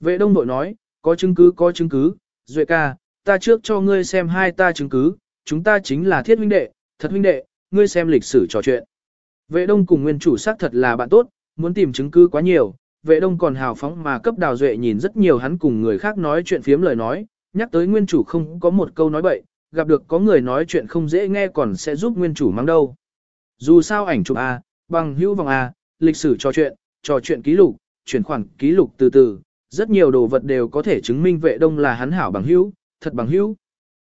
Vệ đông đội nói, có chứng cứ có chứng cứ, Duệ ca, ta trước cho ngươi xem hai ta chứng cứ, chúng ta chính là thiết huynh đệ, thật huynh đệ, ngươi xem lịch sử trò chuyện. Vệ đông cùng nguyên chủ xác thật là bạn tốt, muốn tìm chứng cứ quá nhiều, vệ đông còn hào phóng mà cấp đào duệ nhìn rất nhiều hắn cùng người khác nói chuyện phiếm lời nói, nhắc tới nguyên chủ không có một câu nói bậy, gặp được có người nói chuyện không dễ nghe còn sẽ giúp nguyên chủ mang đâu. Dù sao ảnh chụp A, bằng hữu vòng A, lịch sử trò chuyện, trò chuyện ký lục, chuyển khoản ký lục từ từ, rất nhiều đồ vật đều có thể chứng minh vệ đông là hắn hảo bằng hữu, thật bằng hữu.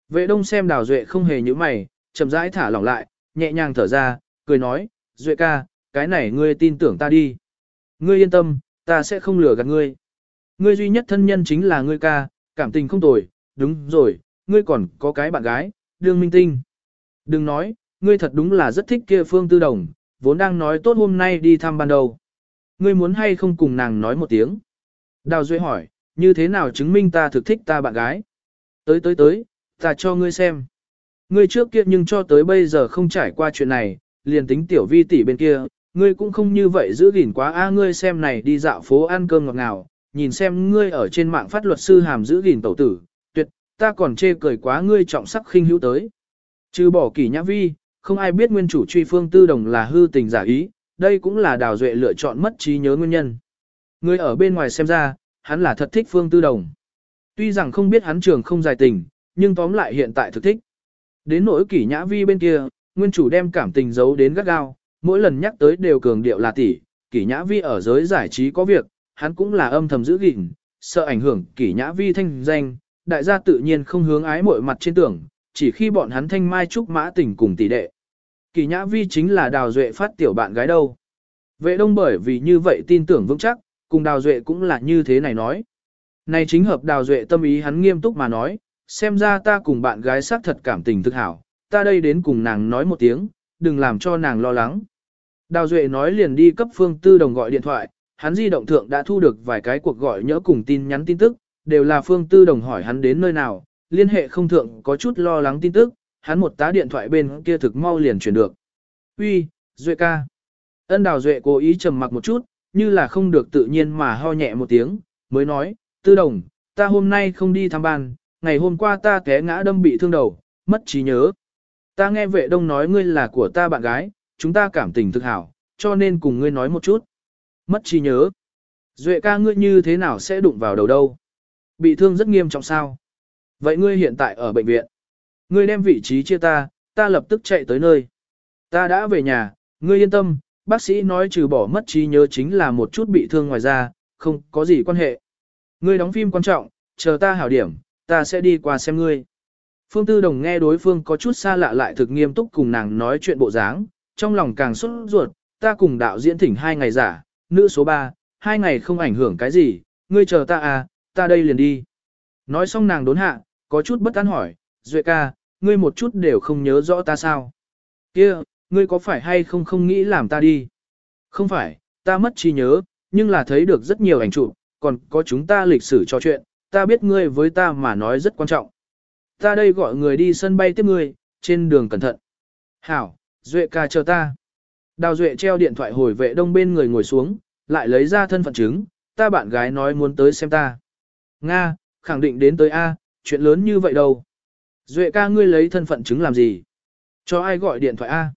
Vệ đông xem đào duệ không hề nhíu mày, chậm rãi thả lỏng lại, nhẹ nhàng thở ra, cười nói, duệ ca, cái này ngươi tin tưởng ta đi. Ngươi yên tâm, ta sẽ không lừa gạt ngươi. Ngươi duy nhất thân nhân chính là ngươi ca, cảm tình không tồi, đúng rồi, ngươi còn có cái bạn gái, đương minh tinh. Đừng nói, ngươi thật đúng là rất thích kia phương tư đồng, vốn đang nói tốt hôm nay đi thăm ban đầu. Ngươi muốn hay không cùng nàng nói một tiếng. Đào Duệ hỏi, như thế nào chứng minh ta thực thích ta bạn gái? Tới tới tới, ta cho ngươi xem. Ngươi trước kia nhưng cho tới bây giờ không trải qua chuyện này, liền tính tiểu vi tỷ bên kia, ngươi cũng không như vậy giữ gìn quá a ngươi xem này đi dạo phố ăn cơm ngọt ngào, nhìn xem ngươi ở trên mạng phát luật sư hàm giữ gìn tẩu tử, tuyệt, ta còn chê cười quá ngươi trọng sắc khinh hữu tới. Trừ bỏ kỷ nhã vi, không ai biết nguyên chủ truy phương tư đồng là hư tình giả ý, đây cũng là đào duệ lựa chọn mất trí nhớ nguyên nhân. Người ở bên ngoài xem ra, hắn là thật thích phương tư đồng. Tuy rằng không biết hắn trường không dài tình, nhưng tóm lại hiện tại thực thích. Đến nỗi kỷ nhã vi bên kia, nguyên chủ đem cảm tình giấu đến gắt gao, mỗi lần nhắc tới đều cường điệu là tỷ, kỷ nhã vi ở giới giải trí có việc, hắn cũng là âm thầm giữ gìn, sợ ảnh hưởng kỷ nhã vi thanh danh, đại gia tự nhiên không hướng ái mọi mặt trên tưởng, chỉ khi bọn hắn thanh mai trúc mã tình cùng tỷ đệ. Kỷ nhã vi chính là đào duệ phát tiểu bạn gái đâu. Vệ đông bởi vì như vậy tin tưởng vững chắc, cùng đào duệ cũng là như thế này nói. Này chính hợp đào duệ tâm ý hắn nghiêm túc mà nói, xem ra ta cùng bạn gái xác thật cảm tình thực hảo, ta đây đến cùng nàng nói một tiếng, đừng làm cho nàng lo lắng. Đào Duệ nói liền đi cấp Phương Tư Đồng gọi điện thoại, hắn di động thượng đã thu được vài cái cuộc gọi nhớ cùng tin nhắn tin tức, đều là Phương Tư Đồng hỏi hắn đến nơi nào, liên hệ không thượng có chút lo lắng tin tức, hắn một tá điện thoại bên kia thực mau liền chuyển được. Uy, Duệ ca. Ân Đào Duệ cố ý trầm mặc một chút, như là không được tự nhiên mà ho nhẹ một tiếng, mới nói, Tư Đồng, ta hôm nay không đi thăm ban, ngày hôm qua ta té ngã đâm bị thương đầu, mất trí nhớ. Ta nghe vệ đông nói ngươi là của ta bạn gái, chúng ta cảm tình thực hảo, cho nên cùng ngươi nói một chút. Mất trí nhớ. Duệ ca ngươi như thế nào sẽ đụng vào đầu đâu? Bị thương rất nghiêm trọng sao? Vậy ngươi hiện tại ở bệnh viện. Ngươi đem vị trí chia ta, ta lập tức chạy tới nơi. Ta đã về nhà, ngươi yên tâm, bác sĩ nói trừ bỏ mất trí nhớ chính là một chút bị thương ngoài ra, không có gì quan hệ. Ngươi đóng phim quan trọng, chờ ta hảo điểm, ta sẽ đi qua xem ngươi. Phương Tư Đồng nghe đối phương có chút xa lạ lại thực nghiêm túc cùng nàng nói chuyện bộ dáng, trong lòng càng xuất ruột, ta cùng đạo diễn thỉnh hai ngày giả, nữ số 3, hai ngày không ảnh hưởng cái gì, ngươi chờ ta à, ta đây liền đi. Nói xong nàng đốn hạ, có chút bất an hỏi, Duệ ca, ngươi một chút đều không nhớ rõ ta sao? Kia, ngươi có phải hay không không nghĩ làm ta đi? Không phải, ta mất trí nhớ, nhưng là thấy được rất nhiều ảnh chụp, còn có chúng ta lịch sử trò chuyện, ta biết ngươi với ta mà nói rất quan trọng. Ta đây gọi người đi sân bay tiếp ngươi, trên đường cẩn thận. Hảo, Duệ ca chờ ta. Đào Duệ treo điện thoại hồi vệ đông bên người ngồi xuống, lại lấy ra thân phận chứng, ta bạn gái nói muốn tới xem ta. Nga, khẳng định đến tới A, chuyện lớn như vậy đâu. Duệ ca ngươi lấy thân phận chứng làm gì? Cho ai gọi điện thoại A?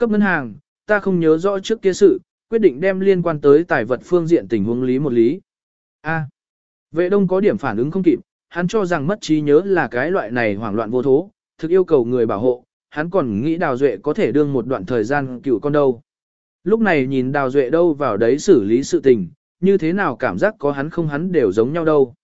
Cấp ngân hàng, ta không nhớ rõ trước kia sự, quyết định đem liên quan tới tài vật phương diện tình huống lý một lý. A. Vệ đông có điểm phản ứng không kịp, hắn cho rằng mất trí nhớ là cái loại này hoảng loạn vô thố, thực yêu cầu người bảo hộ, hắn còn nghĩ Đào Duệ có thể đương một đoạn thời gian cựu con đâu. Lúc này nhìn Đào Duệ đâu vào đấy xử lý sự tình, như thế nào cảm giác có hắn không hắn đều giống nhau đâu.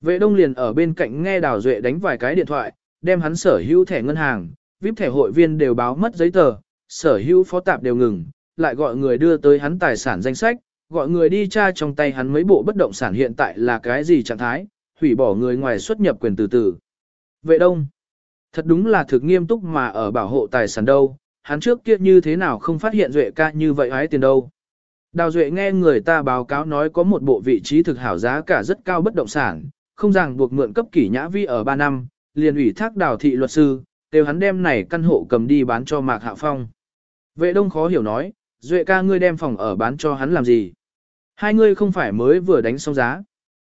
Vệ đông liền ở bên cạnh nghe Đào Duệ đánh vài cái điện thoại, đem hắn sở hữu thẻ ngân hàng, VIP thẻ hội viên đều báo mất giấy tờ, sở hữu phó tạp đều ngừng, lại gọi người đưa tới hắn tài sản danh sách, gọi người đi tra trong tay hắn mấy bộ bất động sản hiện tại là cái gì trạng thái, hủy bỏ người ngoài xuất nhập quyền từ từ. Vệ đông, thật đúng là thực nghiêm túc mà ở bảo hộ tài sản đâu, hắn trước kia như thế nào không phát hiện Duệ ca như vậy hái tiền đâu. Đào Duệ nghe người ta báo cáo nói có một bộ vị trí thực hảo giá cả rất cao bất động sản, không ràng buộc mượn cấp kỷ nhã vi ở 3 năm, liền ủy thác đào thị luật sư, đều hắn đem này căn hộ cầm đi bán cho Mạc Hạ Phong. Vệ đông khó hiểu nói, Duệ ca ngươi đem phòng ở bán cho hắn làm gì? Hai ngươi không phải mới vừa đánh xong giá.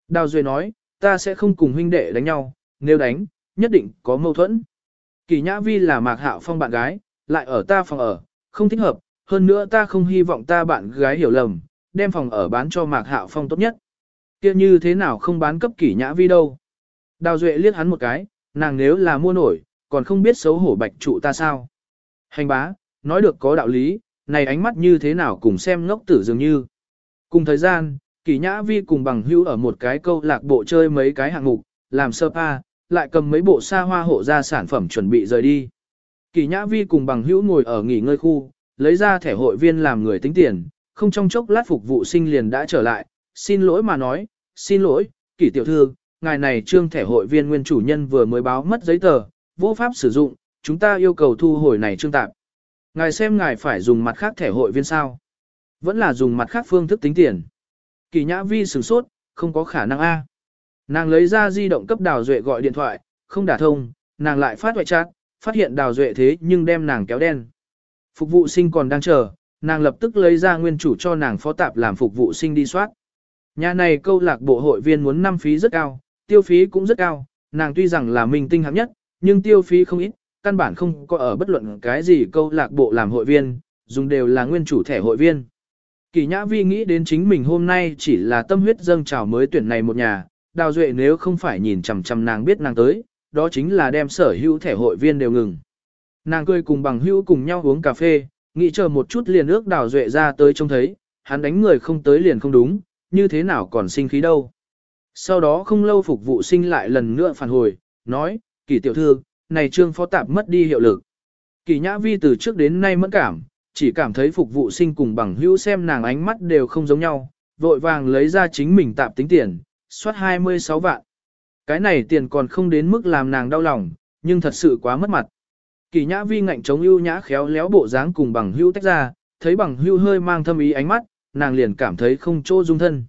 Đào Duệ nói, ta sẽ không cùng huynh đệ đánh nhau, nếu đánh, nhất định có mâu thuẫn. Kỳ Nhã Vi là Mạc Hạo Phong bạn gái, lại ở ta phòng ở, không thích hợp, hơn nữa ta không hy vọng ta bạn gái hiểu lầm, đem phòng ở bán cho Mạc Hạo Phong tốt nhất. Kia như thế nào không bán cấp Kỳ Nhã Vi đâu? Đào Duệ liếc hắn một cái, nàng nếu là mua nổi, còn không biết xấu hổ bạch trụ ta sao? Hành bá, nói được có đạo lý, này ánh mắt như thế nào cùng xem ngốc tử dường như. Cùng thời gian, Kỳ Nhã Vi cùng bằng hữu ở một cái câu lạc bộ chơi mấy cái hạng mục, làm sơ pa, lại cầm mấy bộ xa hoa hộ ra sản phẩm chuẩn bị rời đi. Kỳ Nhã Vi cùng bằng hữu ngồi ở nghỉ ngơi khu, lấy ra thẻ hội viên làm người tính tiền, không trong chốc lát phục vụ sinh liền đã trở lại, xin lỗi mà nói, xin lỗi, Kỳ tiểu thư, ngài này trương thẻ hội viên nguyên chủ nhân vừa mới báo mất giấy tờ, vô pháp sử dụng, chúng ta yêu cầu thu hồi này trương tạm. Ngài xem ngài phải dùng mặt khác thẻ hội viên sao? Vẫn là dùng mặt khác phương thức tính tiền. Kỳ Nhã Vi sửng sốt, không có khả năng a. Nàng lấy ra di động cấp Đào Duệ gọi điện thoại, không đả thông, nàng lại phát ngoại chat, phát hiện Đào Duệ thế nhưng đem nàng kéo đen. Phục vụ sinh còn đang chờ, nàng lập tức lấy ra nguyên chủ cho nàng phó tạp làm phục vụ sinh đi soát. Nhà này câu lạc bộ hội viên muốn năm phí rất cao, tiêu phí cũng rất cao, nàng tuy rằng là mình tinh hạng nhất, nhưng tiêu phí không ít, căn bản không có ở bất luận cái gì câu lạc bộ làm hội viên, dùng đều là nguyên chủ thẻ hội viên. Kỳ Nhã Vi nghĩ đến chính mình hôm nay chỉ là tâm huyết dâng trào mới tuyển này một nhà, Đào Duệ nếu không phải nhìn chằm chằm nàng biết nàng tới, đó chính là đem sở hữu thẻ hội viên đều ngừng. Nàng cười cùng bằng hữu cùng nhau uống cà phê, nghĩ chờ một chút liền ước Đào Duệ ra tới trông thấy, hắn đánh người không tới liền không đúng, như thế nào còn sinh khí đâu. Sau đó không lâu phục vụ sinh lại lần nữa phản hồi, nói, kỳ tiểu thư, này trương phó tạp mất đi hiệu lực. Kỳ nhã vi từ trước đến nay mẫn cảm, chỉ cảm thấy phục vụ sinh cùng bằng hữu xem nàng ánh mắt đều không giống nhau, vội vàng lấy ra chính mình tạp tính tiền, soát 26 vạn. Cái này tiền còn không đến mức làm nàng đau lòng, nhưng thật sự quá mất mặt. Kỳ nhã vi ngạnh chống ưu nhã khéo léo bộ dáng cùng bằng hữu tách ra, thấy bằng hữu hơi mang thâm ý ánh mắt, nàng liền cảm thấy không chỗ dung thân.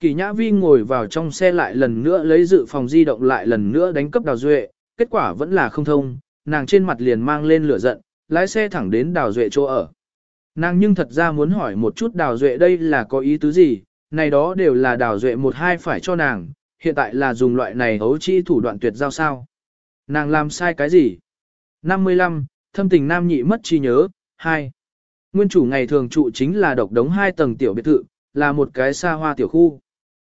Kỳ nhã vi ngồi vào trong xe lại lần nữa lấy dự phòng di động lại lần nữa đánh cấp đào duệ, kết quả vẫn là không thông, nàng trên mặt liền mang lên lửa giận, lái xe thẳng đến đào duệ chỗ ở. Nàng nhưng thật ra muốn hỏi một chút đào duệ đây là có ý tứ gì, này đó đều là đào duệ một hai phải cho nàng, hiện tại là dùng loại này hấu chi thủ đoạn tuyệt giao sao. Nàng làm sai cái gì? 55. Thâm tình nam nhị mất chi nhớ, 2. Nguyên chủ ngày thường trụ chính là độc đống hai tầng tiểu biệt thự, là một cái xa hoa tiểu khu.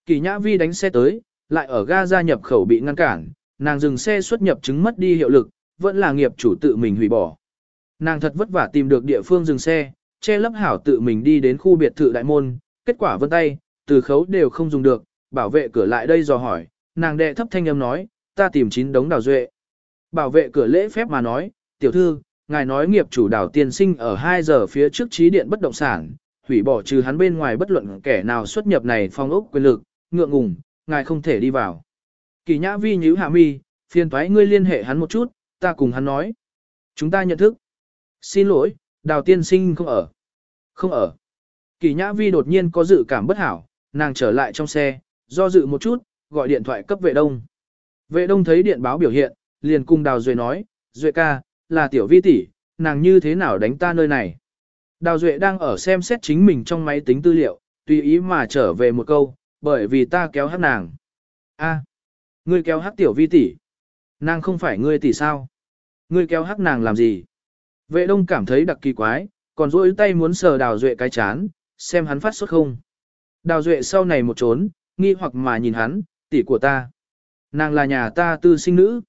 Kỳ Nhã Vi đánh xe tới, lại ở ga gia nhập khẩu bị ngăn cản, nàng dừng xe xuất nhập chứng mất đi hiệu lực, vẫn là nghiệp chủ tự mình hủy bỏ. Nàng thật vất vả tìm được địa phương dừng xe, che lấp hảo tự mình đi đến khu biệt thự đại môn, kết quả vân tay, từ khấu đều không dùng được, bảo vệ cửa lại đây dò hỏi, nàng đệ thấp thanh âm nói, ta tìm chín đống đào duệ. Bảo vệ cửa lễ phép mà nói, tiểu thư, ngài nói nghiệp chủ đào tiền sinh ở 2 giờ phía trước trí điện bất động sản, hủy bỏ trừ hắn bên ngoài bất luận kẻ nào xuất nhập này phong ốc quyền lực, ngượng ngùng, ngài không thể đi vào. Kỳ nhã vi nhíu hạ mi, phiền toái ngươi liên hệ hắn một chút, ta cùng hắn nói. Chúng ta nhận thức. Xin lỗi, đào tiên sinh không ở. Không ở. Kỳ nhã vi đột nhiên có dự cảm bất hảo, nàng trở lại trong xe, do dự một chút, gọi điện thoại cấp vệ đông. Vệ đông thấy điện báo biểu hiện, liền cùng đào duệ nói, duệ ca, là tiểu vi tỷ, nàng như thế nào đánh ta nơi này. Đào duệ đang ở xem xét chính mình trong máy tính tư liệu, tùy ý mà trở về một câu, bởi vì ta kéo hát nàng. A, ngươi kéo hắc tiểu vi tỷ, nàng không phải ngươi tỷ sao? Ngươi kéo hắc nàng làm gì? Vệ đông cảm thấy đặc kỳ quái, còn duỗi tay muốn sờ đào duệ cái chán, xem hắn phát xuất không. Đào duệ sau này một trốn, nghi hoặc mà nhìn hắn, tỷ của ta. Nàng là nhà ta tư sinh nữ.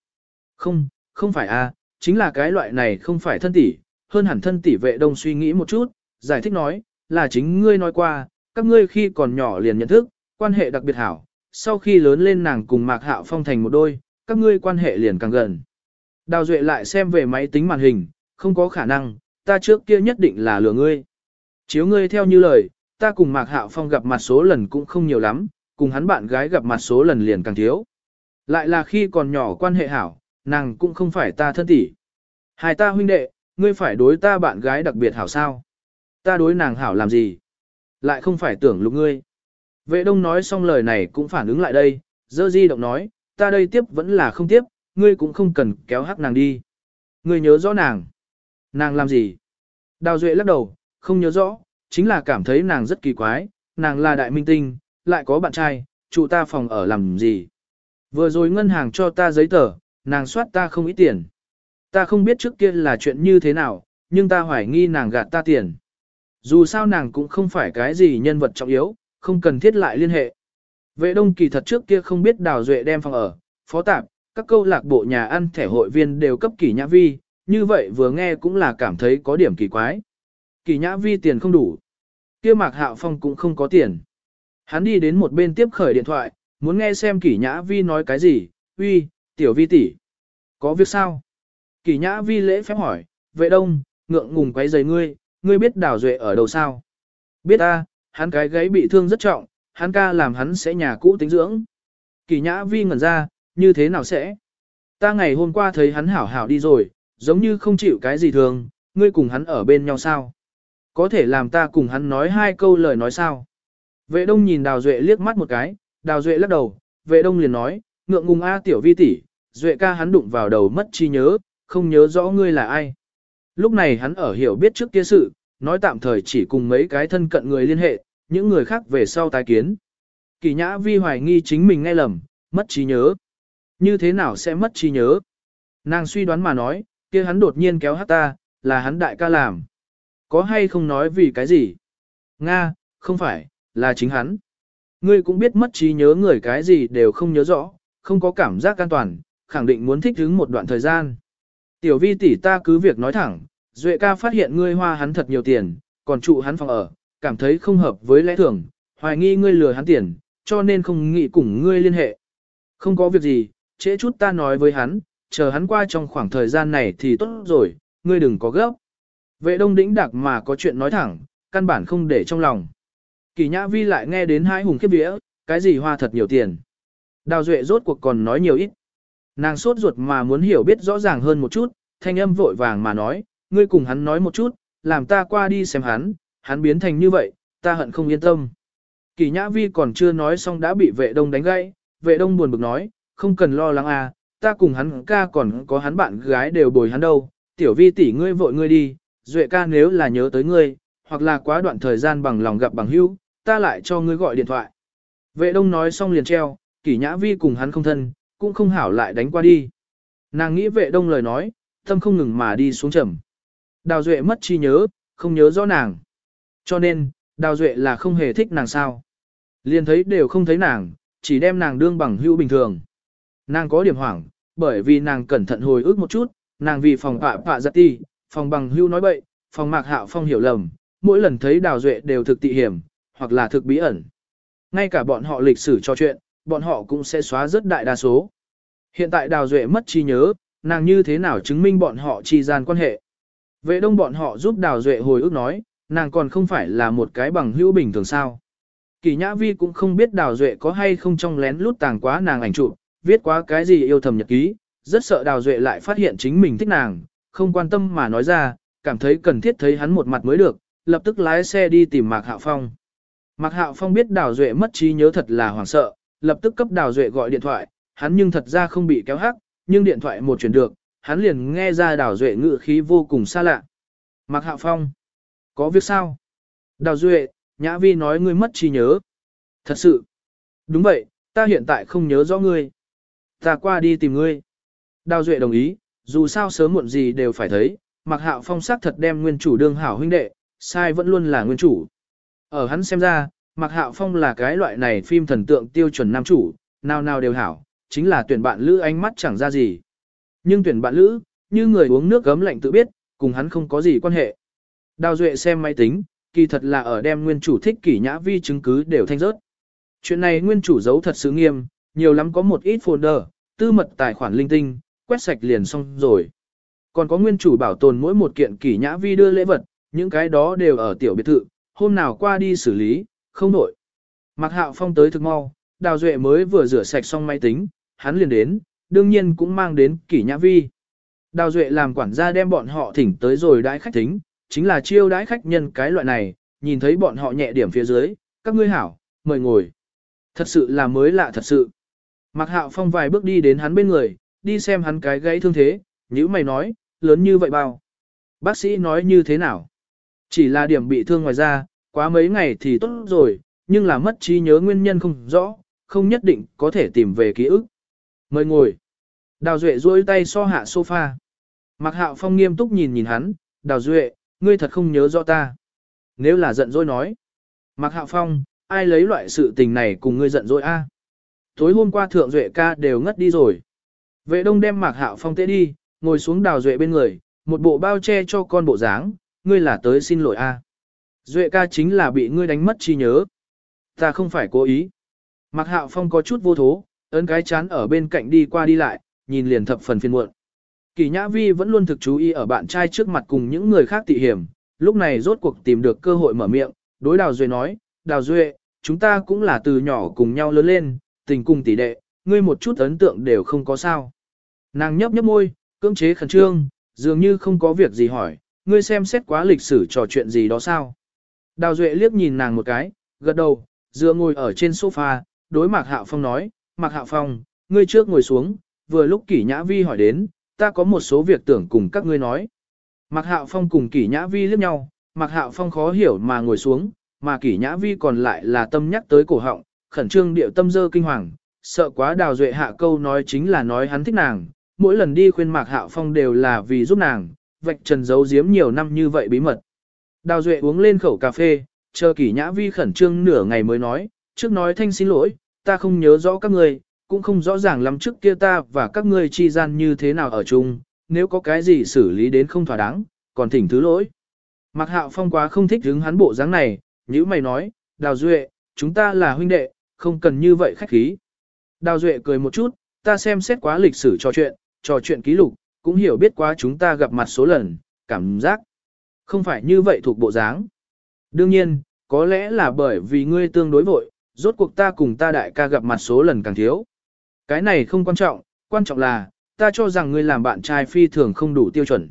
Không, không phải a, chính là cái loại này không phải thân tỷ, hơn hẳn thân tỷ vệ đông suy nghĩ một chút, giải thích nói, là chính ngươi nói qua, các ngươi khi còn nhỏ liền nhận thức, quan hệ đặc biệt hảo, sau khi lớn lên nàng cùng Mạc Hạo Phong thành một đôi, các ngươi quan hệ liền càng gần. Đào Duệ lại xem về máy tính màn hình, không có khả năng, ta trước kia nhất định là lừa ngươi. Chiếu ngươi theo như lời, ta cùng Mạc Hạo Phong gặp mặt số lần cũng không nhiều lắm, cùng hắn bạn gái gặp mặt số lần liền càng thiếu. Lại là khi còn nhỏ quan hệ hảo, nàng cũng không phải ta thân tỷ. Hai ta huynh đệ, ngươi phải đối ta bạn gái đặc biệt hảo sao? Ta đối nàng hảo làm gì? Lại không phải tưởng lục ngươi. Vệ đông nói xong lời này cũng phản ứng lại đây, dơ di động nói, ta đây tiếp vẫn là không tiếp, ngươi cũng không cần kéo hắc nàng đi. Ngươi nhớ rõ nàng. Nàng làm gì? Đào Duệ lắc đầu, không nhớ rõ, chính là cảm thấy nàng rất kỳ quái, nàng là đại minh tinh, lại có bạn trai, trụ ta phòng ở làm gì. Vừa rồi ngân hàng cho ta giấy tờ, nàng soát ta không ít tiền. Ta không biết trước kia là chuyện như thế nào, nhưng ta hoài nghi nàng gạt ta tiền. Dù sao nàng cũng không phải cái gì nhân vật trọng yếu, không cần thiết lại liên hệ. Vệ đông kỳ thật trước kia không biết đào duệ đem phòng ở, phó tạp, các câu lạc bộ nhà ăn thẻ hội viên đều cấp kỳ nhã vi, như vậy vừa nghe cũng là cảm thấy có điểm kỳ quái. Kỳ nhã vi tiền không đủ. kia mạc hạo phong cũng không có tiền. Hắn đi đến một bên tiếp khởi điện thoại, muốn nghe xem kỳ nhã vi nói cái gì, uy, tiểu vi tỷ, Có việc sao? Kỳ nhã vi lễ phép hỏi, vệ đông, ngượng ngùng quấy giày ngươi, ngươi biết đào duệ ở đâu sao? Biết ta, hắn cái gáy bị thương rất trọng, hắn ca làm hắn sẽ nhà cũ tính dưỡng. kỳ nhã vi ngẩn ra, như thế nào sẽ? Ta ngày hôm qua thấy hắn hảo hảo đi rồi, giống như không chịu cái gì thường, ngươi cùng hắn ở bên nhau sao? Có thể làm ta cùng hắn nói hai câu lời nói sao? Vệ đông nhìn đào duệ liếc mắt một cái, đào duệ lắc đầu, vệ đông liền nói, ngượng ngùng a tiểu vi tỷ, duệ ca hắn đụng vào đầu mất chi nhớ, không nhớ rõ ngươi là ai. Lúc này hắn ở hiểu biết trước kia sự, nói tạm thời chỉ cùng mấy cái thân cận người liên hệ, những người khác về sau tái kiến. Kỳ nhã vi hoài nghi chính mình nghe lầm, mất trí nhớ. Như thế nào sẽ mất trí nhớ? Nàng suy đoán mà nói, kia hắn đột nhiên kéo hát ta, là hắn đại ca làm. Có hay không nói vì cái gì? Nga, không phải, là chính hắn. Ngươi cũng biết mất trí nhớ người cái gì đều không nhớ rõ, không có cảm giác an toàn, khẳng định muốn thích ứng một đoạn thời gian. Tiểu vi tỷ ta cứ việc nói thẳng, Duệ ca phát hiện ngươi hoa hắn thật nhiều tiền, còn trụ hắn phòng ở, cảm thấy không hợp với lẽ thường, hoài nghi ngươi lừa hắn tiền, cho nên không nghĩ cùng ngươi liên hệ. Không có việc gì, trễ chút ta nói với hắn, chờ hắn qua trong khoảng thời gian này thì tốt rồi, ngươi đừng có gấp. Vệ đông đĩnh đặc mà có chuyện nói thẳng, căn bản không để trong lòng. Kỳ nhã vi lại nghe đến hai hùng khiếp vía, cái gì hoa thật nhiều tiền. Đào duệ rốt cuộc còn nói nhiều ít. Nàng sốt ruột mà muốn hiểu biết rõ ràng hơn một chút, thanh âm vội vàng mà nói, ngươi cùng hắn nói một chút, làm ta qua đi xem hắn, hắn biến thành như vậy, ta hận không yên tâm. Kỳ nhã vi còn chưa nói xong đã bị vệ đông đánh gãy, vệ đông buồn bực nói, không cần lo lắng à, ta cùng hắn ca còn có hắn bạn gái đều bồi hắn đâu, tiểu vi tỷ ngươi vội ngươi đi, duệ ca nếu là nhớ tới ngươi, hoặc là quá đoạn thời gian bằng lòng gặp bằng hữu, ta lại cho ngươi gọi điện thoại. Vệ đông nói xong liền treo, kỷ nhã vi cùng hắn không thân, cũng không hảo lại đánh qua đi. Nàng nghĩ vệ đông lời nói, tâm không ngừng mà đi xuống trầm. Đào Duệ mất chi nhớ, không nhớ rõ nàng. Cho nên, Đào Duệ là không hề thích nàng sao. Liền thấy đều không thấy nàng, chỉ đem nàng đương bằng hữu bình thường. Nàng có điểm hoảng, bởi vì nàng cẩn thận hồi ức một chút, nàng vì phòng pạ pạ giật ti, phòng bằng hữu nói bậy, phòng mạc hạo phong hiểu lầm, mỗi lần thấy Đào Duệ đều thực tị hiểm, hoặc là thực bí ẩn. Ngay cả bọn họ lịch sử cho chuyện, bọn họ cũng sẽ xóa rất đại đa số. Hiện tại Đào Duệ mất trí nhớ, nàng như thế nào chứng minh bọn họ chi gian quan hệ. Vệ đông bọn họ giúp Đào Duệ hồi ức nói, nàng còn không phải là một cái bằng hữu bình thường sao. Kỳ Nhã Vi cũng không biết Đào Duệ có hay không trong lén lút tàng quá nàng ảnh chụp, viết quá cái gì yêu thầm nhật ký, rất sợ Đào Duệ lại phát hiện chính mình thích nàng, không quan tâm mà nói ra, cảm thấy cần thiết thấy hắn một mặt mới được, lập tức lái xe đi tìm Mạc Hạo Phong. Mạc Hạo Phong biết Đào Duệ mất trí nhớ thật là hoảng sợ, lập tức cấp Đào Duệ gọi điện thoại, hắn nhưng thật ra không bị kéo hắc, nhưng điện thoại một chuyển được, hắn liền nghe ra Đào Duệ ngự khí vô cùng xa lạ. Mạc Hạo Phong, có việc sao? Đào Duệ, Nhã Vi nói ngươi mất trí nhớ. Thật sự. Đúng vậy, ta hiện tại không nhớ rõ ngươi. Ta qua đi tìm ngươi. Đào Duệ đồng ý, dù sao sớm muộn gì đều phải thấy, Mạc Hạo Phong sắc thật đem nguyên chủ đương hảo huynh đệ, sai vẫn luôn là nguyên chủ. Ở hắn xem ra, Mạc Hạo Phong là cái loại này phim thần tượng tiêu chuẩn nam chủ, nào nào đều hảo, chính là tuyển bạn lữ ánh mắt chẳng ra gì. Nhưng tuyển bạn lữ, như người uống nước gấm lạnh tự biết, cùng hắn không có gì quan hệ. Đào Duệ xem máy tính, kỳ thật là ở đem nguyên chủ thích kỷ nhã vi chứng cứ đều thanh rớt. Chuyện này nguyên chủ giấu thật sự nghiêm, nhiều lắm có một ít folder, tư mật tài khoản linh tinh, quét sạch liền xong rồi. Còn có nguyên chủ bảo tồn mỗi một kiện kỷ nhã vi đưa lễ vật, những cái đó đều ở tiểu biệt thự, hôm nào qua đi xử lý, không nổi. Mạc Hạo Phong tới thực mau, Đào Duệ mới vừa rửa sạch xong máy tính, hắn liền đến, đương nhiên cũng mang đến kỷ nhã vi. Đào Duệ làm quản gia đem bọn họ thỉnh tới rồi đãi khách thính, chính là chiêu đãi khách nhân cái loại này, nhìn thấy bọn họ nhẹ điểm phía dưới, các ngươi hảo, mời ngồi. Thật sự là mới lạ thật sự. Mạc Hạo Phong vài bước đi đến hắn bên người, đi xem hắn cái gãy thương thế, như mày nói, lớn như vậy bao. Bác sĩ nói như thế nào? Chỉ là điểm bị thương ngoài ra, quá mấy ngày thì tốt rồi, nhưng là mất trí nhớ nguyên nhân không rõ, không nhất định có thể tìm về ký ức. Mời ngồi. Đào Duệ duỗi tay so hạ sofa. Mạc Hạo Phong nghiêm túc nhìn nhìn hắn, Đào Duệ, ngươi thật không nhớ rõ ta. Nếu là giận dỗi nói. Mạc Hạo Phong, ai lấy loại sự tình này cùng ngươi giận dỗi a? Tối hôm qua Thượng Duệ ca đều ngất đi rồi. Vệ đông đem Mạc Hạo Phong tế đi, ngồi xuống Đào Duệ bên người, một bộ bao che cho con bộ dáng, ngươi là tới xin lỗi a. Duệ ca chính là bị ngươi đánh mất trí nhớ. Ta không phải cố ý. Mạc Hạo Phong có chút vô thố, ấn cái chán ở bên cạnh đi qua đi lại, nhìn liền thập phần phiền muộn. Kỳ Nhã Vi vẫn luôn thực chú ý ở bạn trai trước mặt cùng những người khác tị hiểm, lúc này rốt cuộc tìm được cơ hội mở miệng, đối Đào Duệ nói, Đào Duệ, chúng ta cũng là từ nhỏ cùng nhau lớn lên, tình cùng tỷ đệ, ngươi một chút ấn tượng đều không có sao. Nàng nhấp nhấp môi, cưỡng chế khẩn trương, dường như không có việc gì hỏi, ngươi xem xét quá lịch sử trò chuyện gì đó sao. Đào Duệ liếc nhìn nàng một cái, gật đầu, dựa ngồi ở trên sofa, đối Mạc Hạo Phong nói, Mạc Hạo Phong, ngươi trước ngồi xuống, vừa lúc Kỷ Nhã Vi hỏi đến, ta có một số việc tưởng cùng các ngươi nói. Mạc Hạo Phong cùng Kỷ Nhã Vi liếc nhau, Mạc Hạo Phong khó hiểu mà ngồi xuống, mà Kỷ Nhã Vi còn lại là tâm nhắc tới cổ họng, khẩn trương điệu tâm dơ kinh hoàng, sợ quá Đào Duệ hạ câu nói chính là nói hắn thích nàng, mỗi lần đi khuyên Mạc Hạo Phong đều là vì giúp nàng, vạch trần giấu giếm nhiều năm như vậy bí mật. Đào Duệ uống lên khẩu cà phê, chờ Kỷ Nhã Vi khẩn trương nửa ngày mới nói, trước nói thanh xin lỗi, ta không nhớ rõ các ngươi, cũng không rõ ràng lắm trước kia ta và các ngươi chi gian như thế nào ở chung, nếu có cái gì xử lý đến không thỏa đáng, còn thỉnh thứ lỗi. Mạc Hạo Phong quá không thích hứng hắn bộ dáng này, như mày nói, Đào Duệ, chúng ta là huynh đệ, không cần như vậy khách khí. Đào Duệ cười một chút, ta xem xét quá lịch sử trò chuyện, trò chuyện ký lục, cũng hiểu biết quá chúng ta gặp mặt số lần, cảm giác không phải như vậy thuộc bộ dáng. Đương nhiên, có lẽ là bởi vì ngươi tương đối vội, rốt cuộc ta cùng ta đại ca gặp mặt số lần càng thiếu. Cái này không quan trọng, quan trọng là, ta cho rằng ngươi làm bạn trai phi thường không đủ tiêu chuẩn.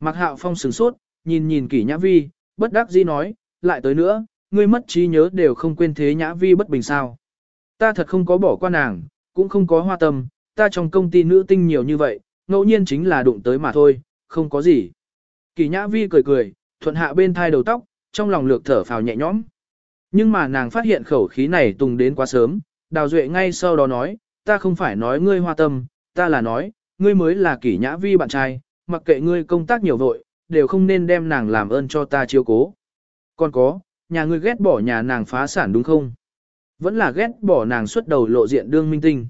Mạc Hạo Phong sửng sốt, nhìn nhìn kỷ nhã vi, bất đắc dĩ nói, lại tới nữa, ngươi mất trí nhớ đều không quên thế nhã vi bất bình sao. Ta thật không có bỏ qua nàng, cũng không có hoa tâm, ta trong công ty nữ tinh nhiều như vậy, ngẫu nhiên chính là đụng tới mà thôi, không có gì. Kỷ nhã vi cười cười, thuận hạ bên thai đầu tóc, trong lòng lược thở phào nhẹ nhõm. Nhưng mà nàng phát hiện khẩu khí này tùng đến quá sớm, đào duệ ngay sau đó nói, ta không phải nói ngươi hoa tâm, ta là nói, ngươi mới là kỷ nhã vi bạn trai, mặc kệ ngươi công tác nhiều vội, đều không nên đem nàng làm ơn cho ta chiếu cố. Còn có, nhà ngươi ghét bỏ nhà nàng phá sản đúng không? Vẫn là ghét bỏ nàng xuất đầu lộ diện đương minh tinh.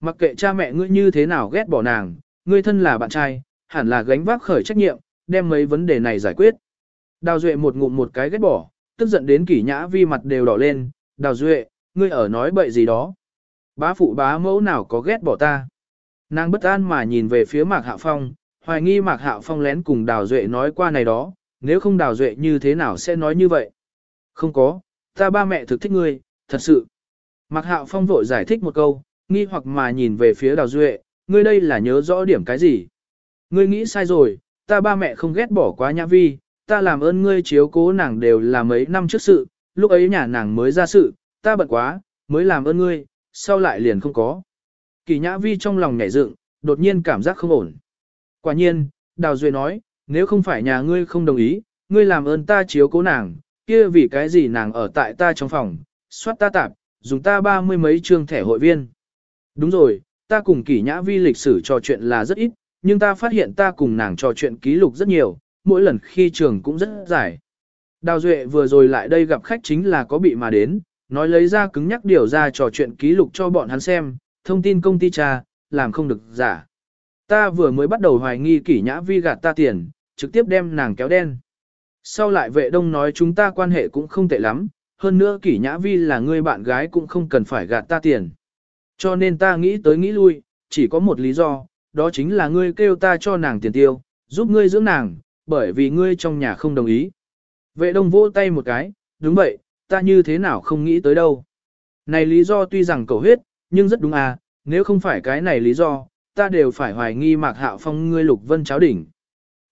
Mặc kệ cha mẹ ngươi như thế nào ghét bỏ nàng, ngươi thân là bạn trai, hẳn là gánh vác khởi trách nhiệm, đem mấy vấn đề này giải quyết. Đào Duệ một ngụm một cái ghét bỏ, tức giận đến kỷ nhã vi mặt đều đỏ lên, Đào Duệ, ngươi ở nói bậy gì đó. Bá phụ bá mẫu nào có ghét bỏ ta. Nàng bất an mà nhìn về phía Mạc Hạo Phong, hoài nghi Mạc Hạo Phong lén cùng Đào Duệ nói qua này đó, nếu không Đào Duệ như thế nào sẽ nói như vậy. Không có, ta ba mẹ thực thích ngươi, thật sự. Mạc Hạo Phong vội giải thích một câu, nghi hoặc mà nhìn về phía Đào Duệ, ngươi đây là nhớ rõ điểm cái gì. Ngươi nghĩ sai rồi, ta ba mẹ không ghét bỏ quá nhã vi, ta làm ơn ngươi chiếu cố nàng đều là mấy năm trước sự, lúc ấy nhà nàng mới ra sự, ta bận quá, mới làm ơn ngươi, sau lại liền không có. Kỳ nhã vi trong lòng nhảy dựng, đột nhiên cảm giác không ổn. Quả nhiên, Đào Duệ nói, nếu không phải nhà ngươi không đồng ý, ngươi làm ơn ta chiếu cố nàng, kia vì cái gì nàng ở tại ta trong phòng, soát ta tạp, dùng ta ba mươi mấy chương thẻ hội viên. Đúng rồi, ta cùng kỷ nhã vi lịch sử trò chuyện là rất ít, nhưng ta phát hiện ta cùng nàng trò chuyện ký lục rất nhiều, mỗi lần khi trường cũng rất dài. Đào Duệ vừa rồi lại đây gặp khách chính là có bị mà đến, nói lấy ra cứng nhắc điều ra trò chuyện ký lục cho bọn hắn xem, thông tin công ty cha, làm không được giả. Ta vừa mới bắt đầu hoài nghi kỷ nhã vi gạt ta tiền, trực tiếp đem nàng kéo đen. Sau lại vệ đông nói chúng ta quan hệ cũng không tệ lắm, hơn nữa kỷ nhã vi là người bạn gái cũng không cần phải gạt ta tiền. Cho nên ta nghĩ tới nghĩ lui, chỉ có một lý do, đó chính là ngươi kêu ta cho nàng tiền tiêu, giúp ngươi dưỡng nàng, bởi vì ngươi trong nhà không đồng ý. Vệ đông vỗ tay một cái, đúng vậy, ta như thế nào không nghĩ tới đâu. Này lý do tuy rằng cầu huyết, nhưng rất đúng à, nếu không phải cái này lý do, ta đều phải hoài nghi Mạc Hạo Phong ngươi lục vân cháo đỉnh.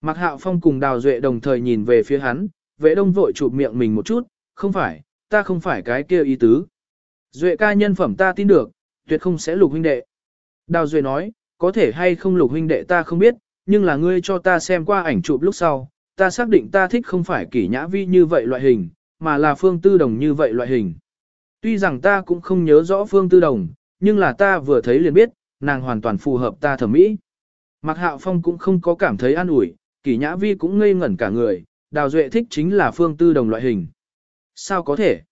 Mạc Hạo Phong cùng Đào Duệ đồng thời nhìn về phía hắn, vệ đông vội chụp miệng mình một chút, không phải, ta không phải cái kia ý tứ. Duệ ca nhân phẩm ta tin được, tuyệt không sẽ lục huynh đệ. Đào Duệ nói, có thể hay không lục huynh đệ ta không biết, nhưng là ngươi cho ta xem qua ảnh chụp lúc sau, ta xác định ta thích không phải kỷ nhã vi như vậy loại hình, mà là phương tư đồng như vậy loại hình. Tuy rằng ta cũng không nhớ rõ Phương Tư Đồng, nhưng là ta vừa thấy liền biết, nàng hoàn toàn phù hợp ta thẩm mỹ. Mạc Hạo Phong cũng không có cảm thấy an ủi, Kỷ Nhã Vi cũng ngây ngẩn cả người, Đào Duệ thích chính là Phương Tư Đồng loại hình. Sao có thể?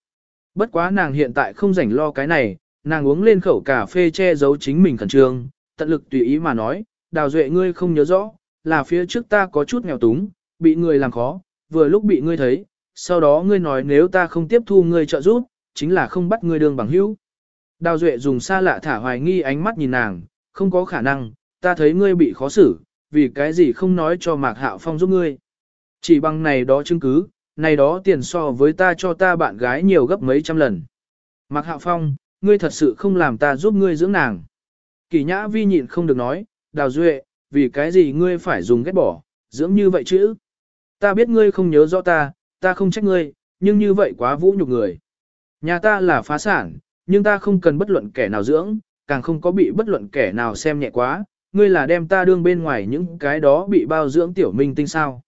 Bất quá nàng hiện tại không rảnh lo cái này, nàng uống lên khẩu cà phê che giấu chính mình khẩn trương, tận lực tùy ý mà nói, Đào Duệ ngươi không nhớ rõ, là phía trước ta có chút nghèo túng, bị người làm khó, vừa lúc bị ngươi thấy, sau đó ngươi nói nếu ta không tiếp thu ngươi trợ giúp, chính là không bắt ngươi đường bằng hữu. Đào Duệ dùng xa lạ thả hoài nghi ánh mắt nhìn nàng, không có khả năng, ta thấy ngươi bị khó xử, vì cái gì không nói cho Mạc Hạo Phong giúp ngươi. Chỉ bằng này đó chứng cứ, này đó tiền so với ta cho ta bạn gái nhiều gấp mấy trăm lần. Mạc Hạo Phong, ngươi thật sự không làm ta giúp ngươi dưỡng nàng. Kỳ nhã vi nhịn không được nói, Đào Duệ, vì cái gì ngươi phải dùng ghét bỏ, dưỡng như vậy chứ? Ta biết ngươi không nhớ rõ ta, ta không trách ngươi, nhưng như vậy quá vũ nhục người. Nhà ta là phá sản, nhưng ta không cần bất luận kẻ nào dưỡng, càng không có bị bất luận kẻ nào xem nhẹ quá, ngươi là đem ta đương bên ngoài những cái đó bị bao dưỡng tiểu minh tinh sao.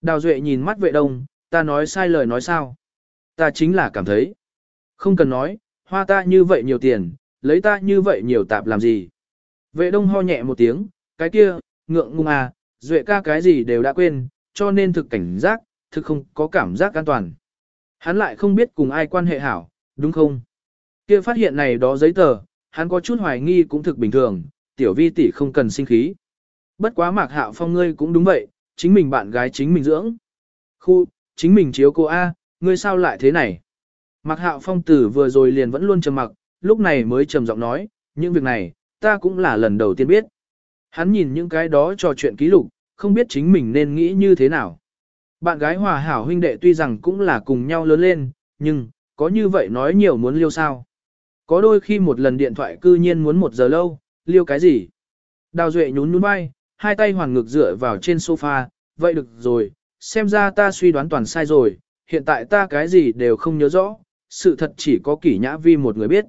Đào Duệ nhìn mắt vệ đông, ta nói sai lời nói sao. Ta chính là cảm thấy. Không cần nói, hoa ta như vậy nhiều tiền, lấy ta như vậy nhiều tạp làm gì. Vệ đông ho nhẹ một tiếng, cái kia, ngượng ngung à, Duệ ca cái gì đều đã quên, cho nên thực cảnh giác, thực không có cảm giác an toàn. Hắn lại không biết cùng ai quan hệ hảo, đúng không? Kia phát hiện này đó giấy tờ, hắn có chút hoài nghi cũng thực bình thường, tiểu vi tỷ không cần sinh khí. Bất quá mạc hạo phong ngươi cũng đúng vậy, chính mình bạn gái chính mình dưỡng. Khu, chính mình chiếu cô A, ngươi sao lại thế này? Mạc hạo phong tử vừa rồi liền vẫn luôn trầm mặc, lúc này mới trầm giọng nói, những việc này, ta cũng là lần đầu tiên biết. Hắn nhìn những cái đó trò chuyện ký lục, không biết chính mình nên nghĩ như thế nào. Bạn gái hòa hảo huynh đệ tuy rằng cũng là cùng nhau lớn lên, nhưng, có như vậy nói nhiều muốn liêu sao. Có đôi khi một lần điện thoại cư nhiên muốn một giờ lâu, liêu cái gì? Đào Duệ nhún nhún vai, hai tay hoàn ngực dựa vào trên sofa, vậy được rồi, xem ra ta suy đoán toàn sai rồi, hiện tại ta cái gì đều không nhớ rõ, sự thật chỉ có kỷ nhã vi một người biết.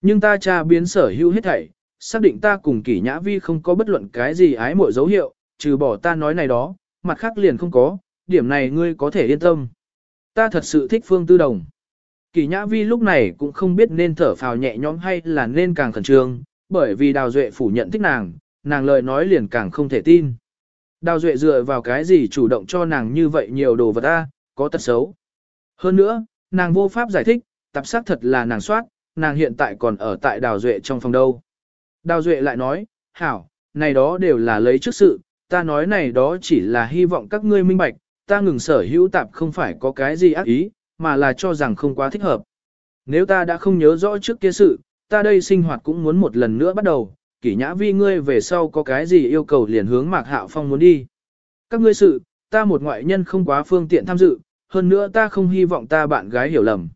Nhưng ta tra biến sở hữu hết thảy, xác định ta cùng kỷ nhã vi không có bất luận cái gì ái mộ dấu hiệu, trừ bỏ ta nói này đó, mặt khác liền không có, điểm này ngươi có thể yên tâm. Ta thật sự thích Phương Tư Đồng. Kỷ nhã vi lúc này cũng không biết nên thở phào nhẹ nhõm hay là nên càng khẩn trương, bởi vì Đào Duệ phủ nhận thích nàng, nàng lời nói liền càng không thể tin. Đào Duệ dựa vào cái gì chủ động cho nàng như vậy nhiều đồ vật ta có tật xấu. Hơn nữa, nàng vô pháp giải thích, tập sắc thật là nàng soát, nàng hiện tại còn ở tại Đào Duệ trong phòng đâu. Đào Duệ lại nói, hảo, này đó đều là lấy trước sự, ta nói này đó chỉ là hy vọng các ngươi minh bạch, ta ngừng sở hữu tạp không phải có cái gì ác ý, mà là cho rằng không quá thích hợp. Nếu ta đã không nhớ rõ trước kia sự, ta đây sinh hoạt cũng muốn một lần nữa bắt đầu, kỷ nhã vi ngươi về sau có cái gì yêu cầu liền hướng mạc hạo phong muốn đi. Các ngươi sự, ta một ngoại nhân không quá phương tiện tham dự, hơn nữa ta không hy vọng ta bạn gái hiểu lầm.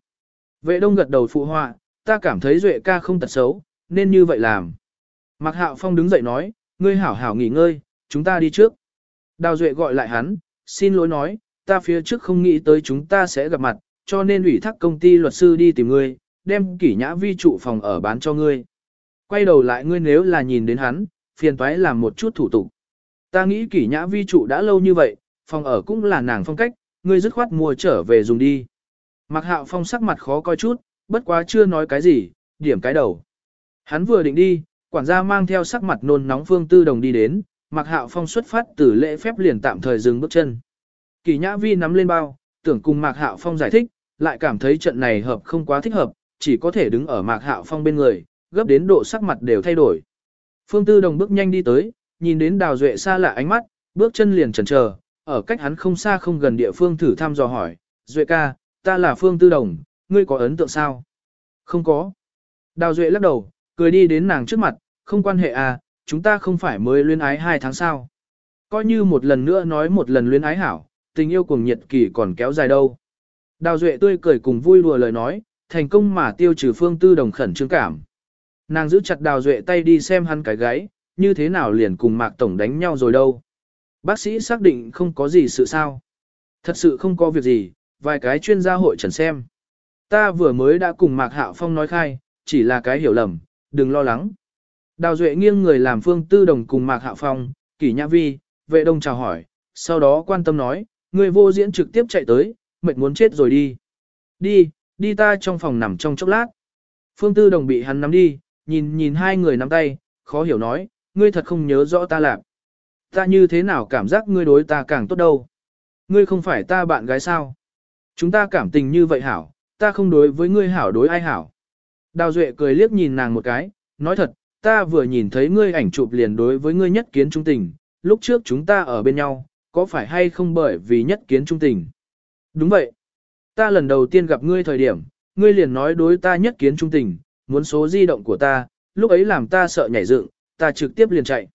Vệ đông gật đầu phụ họa, ta cảm thấy duệ ca không tật xấu, nên như vậy làm. Mạc hạo phong đứng dậy nói, ngươi hảo hảo nghỉ ngơi, chúng ta đi trước. Đào duệ gọi lại hắn, xin lỗi nói, ta phía trước không nghĩ tới chúng ta sẽ gặp mặt, cho nên ủy thác công ty luật sư đi tìm ngươi, đem kỷ nhã vi trụ phòng ở bán cho ngươi. Quay đầu lại ngươi nếu là nhìn đến hắn, phiền toái làm một chút thủ tục. Ta nghĩ kỷ nhã vi trụ đã lâu như vậy, phòng ở cũng là nàng phong cách, ngươi dứt khoát mua trở về dùng đi. Mặc hạo phong sắc mặt khó coi chút, bất quá chưa nói cái gì, điểm cái đầu. Hắn vừa định đi, quản gia mang theo sắc mặt nôn nóng phương tư đồng đi đến, Mạc hạo phong xuất phát từ lễ phép liền tạm thời dừng bước chân. Kỳ nhã vi nắm lên bao, tưởng cùng mạc hạo phong giải thích, lại cảm thấy trận này hợp không quá thích hợp, chỉ có thể đứng ở mạc hạo phong bên người, gấp đến độ sắc mặt đều thay đổi. Phương Tư Đồng bước nhanh đi tới, nhìn đến Đào Duệ xa lạ ánh mắt, bước chân liền chần chờ, ở cách hắn không xa không gần địa phương thử thăm dò hỏi, Duệ ca, ta là Phương Tư Đồng, ngươi có ấn tượng sao? Không có. Đào Duệ lắc đầu, cười đi đến nàng trước mặt, không quan hệ à, chúng ta không phải mới luyến ái hai tháng sao. Coi như một lần nữa nói một lần luyến ái hảo, tình yêu cùng nhiệt kỳ còn kéo dài đâu. Đào Duệ tươi cười cùng vui đùa lời nói, thành công mà tiêu trừ phương tư đồng khẩn trương cảm. Nàng giữ chặt đào duệ tay đi xem hắn cái gáy, như thế nào liền cùng mạc tổng đánh nhau rồi đâu. Bác sĩ xác định không có gì sự sao. Thật sự không có việc gì, vài cái chuyên gia hội trần xem. Ta vừa mới đã cùng mạc hạo phong nói khai, chỉ là cái hiểu lầm, đừng lo lắng. Đào duệ nghiêng người làm phương tư đồng cùng mạc hạ phong, kỷ nhã vi, vệ đông chào hỏi, sau đó quan tâm nói, người vô diễn trực tiếp chạy tới, mệt muốn chết rồi đi. Đi, đi ta trong phòng nằm trong chốc lát. Phương Tư Đồng bị hắn nắm đi, nhìn nhìn hai người nắm tay, khó hiểu nói, ngươi thật không nhớ rõ ta làm. Ta như thế nào cảm giác ngươi đối ta càng tốt đâu. Ngươi không phải ta bạn gái sao? Chúng ta cảm tình như vậy hảo, ta không đối với ngươi hảo đối ai hảo. Đào Duệ cười liếc nhìn nàng một cái, nói thật, ta vừa nhìn thấy ngươi ảnh chụp liền đối với ngươi nhất kiến trung tình, lúc trước chúng ta ở bên nhau, có phải hay không bởi vì nhất kiến trung tình? Đúng vậy. Ta lần đầu tiên gặp ngươi thời điểm, ngươi liền nói đối ta nhất kiến trung tình, muốn số di động của ta, lúc ấy làm ta sợ nhảy dựng, ta trực tiếp liền chạy.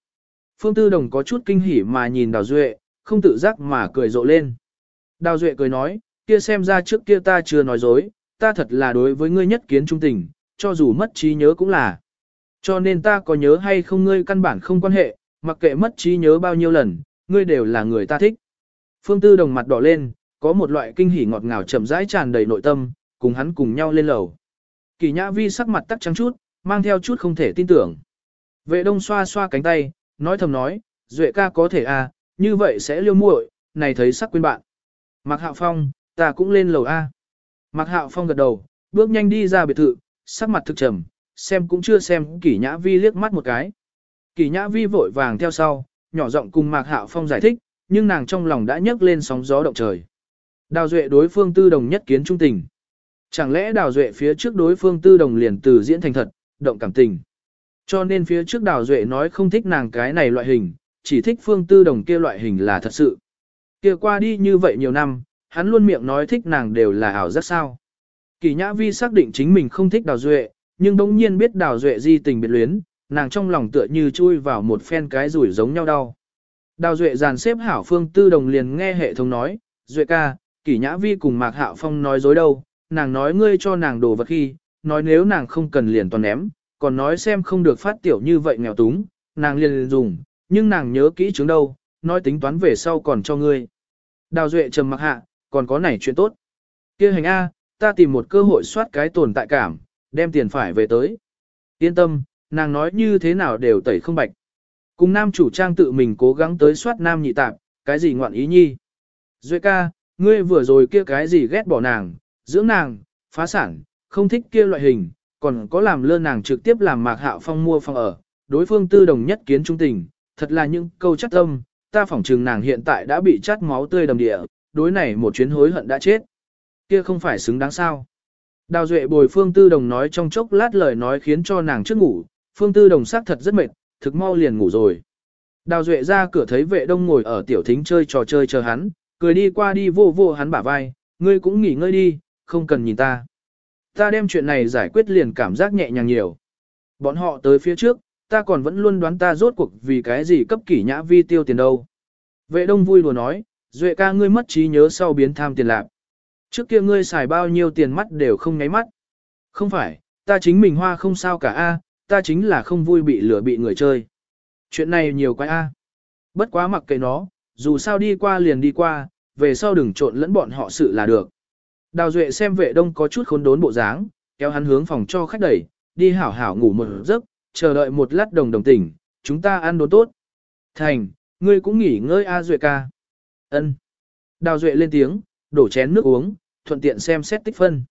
Phương Tư Đồng có chút kinh hỉ mà nhìn Đào Duệ, không tự giác mà cười rộ lên. Đào Duệ cười nói, kia xem ra trước kia ta chưa nói dối, ta thật là đối với ngươi nhất kiến trung tình, cho dù mất trí nhớ cũng là. Cho nên ta có nhớ hay không ngươi căn bản không quan hệ, mặc kệ mất trí nhớ bao nhiêu lần, ngươi đều là người ta thích. Phương Tư Đồng mặt đỏ lên, có một loại kinh hỉ ngọt ngào chậm rãi tràn đầy nội tâm, cùng hắn cùng nhau lên lầu. Kỳ Nhã Vi sắc mặt tắc trắng chút, mang theo chút không thể tin tưởng. Vệ Đông xoa xoa cánh tay, nói thầm nói, Duệ ca có thể à, như vậy sẽ liêu muội, này thấy sắc quên bạn. Mạc Hạo Phong, ta cũng lên lầu A. Mạc Hạo Phong gật đầu, bước nhanh đi ra biệt thự, sắc mặt thực trầm, xem cũng chưa xem Kỷ Nhã Vi liếc mắt một cái. Kỷ Nhã Vi vội vàng theo sau, nhỏ giọng cùng Mạc Hạo Phong giải thích, nhưng nàng trong lòng đã nhấc lên sóng gió động trời. Đào Duệ đối phương tư đồng nhất kiến trung tình. Chẳng lẽ Đào Duệ phía trước đối phương tư đồng liền từ diễn thành thật, động cảm tình. Cho nên phía trước Đào Duệ nói không thích nàng cái này loại hình, chỉ thích phương tư đồng kia loại hình là thật sự. kia qua đi như vậy nhiều năm, hắn luôn miệng nói thích nàng đều là ảo giác sao. Kỳ Nhã Vi xác định chính mình không thích Đào Duệ, nhưng bỗng nhiên biết Đào Duệ di tình biệt luyến, nàng trong lòng tựa như chui vào một phen cái rủi giống nhau đau. Đào Duệ dàn xếp hảo phương tư đồng liền nghe hệ thống nói, Duệ ca, Kỷ Nhã Vi cùng Mạc Hạo Phong nói dối đâu, nàng nói ngươi cho nàng đồ vật khi, nói nếu nàng không cần liền toàn ném, còn nói xem không được phát tiểu như vậy nghèo túng, nàng liền dùng, nhưng nàng nhớ kỹ chứng đâu, nói tính toán về sau còn cho ngươi. Đào Duệ trầm mặc hạ, còn có này chuyện tốt. kia hành A, ta tìm một cơ hội soát cái tồn tại cảm, đem tiền phải về tới. Yên tâm, nàng nói như thế nào đều tẩy không bạch. Cùng nam chủ trang tự mình cố gắng tới soát nam nhị tạp, cái gì ngoạn ý nhi. Duệ ca, ngươi vừa rồi kia cái gì ghét bỏ nàng, dưỡng nàng, phá sản, không thích kia loại hình, còn có làm lơ nàng trực tiếp làm mạc hạo phong mua phòng ở, đối phương tư đồng nhất kiến trung tình, thật là những câu chắc tâm, ta phỏng trừng nàng hiện tại đã bị chát máu tươi đầm địa, đối này một chuyến hối hận đã chết. Kia không phải xứng đáng sao. Đào Duệ bồi Phương Tư Đồng nói trong chốc lát lời nói khiến cho nàng trước ngủ, Phương Tư Đồng xác thật rất mệt, thực mau liền ngủ rồi. Đào Duệ ra cửa thấy vệ đông ngồi ở tiểu thính chơi trò chơi chờ hắn, cười đi qua đi vô vô hắn bả vai, ngươi cũng nghỉ ngơi đi, không cần nhìn ta. Ta đem chuyện này giải quyết liền cảm giác nhẹ nhàng nhiều. Bọn họ tới phía trước, ta còn vẫn luôn đoán ta rốt cuộc vì cái gì cấp kỷ nhã vi tiêu tiền đâu. Vệ đông vui đùa nói, Duệ ca ngươi mất trí nhớ sau biến tham tiền lạc. Trước kia ngươi xài bao nhiêu tiền mắt đều không nháy mắt. Không phải, ta chính mình hoa không sao cả a, ta chính là không vui bị lửa bị người chơi. Chuyện này nhiều quái a. Bất quá mặc kệ nó, dù sao đi qua liền đi qua, về sau đừng trộn lẫn bọn họ sự là được. Đào Duệ xem vệ đông có chút khốn đốn bộ dáng, kéo hắn hướng phòng cho khách đẩy, đi hảo hảo ngủ một giấc, chờ đợi một lát đồng đồng tỉnh, chúng ta ăn đồ tốt. Thành, ngươi cũng nghỉ ngơi A Duệ ca. Ân. Đào Duệ lên tiếng, đổ chén nước uống, thuận tiện xem xét tích phân.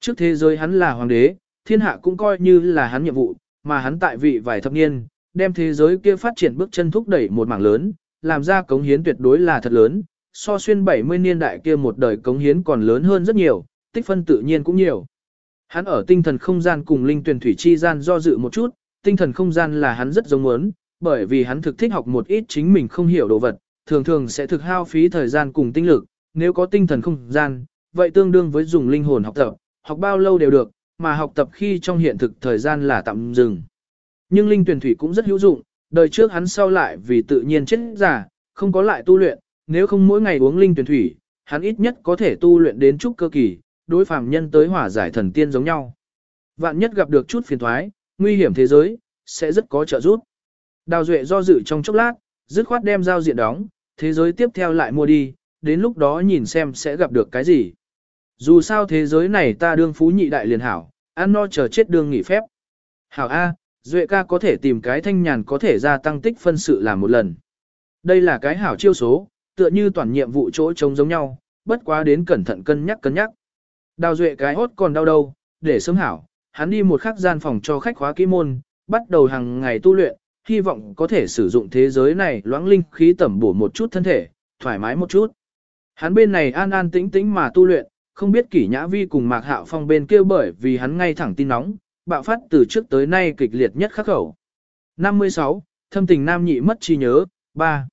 Trước thế giới hắn là hoàng đế, thiên hạ cũng coi như là hắn nhiệm vụ, mà hắn tại vị vài thập niên, đem thế giới kia phát triển bước chân thúc đẩy một mảng lớn, làm ra cống hiến tuyệt đối là thật lớn, so xuyên 70 niên đại kia một đời cống hiến còn lớn hơn rất nhiều, tích phân tự nhiên cũng nhiều. Hắn ở tinh thần không gian cùng linh tuyển thủy chi gian do dự một chút, tinh thần không gian là hắn rất giống muốn, bởi vì hắn thực thích học một ít chính mình không hiểu đồ vật, thường thường sẽ thực hao phí thời gian cùng tinh lực, nếu có tinh thần không gian, vậy tương đương với dùng linh hồn học tập, học bao lâu đều được, mà học tập khi trong hiện thực thời gian là tạm dừng. Nhưng linh tuyển thủy cũng rất hữu dụng, đời trước hắn sau lại vì tự nhiên chết giả, không có lại tu luyện, nếu không mỗi ngày uống linh tuyển thủy, hắn ít nhất có thể tu luyện đến chút cơ kỳ, đối phàm nhân tới hỏa giải thần tiên giống nhau. Vạn nhất gặp được chút phiền thoái, nguy hiểm thế giới, sẽ rất có trợ giúp. Đào Duệ do dự trong chốc lát, dứt khoát đem giao diện đóng, thế giới tiếp theo lại mua đi, đến lúc đó nhìn xem sẽ gặp được cái gì. Dù sao thế giới này ta đương phú nhị đại liền hảo, ăn no chờ chết đương nghỉ phép. Hảo A, Duệ ca có thể tìm cái thanh nhàn có thể gia tăng tích phân sự làm một lần. Đây là cái hảo chiêu số, tựa như toàn nhiệm vụ chỗ trống giống nhau, bất quá đến cẩn thận cân nhắc cân nhắc. Đào Duệ cái hốt còn đau đâu, để sớm hảo, hắn đi một khắc gian phòng cho khách khóa kỹ môn, bắt đầu hàng ngày tu luyện, hy vọng có thể sử dụng thế giới này loãng linh khí tẩm bổ một chút thân thể, thoải mái một chút. Hắn bên này an an tĩnh tĩnh mà tu luyện, không biết kỷ nhã vi cùng mạc hạo phong bên kia bởi vì hắn ngay thẳng tin nóng, bạo phát từ trước tới nay kịch liệt nhất khắc khẩu. 56. Thâm tình nam nhị mất trí nhớ, 3.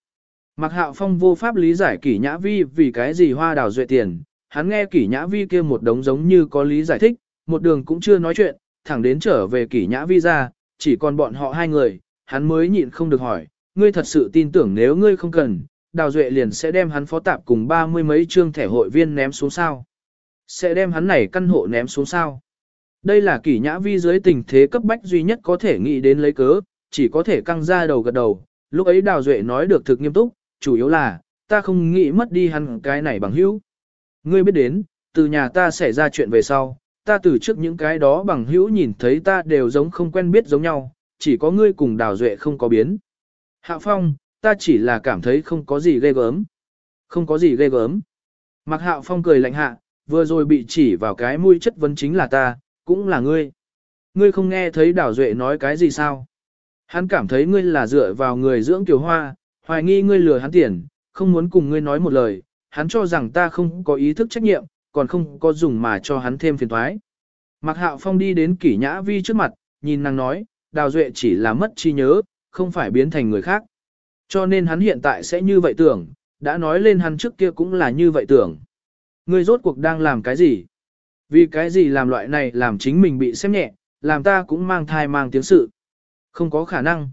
Mạc hạo phong vô pháp lý giải kỷ nhã vi vì cái gì hoa đào duệ tiền, hắn nghe kỷ nhã vi kia một đống giống như có lý giải thích, một đường cũng chưa nói chuyện, thẳng đến trở về kỷ nhã vi ra, chỉ còn bọn họ hai người, hắn mới nhịn không được hỏi, ngươi thật sự tin tưởng nếu ngươi không cần, đào duệ liền sẽ đem hắn phó tạp cùng ba mươi mấy trương thẻ hội viên ném xuống sao. Sẽ đem hắn này căn hộ ném xuống sao. Đây là kỷ nhã vi dưới tình thế cấp bách duy nhất có thể nghĩ đến lấy cớ, chỉ có thể căng ra đầu gật đầu. Lúc ấy đào duệ nói được thực nghiêm túc, chủ yếu là, ta không nghĩ mất đi hắn cái này bằng hữu. Ngươi biết đến, từ nhà ta xảy ra chuyện về sau, ta từ trước những cái đó bằng hữu nhìn thấy ta đều giống không quen biết giống nhau, chỉ có ngươi cùng đào duệ không có biến. Hạ Phong, ta chỉ là cảm thấy không có gì ghê gớm. Không có gì ghê gớm. mặc Hạo Phong cười lạnh hạ, vừa rồi bị chỉ vào cái mũi chất vấn chính là ta, cũng là ngươi. Ngươi không nghe thấy Đào Duệ nói cái gì sao? Hắn cảm thấy ngươi là dựa vào người dưỡng tiểu hoa, hoài nghi ngươi lừa hắn tiền, không muốn cùng ngươi nói một lời, hắn cho rằng ta không có ý thức trách nhiệm, còn không có dùng mà cho hắn thêm phiền toái. Mạc Hạo Phong đi đến Kỷ Nhã Vi trước mặt, nhìn nàng nói, Đào Duệ chỉ là mất trí nhớ, không phải biến thành người khác. Cho nên hắn hiện tại sẽ như vậy tưởng, đã nói lên hắn trước kia cũng là như vậy tưởng. Ngươi rốt cuộc đang làm cái gì? Vì cái gì làm loại này làm chính mình bị xem nhẹ, làm ta cũng mang thai mang tiếng sự. Không có khả năng.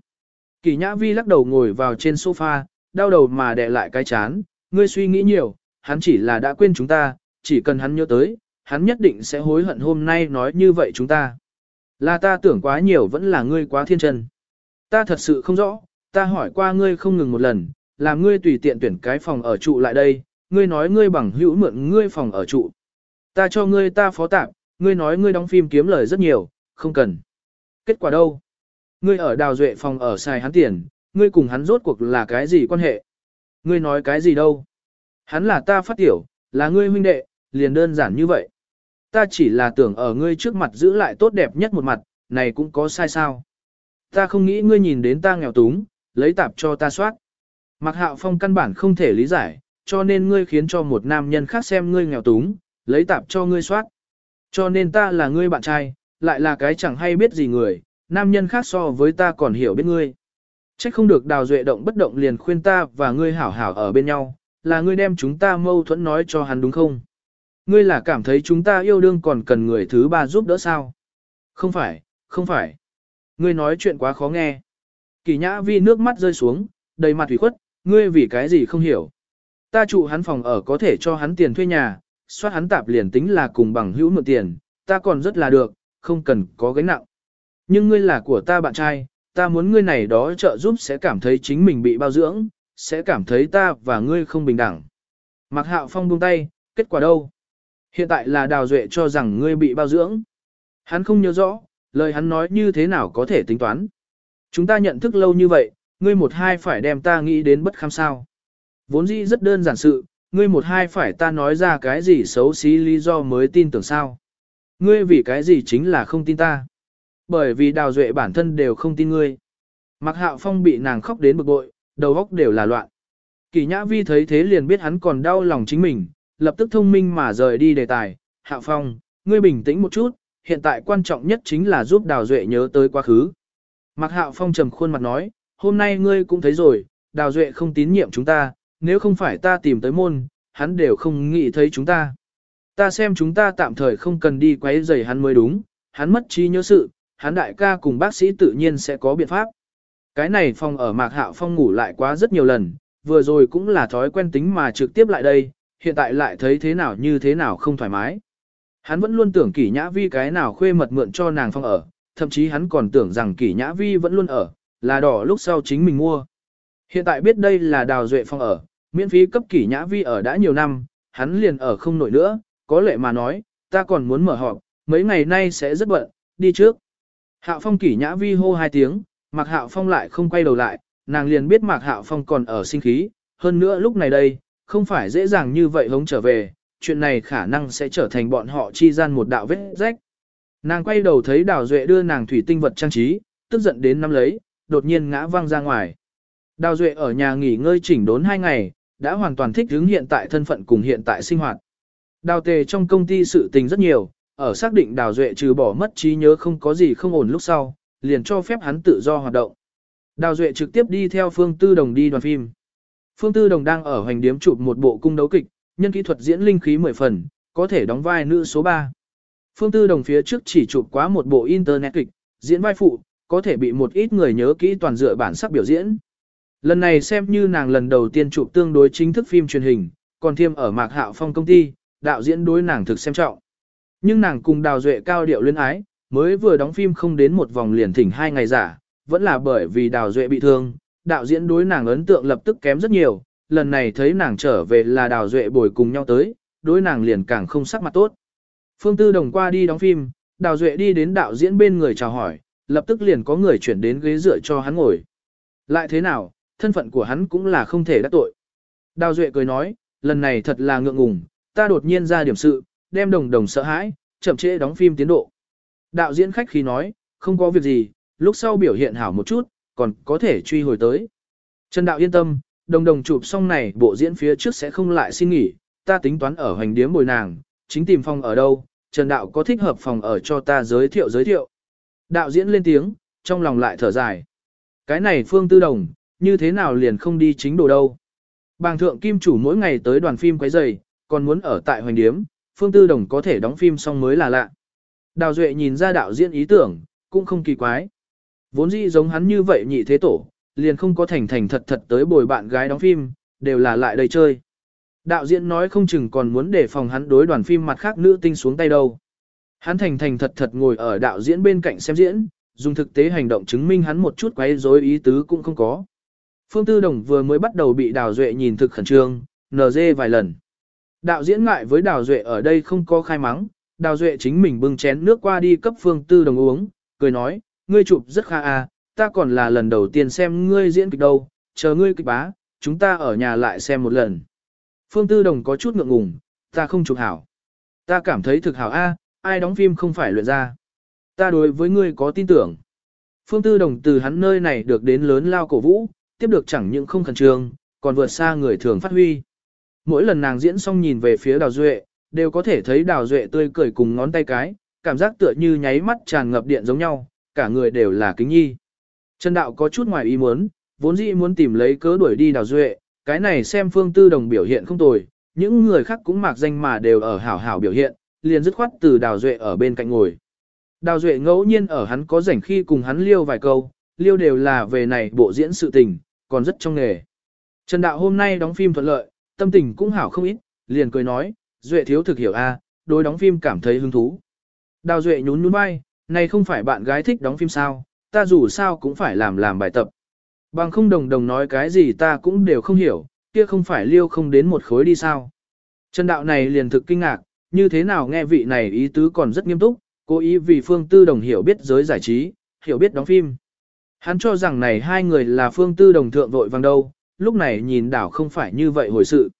Kỳ Nhã Vi lắc đầu ngồi vào trên sofa, đau đầu mà đè lại cái chán, ngươi suy nghĩ nhiều, hắn chỉ là đã quên chúng ta, chỉ cần hắn nhớ tới, hắn nhất định sẽ hối hận hôm nay nói như vậy chúng ta. Là ta tưởng quá nhiều vẫn là ngươi quá thiên chân. Ta thật sự không rõ, ta hỏi qua ngươi không ngừng một lần, làm ngươi tùy tiện tuyển cái phòng ở trụ lại đây, ngươi nói ngươi bằng hữu mượn ngươi phòng ở trụ. Ta cho ngươi ta phó tạm, ngươi nói ngươi đóng phim kiếm lời rất nhiều, không cần. Kết quả đâu? Ngươi ở đào duệ phòng ở xài hắn tiền, ngươi cùng hắn rốt cuộc là cái gì quan hệ? Ngươi nói cái gì đâu? Hắn là ta phát tiểu, là ngươi huynh đệ, liền đơn giản như vậy. Ta chỉ là tưởng ở ngươi trước mặt giữ lại tốt đẹp nhất một mặt, này cũng có sai sao. Ta không nghĩ ngươi nhìn đến ta nghèo túng, lấy tạp cho ta soát. Mạc Hạo Phong căn bản không thể lý giải, cho nên ngươi khiến cho một nam nhân khác xem ngươi nghèo túng, lấy tạp cho ngươi soát. Cho nên ta là ngươi bạn trai, lại là cái chẳng hay biết gì người, nam nhân khác so với ta còn hiểu biết ngươi. Trách không được đào duệ động bất động liền khuyên ta và ngươi hảo hảo ở bên nhau, là ngươi đem chúng ta mâu thuẫn nói cho hắn đúng không? Ngươi là cảm thấy chúng ta yêu đương còn cần người thứ ba giúp đỡ sao? Không phải, không phải. Ngươi nói chuyện quá khó nghe. Kỳ nhã vi nước mắt rơi xuống, đầy mặt thủy khuất, ngươi vì cái gì không hiểu. Ta trụ hắn phòng ở có thể cho hắn tiền thuê nhà, soát hắn tạp liền tính là cùng bằng hữu mượn tiền, ta còn rất là được, không cần có gánh nặng. Nhưng ngươi là của ta bạn trai, ta muốn ngươi này đó trợ giúp sẽ cảm thấy chính mình bị bao dưỡng, sẽ cảm thấy ta và ngươi không bình đẳng. Mạc Hạo Phong buông tay, kết quả đâu? Hiện tại là Đào Duệ cho rằng ngươi bị bao dưỡng. Hắn không nhớ rõ, lời hắn nói như thế nào có thể tính toán. Chúng ta nhận thức lâu như vậy, ngươi một hai phải đem ta nghĩ đến bất kham sao. Vốn dĩ rất đơn giản sự, ngươi một hai phải ta nói ra cái gì xấu xí lý do mới tin tưởng sao. Ngươi vì cái gì chính là không tin ta. Bởi vì đào duệ bản thân đều không tin ngươi. Mặc hạo phong bị nàng khóc đến bực bội, đầu óc đều là loạn. Kỳ nhã vi thấy thế liền biết hắn còn đau lòng chính mình, lập tức thông minh mà rời đi đề tài. Hạo phong, ngươi bình tĩnh một chút, hiện tại quan trọng nhất chính là giúp đào duệ nhớ tới quá khứ. Mặc hạo phong trầm khuôn mặt nói, hôm nay ngươi cũng thấy rồi, đào duệ không tín nhiệm chúng ta, nếu không phải ta tìm tới môn, hắn đều không nghĩ thấy chúng ta. Ta xem chúng ta tạm thời không cần đi quấy rầy hắn mới đúng, hắn mất trí nhớ sự, hắn đại ca cùng bác sĩ tự nhiên sẽ có biện pháp. Cái này phòng ở Mạc Hạo Phong ngủ lại quá rất nhiều lần, vừa rồi cũng là thói quen tính mà trực tiếp lại đây, hiện tại lại thấy thế nào như thế nào không thoải mái. Hắn vẫn luôn tưởng kỷ nhã vi cái nào khuê mật mượn cho nàng phong ở, thậm chí hắn còn tưởng rằng kỷ nhã vi vẫn luôn ở, là đỏ lúc sau chính mình mua. Hiện tại biết đây là đào duệ phong ở, miễn phí cấp kỷ nhã vi ở đã nhiều năm, hắn liền ở không nổi nữa, có lệ mà nói, ta còn muốn mở họp, mấy ngày nay sẽ rất bận, đi trước. Hạo phong kỷ nhã vi hô hai tiếng, Mạc Hạo phong lại không quay đầu lại, nàng liền biết Mạc Hạo phong còn ở sinh khí, hơn nữa lúc này đây, không phải dễ dàng như vậy hống trở về, chuyện này khả năng sẽ trở thành bọn họ chi gian một đạo vết rách. Nàng quay đầu thấy Đào Duệ đưa nàng thủy tinh vật trang trí, tức giận đến nắm lấy, đột nhiên ngã văng ra ngoài. Đào Duệ ở nhà nghỉ ngơi chỉnh đốn hai ngày, đã hoàn toàn thích ứng hiện tại thân phận cùng hiện tại sinh hoạt. Đào tề trong công ty sự tình rất nhiều, ở xác định Đào Duệ trừ bỏ mất trí nhớ không có gì không ổn lúc sau, liền cho phép hắn tự do hoạt động. Đào Duệ trực tiếp đi theo Phương Tư Đồng đi đoàn phim. Phương Tư Đồng đang ở hoành điếm chụp một bộ cung đấu kịch, nhân kỹ thuật diễn linh khí 10 phần, có thể đóng vai nữ số 3. Phương Tư Đồng phía trước chỉ chụp quá một bộ internet kịch, diễn vai phụ, có thể bị một ít người nhớ kỹ toàn dựa bản sắc biểu diễn. Lần này xem như nàng lần đầu tiên chụp tương đối chính thức phim truyền hình, còn thiêm ở Mạc Hạo Phong công ty, đạo diễn đối nàng thực xem trọng. Nhưng nàng cùng Đào Duệ cao điệu luyến ái, mới vừa đóng phim không đến một vòng liền thỉnh hai ngày giả, vẫn là bởi vì Đào Duệ bị thương, đạo diễn đối nàng ấn tượng lập tức kém rất nhiều, lần này thấy nàng trở về là Đào Duệ bồi cùng nhau tới, đối nàng liền càng không sắc mặt tốt. Phương Tư Đồng qua đi đóng phim, Đào Duệ đi đến đạo diễn bên người chào hỏi, lập tức liền có người chuyển đến ghế dựa cho hắn ngồi. Lại thế nào, thân phận của hắn cũng là không thể đắc tội. Đào Duệ cười nói, lần này thật là ngượng ngùng, ta đột nhiên ra điểm sự, đem đồng đồng sợ hãi, chậm trễ đóng phim tiến độ. Đạo diễn khách khí nói, không có việc gì, lúc sau biểu hiện hảo một chút, còn có thể truy hồi tới. Trần Đạo yên tâm, đồng đồng chụp xong này bộ diễn phía trước sẽ không lại xin nghỉ, ta tính toán ở hoành điếm bồi nàng, chính tìm phòng ở đâu, Trần Đạo có thích hợp phòng ở cho ta giới thiệu giới thiệu. Đạo diễn lên tiếng, trong lòng lại thở dài. Cái này Phương Tư Đồng, như thế nào liền không đi chính đồ đâu. Bàng thượng kim chủ mỗi ngày tới đoàn phim quấy giày, còn muốn ở tại hoành điếm, Phương Tư Đồng có thể đóng phim xong mới là lạ. Đào Duệ nhìn ra đạo diễn ý tưởng, cũng không kỳ quái. Vốn dĩ giống hắn như vậy nhị thế tổ, liền không có thành thành thật thật tới bồi bạn gái đóng phim, đều là lại đây chơi. Đạo diễn nói không chừng còn muốn để phòng hắn đối đoàn phim mặt khác nữ tinh xuống tay đâu. Hắn thành thành thật thật ngồi ở đạo diễn bên cạnh xem diễn, dùng thực tế hành động chứng minh hắn một chút quấy rối ý tứ cũng không có. Phương Tư Đồng vừa mới bắt đầu bị Đào Duệ nhìn thực khẩn trương, nz vài lần. Đạo diễn ngại với Đào Duệ ở đây không có khai mắng, Đào Duệ chính mình bưng chén nước qua đi cấp Phương Tư Đồng uống, cười nói, ngươi chụp rất kha à, ta còn là lần đầu tiên xem ngươi diễn kịch đâu, chờ ngươi kịch bá, chúng ta ở nhà lại xem một lần. Phương Tư Đồng có chút ngượng ngùng, ta không chụp hảo. Ta cảm thấy thực hảo a, ai đóng phim không phải luyện ra. Ta đối với ngươi có tin tưởng. Phương Tư Đồng từ hắn nơi này được đến lớn lao cổ vũ, tiếp được chẳng những không khẩn trương, còn vượt xa người thường phát huy. Mỗi lần nàng diễn xong nhìn về phía Đào Duệ, đều có thể thấy Đào Duệ tươi cười cùng ngón tay cái, cảm giác tựa như nháy mắt tràn ngập điện giống nhau, cả người đều là kính nhi. Trần Đạo có chút ngoài ý muốn, vốn dĩ muốn tìm lấy cớ đuổi đi Đào Duệ, cái này xem Phương Tư Đồng biểu hiện không tồi, những người khác cũng mặc danh mà đều ở hảo hảo biểu hiện, liền dứt khoát từ Đào Duệ ở bên cạnh ngồi. Đào Duệ ngẫu nhiên ở hắn có rảnh khi cùng hắn liêu vài câu, liêu đều là về này bộ diễn sự tình, còn rất trong nghề. Trần Đạo hôm nay đóng phim thuận lợi, tâm tình cũng hảo không ít, liền cười nói, Duệ thiếu thực hiểu a, đối đóng phim cảm thấy hứng thú. Đào Duệ nhún nhún vai, này không phải bạn gái thích đóng phim sao, ta dù sao cũng phải làm làm bài tập. Bằng không đồng đồng nói cái gì ta cũng đều không hiểu, kia không phải liêu không đến một khối đi sao. Trần Đạo này liền thực kinh ngạc, như thế nào nghe vị này ý tứ còn rất nghiêm túc, cố ý vì Phương Tư Đồng hiểu biết giới giải trí, hiểu biết đóng phim. Hắn cho rằng này hai người là Phương Tư Đồng thượng vội vàng đâu, lúc này nhìn đảo không phải như vậy hồi sự.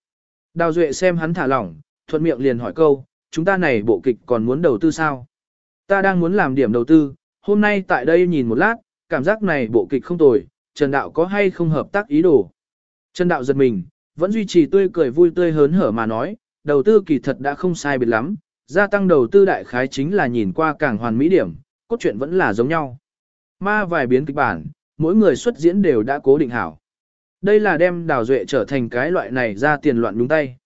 Đào Duệ xem hắn thả lỏng, thuận miệng liền hỏi câu, chúng ta này bộ kịch còn muốn đầu tư sao? Ta đang muốn làm điểm đầu tư, hôm nay tại đây nhìn một lát, cảm giác này bộ kịch không tồi, Trần Đạo có hay không hợp tác ý đồ? Trần Đạo giật mình, vẫn duy trì tươi cười vui tươi hớn hở mà nói, đầu tư kỳ thật đã không sai biệt lắm, gia tăng đầu tư đại khái chính là nhìn qua càng hoàn mỹ điểm, cốt truyện vẫn là giống nhau. Ma vài biến kịch bản, mỗi người xuất diễn đều đã cố định hảo. Đây là đem đào duệ trở thành cái loại này ra tiền loạn đúng tay.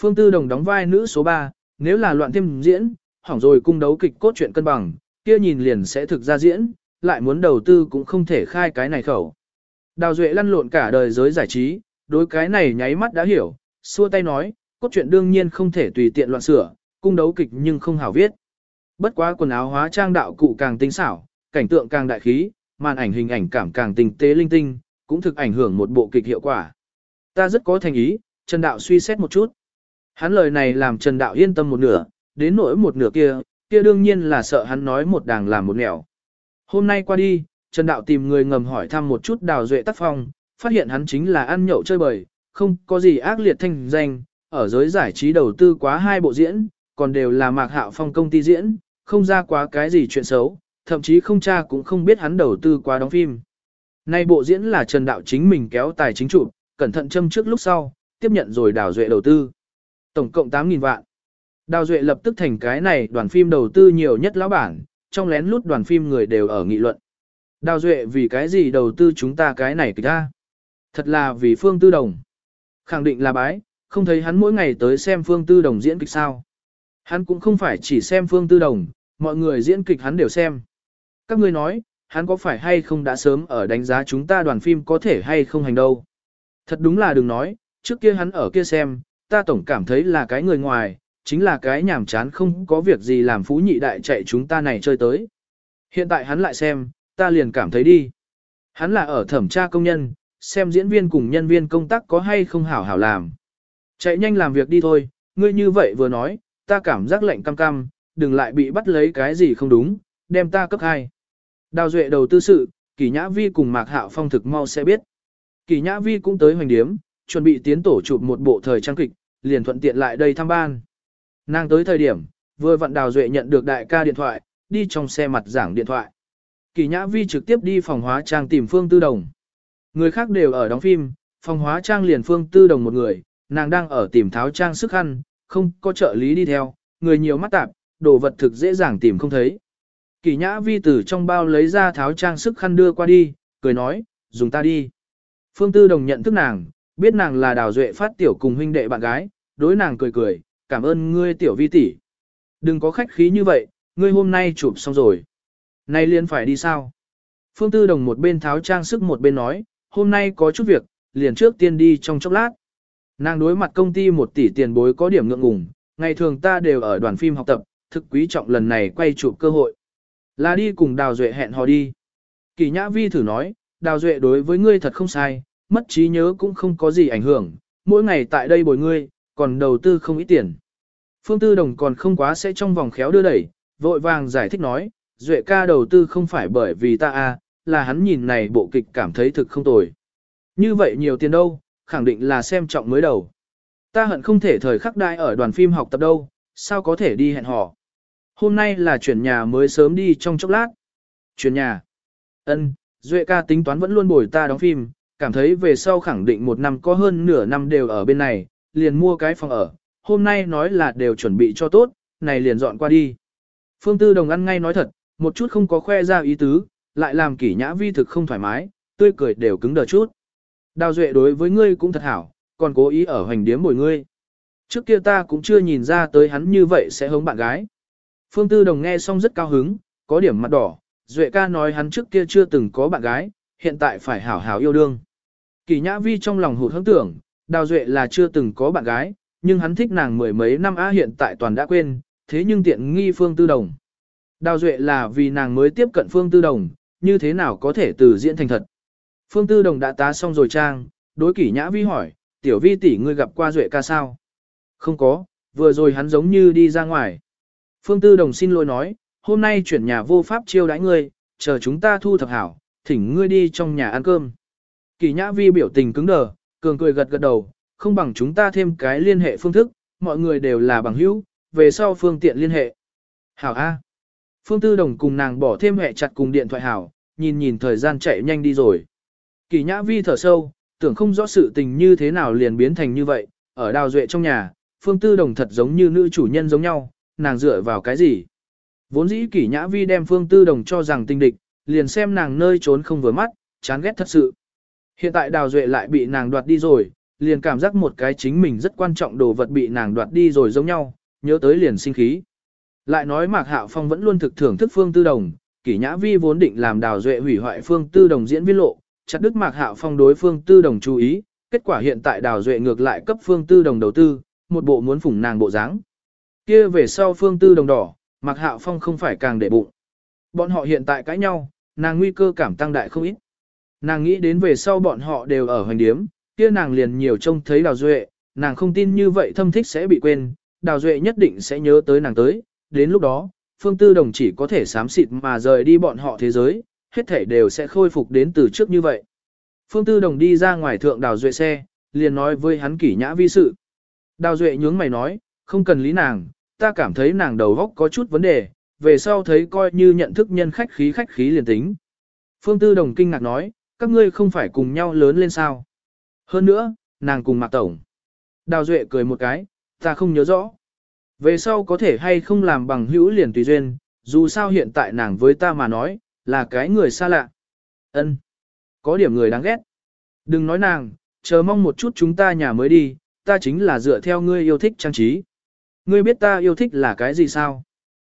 Phương Tư Đồng đóng vai nữ số 3, nếu là loạn thêm diễn, hỏng rồi cung đấu kịch cốt truyện cân bằng, kia nhìn liền sẽ thực ra diễn, lại muốn đầu tư cũng không thể khai cái này khẩu. Đào Duệ lăn lộn cả đời giới giải trí, đối cái này nháy mắt đã hiểu, xua tay nói, cốt truyện đương nhiên không thể tùy tiện loạn sửa, cung đấu kịch nhưng không hảo viết. Bất quá quần áo hóa trang đạo cụ càng tinh xảo, cảnh tượng càng đại khí, màn ảnh hình ảnh cảm càng tinh tế linh tinh, cũng thực ảnh hưởng một bộ kịch hiệu quả. Ta rất có thành ý, Trần Đạo suy xét một chút. Hắn lời này làm Trần Đạo yên tâm một nửa, đến nỗi một nửa kia, kia đương nhiên là sợ hắn nói một đàng làm một nẻo. Hôm nay qua đi, Trần Đạo tìm người ngầm hỏi thăm một chút đào duệ tác phong, phát hiện hắn chính là ăn nhậu chơi bời, không có gì ác liệt thanh danh, ở giới giải trí đầu tư quá hai bộ diễn, còn đều là mạc hạo phong công ty diễn, không ra quá cái gì chuyện xấu, thậm chí không cha cũng không biết hắn đầu tư quá đóng phim. Nay bộ diễn là Trần Đạo chính mình kéo tài chính chủ, cẩn thận châm trước lúc sau, tiếp nhận rồi Đào Duệ đầu tư. Tổng cộng 8.000 vạn. Đào Duệ lập tức thành cái này đoàn phim đầu tư nhiều nhất lão bản, trong lén lút đoàn phim người đều ở nghị luận. Đào Duệ vì cái gì đầu tư chúng ta cái này kìa? Thật là vì Phương Tư Đồng. Khẳng định là bái, không thấy hắn mỗi ngày tới xem Phương Tư Đồng diễn kịch sao. Hắn cũng không phải chỉ xem Phương Tư Đồng, mọi người diễn kịch hắn đều xem. Các ngươi nói, hắn có phải hay không đã sớm ở đánh giá chúng ta đoàn phim có thể hay không hành đâu. Thật đúng là đừng nói, trước kia hắn ở kia xem, ta tổng cảm thấy là cái người ngoài, chính là cái nhảm chán không có việc gì làm phú nhị đại chạy chúng ta này chơi tới. Hiện tại hắn lại xem, ta liền cảm thấy đi. Hắn là ở thẩm tra công nhân, xem diễn viên cùng nhân viên công tác có hay không hảo hảo làm. Chạy nhanh làm việc đi thôi, ngươi như vậy vừa nói, ta cảm giác lạnh cam cam, đừng lại bị bắt lấy cái gì không đúng, đem ta cấp hai. Đào Duệ đầu tư sự, Kỳ Nhã Vi cùng Mạc Hạo Phong thực mau sẽ biết. Kỳ Nhã Vi cũng tới hoành điếm, chuẩn bị tiến tổ chụp một bộ thời trang kịch, liền thuận tiện lại đây thăm ban. Nàng tới thời điểm, vừa vặn Đào Duệ nhận được đại ca điện thoại, đi trong xe mặt giảng điện thoại. Kỳ Nhã Vi trực tiếp đi phòng hóa trang tìm Phương Tư Đồng. Người khác đều ở đóng phim, phòng hóa trang liền Phương Tư Đồng một người, nàng đang ở tìm tháo trang sức khăn, không có trợ lý đi theo, người nhiều mắt tạp, đồ vật thực dễ dàng tìm không thấy. Kỳ nhã vi từ trong bao lấy ra tháo trang sức khăn đưa qua đi, cười nói, dùng ta đi. Phương Tư Đồng nhận thức nàng, biết nàng là đào duệ phát tiểu cùng huynh đệ bạn gái, đối nàng cười cười, cảm ơn ngươi tiểu vi tỷ. Đừng có khách khí như vậy, ngươi hôm nay chụp xong rồi. Nay liền phải đi sao? Phương Tư Đồng một bên tháo trang sức một bên nói, hôm nay có chút việc, liền trước tiên đi trong chốc lát. Nàng đối mặt công ty một tỷ tiền bối có điểm ngượng ngùng, ngày thường ta đều ở đoàn phim học tập, thực quý trọng lần này quay chụp cơ hội. Là đi cùng Đào Duệ hẹn hò đi. Kỳ Nhã Vi thử nói, Đào Duệ đối với ngươi thật không sai, mất trí nhớ cũng không có gì ảnh hưởng, mỗi ngày tại đây bồi ngươi, còn đầu tư không ít tiền. Phương Tư Đồng còn không quá sẽ trong vòng khéo đưa đẩy, vội vàng giải thích nói, Duệ ca đầu tư không phải bởi vì ta a, là hắn nhìn này bộ kịch cảm thấy thực không tồi. Như vậy nhiều tiền đâu, khẳng định là xem trọng mới đầu. Ta hận không thể thời khắc đại ở đoàn phim học tập đâu, sao có thể đi hẹn hò. Hôm nay là chuyển nhà mới sớm đi trong chốc lát. Chuyển nhà. Ân, Duệ ca tính toán vẫn luôn bồi ta đóng phim, cảm thấy về sau khẳng định một năm có hơn nửa năm đều ở bên này, liền mua cái phòng ở. Hôm nay nói là đều chuẩn bị cho tốt, này liền dọn qua đi. Phương Tư Đồng ăn ngay nói thật, một chút không có khoe ra ý tứ, lại làm kỷ nhã vi thực không thoải mái, tươi cười đều cứng đờ chút. Đào Duệ đối với ngươi cũng thật hảo, còn cố ý ở hoành điếm bồi ngươi. Trước kia ta cũng chưa nhìn ra tới hắn như vậy sẽ hống bạn gái. Phương Tư Đồng nghe xong rất cao hứng, có điểm mặt đỏ, Duệ ca nói hắn trước kia chưa từng có bạn gái, hiện tại phải hảo hảo yêu đương. Kỳ Nhã Vi trong lòng hụt hứng tưởng, Đào Duệ là chưa từng có bạn gái, nhưng hắn thích nàng mười mấy năm á hiện tại toàn đã quên, thế nhưng tiện nghi Phương Tư Đồng. Đào Duệ là vì nàng mới tiếp cận Phương Tư Đồng, như thế nào có thể từ diễn thành thật. Phương Tư Đồng đã tá xong rồi trang, đối kỷ nhã vi hỏi, tiểu vi tỷ ngươi gặp qua Duệ ca sao? Không có, vừa rồi hắn giống như đi ra ngoài. Phương Tư Đồng xin lỗi nói, hôm nay chuyển nhà vô pháp chiêu đãi ngươi, chờ chúng ta thu thập hảo, thỉnh ngươi đi trong nhà ăn cơm. Kỳ nhã vi biểu tình cứng đờ, cường cười gật gật đầu, không bằng chúng ta thêm cái liên hệ phương thức, mọi người đều là bằng hữu, về sau phương tiện liên hệ. Hảo A. Phương Tư Đồng cùng nàng bỏ thêm hệ chặt cùng điện thoại hảo, nhìn nhìn thời gian chạy nhanh đi rồi. Kỳ nhã vi thở sâu, tưởng không rõ sự tình như thế nào liền biến thành như vậy, ở đào duệ trong nhà, phương tư đồng thật giống như nữ chủ nhân giống nhau, nàng dựa vào cái gì. Vốn dĩ kỷ nhã vi đem phương tư đồng cho rằng tinh địch, liền xem nàng nơi trốn không vừa mắt, chán ghét thật sự. Hiện tại đào duệ lại bị nàng đoạt đi rồi, liền cảm giác một cái chính mình rất quan trọng đồ vật bị nàng đoạt đi rồi giống nhau, nhớ tới liền sinh khí. Lại nói Mạc Hạo Phong vẫn luôn thực thưởng thức Phương Tư Đồng, Kỷ Nhã Vi vốn định làm Đào Duệ hủy hoại Phương Tư Đồng diễn viên lộ, chặt đứt Mạc Hạo Phong đối Phương Tư Đồng chú ý, kết quả hiện tại Đào Duệ ngược lại cấp Phương Tư Đồng đầu tư, một bộ muốn phủng nàng bộ dáng. Kia về sau Phương Tư Đồng đỏ, Mạc Hạo Phong không phải càng để bụng. Bọn họ hiện tại cãi nhau, nàng nguy cơ cảm tăng đại không ít. Nàng nghĩ đến về sau bọn họ đều ở hoành điếm, kia nàng liền nhiều trông thấy Đào Duệ, nàng không tin như vậy thâm thích sẽ bị quên, Đào Duệ nhất định sẽ nhớ tới nàng tới, đến lúc đó, Phương Tư Đồng chỉ có thể sám xịt mà rời đi bọn họ thế giới, hết thể đều sẽ khôi phục đến từ trước như vậy. Phương Tư Đồng đi ra ngoài thượng đào duệ xe, liền nói với hắn kỷ nhã vi sự. Đào duệ nhướng mày nói, không cần lý nàng, ta cảm thấy nàng đầu góc có chút vấn đề, về sau thấy coi như nhận thức nhân khách khí khách khí liền tính. Phương Tư Đồng kinh ngạc nói, các ngươi không phải cùng nhau lớn lên sao. Hơn nữa, nàng cùng Mạc Tổng. Đào Duệ cười một cái, ta không nhớ rõ. Về sau có thể hay không làm bằng hữu liền tùy duyên, dù sao hiện tại nàng với ta mà nói, là cái người xa lạ. Ân, Có điểm người đáng ghét. Đừng nói nàng, chờ mong một chút chúng ta nhà mới đi, ta chính là dựa theo ngươi yêu thích trang trí. Ngươi biết ta yêu thích là cái gì sao?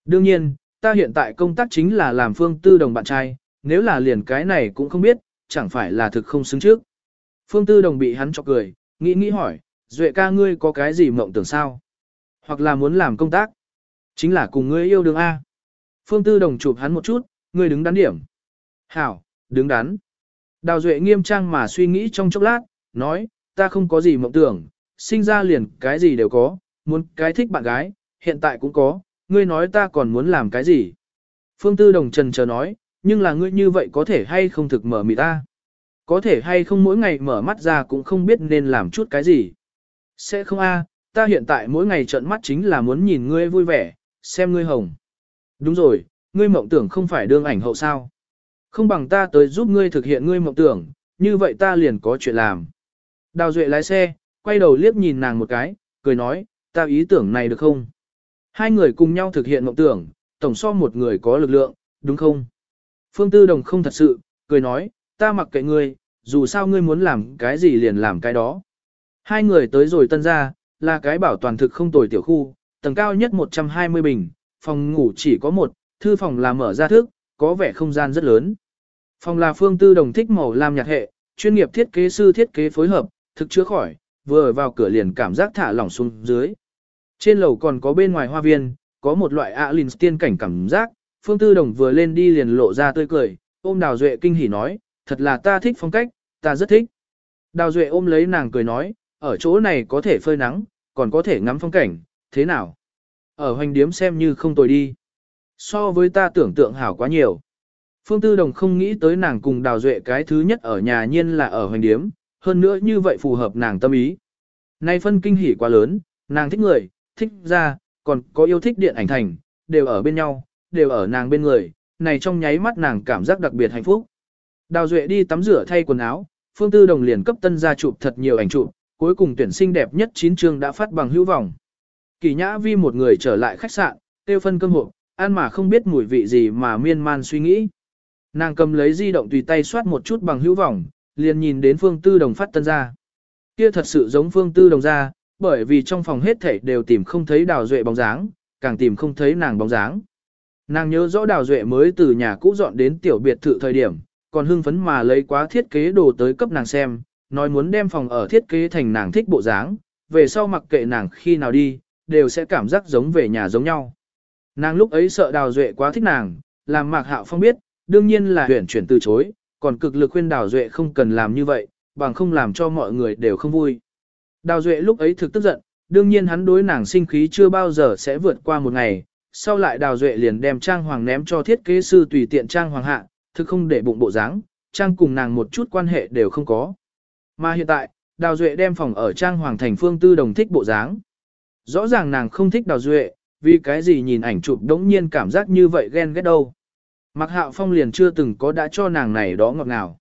Đương nhiên, ta hiện tại công tác chính là làm phương tư đồng bạn trai, nếu là liền cái này cũng không biết, chẳng phải là thực không xứng trước. Phương tư đồng bị hắn chọc cười, nghĩ nghĩ hỏi, Duệ ca ngươi có cái gì mộng tưởng sao? Hoặc là muốn làm công tác? Chính là cùng ngươi yêu đương A. Phương tư đồng chụp hắn một chút, ngươi đứng đắn điểm. Hảo, đứng đắn. Đào Duệ nghiêm trang mà suy nghĩ trong chốc lát, nói, ta không có gì mộng tưởng, sinh ra liền cái gì đều có, muốn cái thích bạn gái, hiện tại cũng có, ngươi nói ta còn muốn làm cái gì. Phương Tư Đồng trần chờ nói, nhưng là ngươi như vậy có thể hay không thực mở mị ta. Có thể hay không mỗi ngày mở mắt ra cũng không biết nên làm chút cái gì. Sẽ không a, ta hiện tại mỗi ngày trợn mắt chính là muốn nhìn ngươi vui vẻ, xem ngươi hồng. Đúng rồi, ngươi mộng tưởng không phải đương ảnh hậu sao. Không bằng ta tới giúp ngươi thực hiện ngươi mộng tưởng, như vậy ta liền có chuyện làm. Đào Duệ lái xe, quay đầu liếc nhìn nàng một cái, cười nói, ta ý tưởng này được không? Hai người cùng nhau thực hiện mộng tưởng, tổng so một người có lực lượng, đúng không? Phương Tư Đồng không thật sự, cười nói, ta mặc kệ ngươi, dù sao ngươi muốn làm cái gì liền làm cái đó. Hai người tới rồi tân ra, là cái bảo toàn thực không tồi tiểu khu, tầng cao nhất 120 bình, phòng ngủ chỉ có một, thư phòng là mở ra thức, có vẻ không gian rất lớn. Phòng là phương tư đồng thích màu lam nhạt hệ, chuyên nghiệp thiết kế sư thiết kế phối hợp, thực chứa khỏi, vừa vào cửa liền cảm giác thả lỏng xuống dưới. Trên lầu còn có bên ngoài hoa viên, có một loại ạ linh tiên cảnh cảm giác, phương tư đồng vừa lên đi liền lộ ra tươi cười, ôm đào duệ kinh hỉ nói, thật là ta thích phong cách, ta rất thích. Đào duệ ôm lấy nàng cười nói, ở chỗ này có thể phơi nắng, còn có thể ngắm phong cảnh, thế nào? Ở hoành điếm xem như không tồi đi. So với ta tưởng tượng hảo quá nhiều. Phương Tư Đồng không nghĩ tới nàng cùng Đào Duệ cái thứ nhất ở nhà nhiên là ở hoành điếm, hơn nữa như vậy phù hợp nàng tâm ý. Nay phân kinh hỉ quá lớn, nàng thích người, thích ra, còn có yêu thích điện ảnh thành, đều ở bên nhau, đều ở nàng bên người, này trong nháy mắt nàng cảm giác đặc biệt hạnh phúc. Đào Duệ đi tắm rửa thay quần áo, Phương Tư Đồng liền cấp tân gia chụp thật nhiều ảnh chụp, cuối cùng tuyển sinh đẹp nhất chín chương đã phát bằng hữu vọng. Kỳ Nhã Vi một người trở lại khách sạn, tiêu phân cơm hộp, ăn mà không biết mùi vị gì mà miên man suy nghĩ. Nàng cầm lấy di động tùy tay soát một chút bằng hữu vọng, liền nhìn đến Phương Tư Đồng phát tân gia Kia thật sự giống Phương Tư Đồng gia bởi vì trong phòng hết thảy đều tìm không thấy Đào Duệ bóng dáng, càng tìm không thấy nàng bóng dáng. Nàng nhớ rõ Đào Duệ mới từ nhà cũ dọn đến tiểu biệt thự thời điểm, còn hưng phấn mà lấy quá thiết kế đồ tới cấp nàng xem, nói muốn đem phòng ở thiết kế thành nàng thích bộ dáng, về sau mặc kệ nàng khi nào đi, đều sẽ cảm giác giống về nhà giống nhau. Nàng lúc ấy sợ Đào Duệ quá thích nàng, làm Mạc Hạo Phong biết, đương nhiên là huyển chuyển từ chối, còn cực lực khuyên Đào Duệ không cần làm như vậy, bằng không làm cho mọi người đều không vui. Đào Duệ lúc ấy thực tức giận, đương nhiên hắn đối nàng sinh khí chưa bao giờ sẽ vượt qua một ngày, sau lại Đào Duệ liền đem trang hoàng ném cho thiết kế sư tùy tiện trang hoàng hạ, thực không để bụng bộ dáng, trang cùng nàng một chút quan hệ đều không có. Mà hiện tại, Đào Duệ đem phòng ở trang hoàng thành phương tư đồng thích bộ dáng. Rõ ràng nàng không thích Đào Duệ, vì cái gì nhìn ảnh chụp đống nhiên cảm giác như vậy ghen ghét đâu. Mặc Hạo Phong liền chưa từng có đã cho nàng này đó ngọt ngào.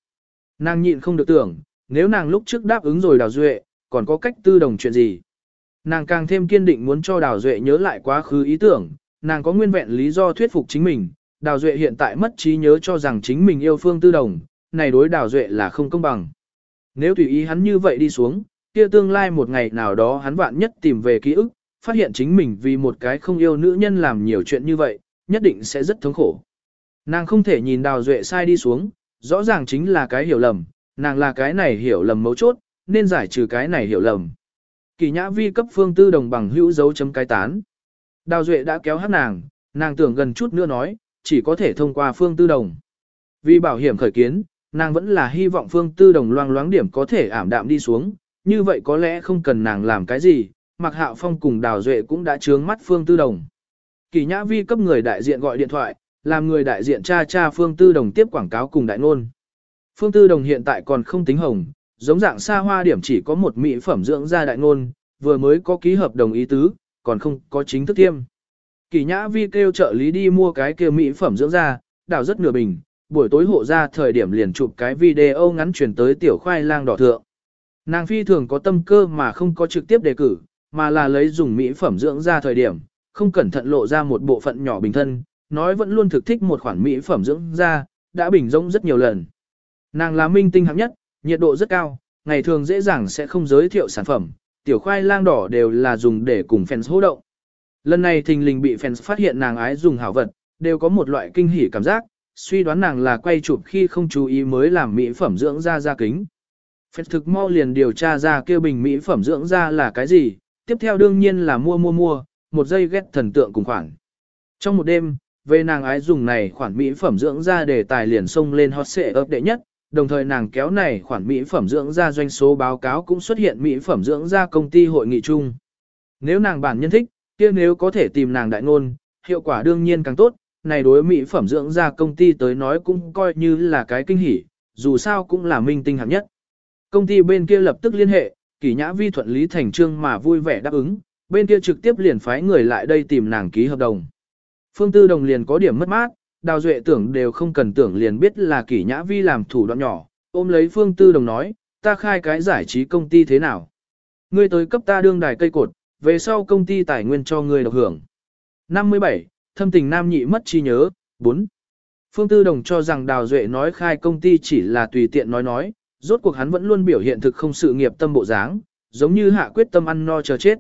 Nàng nhịn không được tưởng, nếu nàng lúc trước đáp ứng rồi Đào Duệ, còn có cách tư đồng chuyện gì. Nàng càng thêm kiên định muốn cho Đào Duệ nhớ lại quá khứ ý tưởng, nàng có nguyên vẹn lý do thuyết phục chính mình. Đào Duệ hiện tại mất trí nhớ cho rằng chính mình yêu phương tư đồng, này đối Đào Duệ là không công bằng. Nếu tùy ý hắn như vậy đi xuống, kia tương lai một ngày nào đó hắn vạn nhất tìm về ký ức, phát hiện chính mình vì một cái không yêu nữ nhân làm nhiều chuyện như vậy, nhất định sẽ rất thống khổ. Nàng không thể nhìn Đào Duệ sai đi xuống, rõ ràng chính là cái hiểu lầm, nàng là cái này hiểu lầm mấu chốt, nên giải trừ cái này hiểu lầm. Kỳ nhã vi cấp phương tư đồng bằng hữu dấu chấm cái tán. Đào Duệ đã kéo hát nàng, nàng tưởng gần chút nữa nói, chỉ có thể thông qua phương tư đồng. Vì bảo hiểm khởi kiến, nàng vẫn là hy vọng phương tư đồng loang loáng điểm có thể ảm đạm đi xuống, như vậy có lẽ không cần nàng làm cái gì, Mặc Hạo Phong cùng Đào Duệ cũng đã trướng mắt phương tư đồng. Kỳ nhã vi cấp người đại diện gọi điện thoại, làm người đại diện cha cha phương tư đồng tiếp quảng cáo cùng đại ngôn. Phương tư đồng hiện tại còn không tính hồng, giống dạng xa hoa điểm chỉ có một mỹ phẩm dưỡng da đại ngôn, vừa mới có ký hợp đồng ý tứ, còn không có chính thức tiêm. Kỳ nhã vi kêu trợ lý đi mua cái kia mỹ phẩm dưỡng da, đảo rất nửa bình, buổi tối hộ ra thời điểm liền chụp cái video ngắn truyền tới tiểu khoai lang đỏ thượng. Nàng phi thường có tâm cơ mà không có trực tiếp đề cử, mà là lấy dùng mỹ phẩm dưỡng da thời điểm, không cẩn thận lộ ra một bộ phận nhỏ bình thân, nói vẫn luôn thực thích một khoản mỹ phẩm dưỡng da, đã bình rỗng rất nhiều lần. Nàng là minh tinh hạng nhất, nhiệt độ rất cao, ngày thường dễ dàng sẽ không giới thiệu sản phẩm, tiểu khoai lang đỏ đều là dùng để cùng fans hô động. Lần này thình lình bị fans phát hiện nàng ái dùng hảo vật, đều có một loại kinh hỉ cảm giác, suy đoán nàng là quay chụp khi không chú ý mới làm mỹ phẩm dưỡng da da kính. Fans thực mau liền điều tra ra kêu bình mỹ phẩm dưỡng da là cái gì, tiếp theo đương nhiên là mua mua mua, một giây ghét thần tượng cùng khoản. Trong một đêm, về nàng ái dùng này khoản mỹ phẩm dưỡng da để tài liền xông lên hot xệ ấp đệ nhất, đồng thời nàng kéo này khoản mỹ phẩm dưỡng da doanh số báo cáo cũng xuất hiện mỹ phẩm dưỡng da công ty hội nghị chung. Nếu nàng bản nhân thích, kia nếu có thể tìm nàng đại ngôn, hiệu quả đương nhiên càng tốt, này đối mỹ phẩm dưỡng da công ty tới nói cũng coi như là cái kinh hỉ, dù sao cũng là minh tinh hạng nhất. Công ty bên kia lập tức liên hệ, kỷ nhã vi thuận lý thành trương mà vui vẻ đáp ứng, bên kia trực tiếp liền phái người lại đây tìm nàng ký hợp đồng. Phương Tư Đồng liền có điểm mất mát, Đào Duệ tưởng đều không cần tưởng liền biết là kỷ nhã vi làm thủ đoạn nhỏ, ôm lấy Phương Tư Đồng nói, ta khai cái giải trí công ty thế nào. Ngươi tới cấp ta đương đài cây cột, về sau công ty tài nguyên cho ngươi độc hưởng. 57. Thâm tình nam nhị mất chi nhớ, 4. Phương Tư Đồng cho rằng Đào Duệ nói khai công ty chỉ là tùy tiện nói nói, rốt cuộc hắn vẫn luôn biểu hiện thực không sự nghiệp tâm bộ dáng, giống như hạ quyết tâm ăn no chờ chết.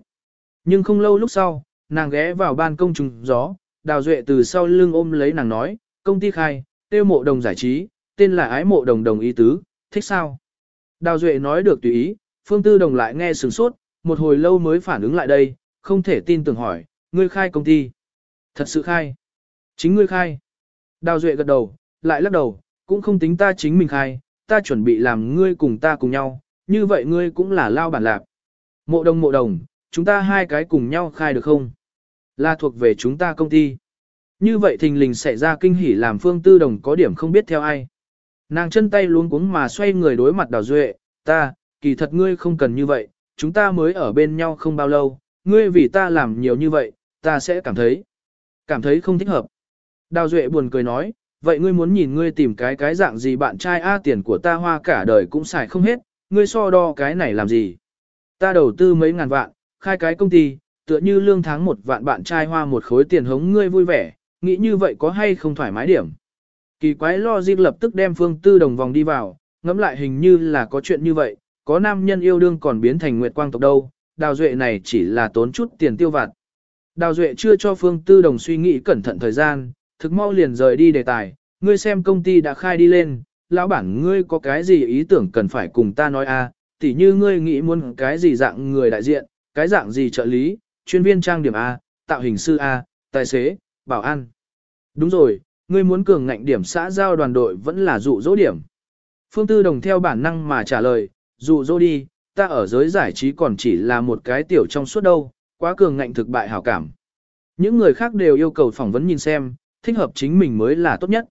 Nhưng không lâu lúc sau, nàng ghé vào ban công trùng gió, Đào Duệ từ sau lưng ôm lấy nàng nói, công ty khai, tiêu mộ đồng giải trí, tên là ái mộ đồng đồng ý tứ, thích sao? Đào Duệ nói được tùy ý, Phương Tư Đồng lại nghe sửng sốt, một hồi lâu mới phản ứng lại đây, không thể tin tưởng hỏi, ngươi khai công ty. Thật sự khai. Chính ngươi khai. Đào Duệ gật đầu, lại lắc đầu, cũng không tính ta chính mình khai, ta chuẩn bị làm ngươi cùng ta cùng nhau, như vậy ngươi cũng là lao bản lạc. Mộ đồng mộ đồng, chúng ta hai cái cùng nhau khai được không? Là thuộc về chúng ta công ty. Như vậy thình lình xảy ra kinh hỉ làm phương tư đồng có điểm không biết theo ai. Nàng chân tay luống cuống mà xoay người đối mặt đào duệ, ta, kỳ thật ngươi không cần như vậy, chúng ta mới ở bên nhau không bao lâu, ngươi vì ta làm nhiều như vậy, ta sẽ cảm thấy, cảm thấy không thích hợp. Đào duệ buồn cười nói, vậy ngươi muốn nhìn ngươi tìm cái cái dạng gì bạn trai A tiền của ta hoa cả đời cũng xài không hết, ngươi so đo cái này làm gì. Ta đầu tư mấy ngàn vạn, khai cái công ty, tựa như lương tháng một vạn bạn trai hoa một khối tiền hống ngươi vui vẻ, nghĩ như vậy có hay không thoải mái điểm. Kỳ quái lo dịp lập tức đem phương tư đồng vòng đi vào, ngẫm lại hình như là có chuyện như vậy, có nam nhân yêu đương còn biến thành nguyệt quang tộc đâu, đào duệ này chỉ là tốn chút tiền tiêu vặt. Đào duệ chưa cho phương tư đồng suy nghĩ cẩn thận thời gian, thực mau liền rời đi đề tài, ngươi xem công ty đã khai đi lên, lão bản ngươi có cái gì ý tưởng cần phải cùng ta nói a? À, tỉ như ngươi nghĩ muốn cái gì dạng người đại diện, cái dạng gì trợ lý, chuyên viên trang điểm A, tạo hình sư A, tài xế, bảo an. Đúng rồi, ngươi muốn cường ngạnh điểm xã giao đoàn đội vẫn là dụ dỗ điểm. Phương Tư Đồng theo bản năng mà trả lời, dụ dỗ đi, ta ở giới giải trí còn chỉ là một cái tiểu trong suốt đâu, quá cường ngạnh thực bại hảo cảm. Những người khác đều yêu cầu phỏng vấn nhìn xem, thích hợp chính mình mới là tốt nhất.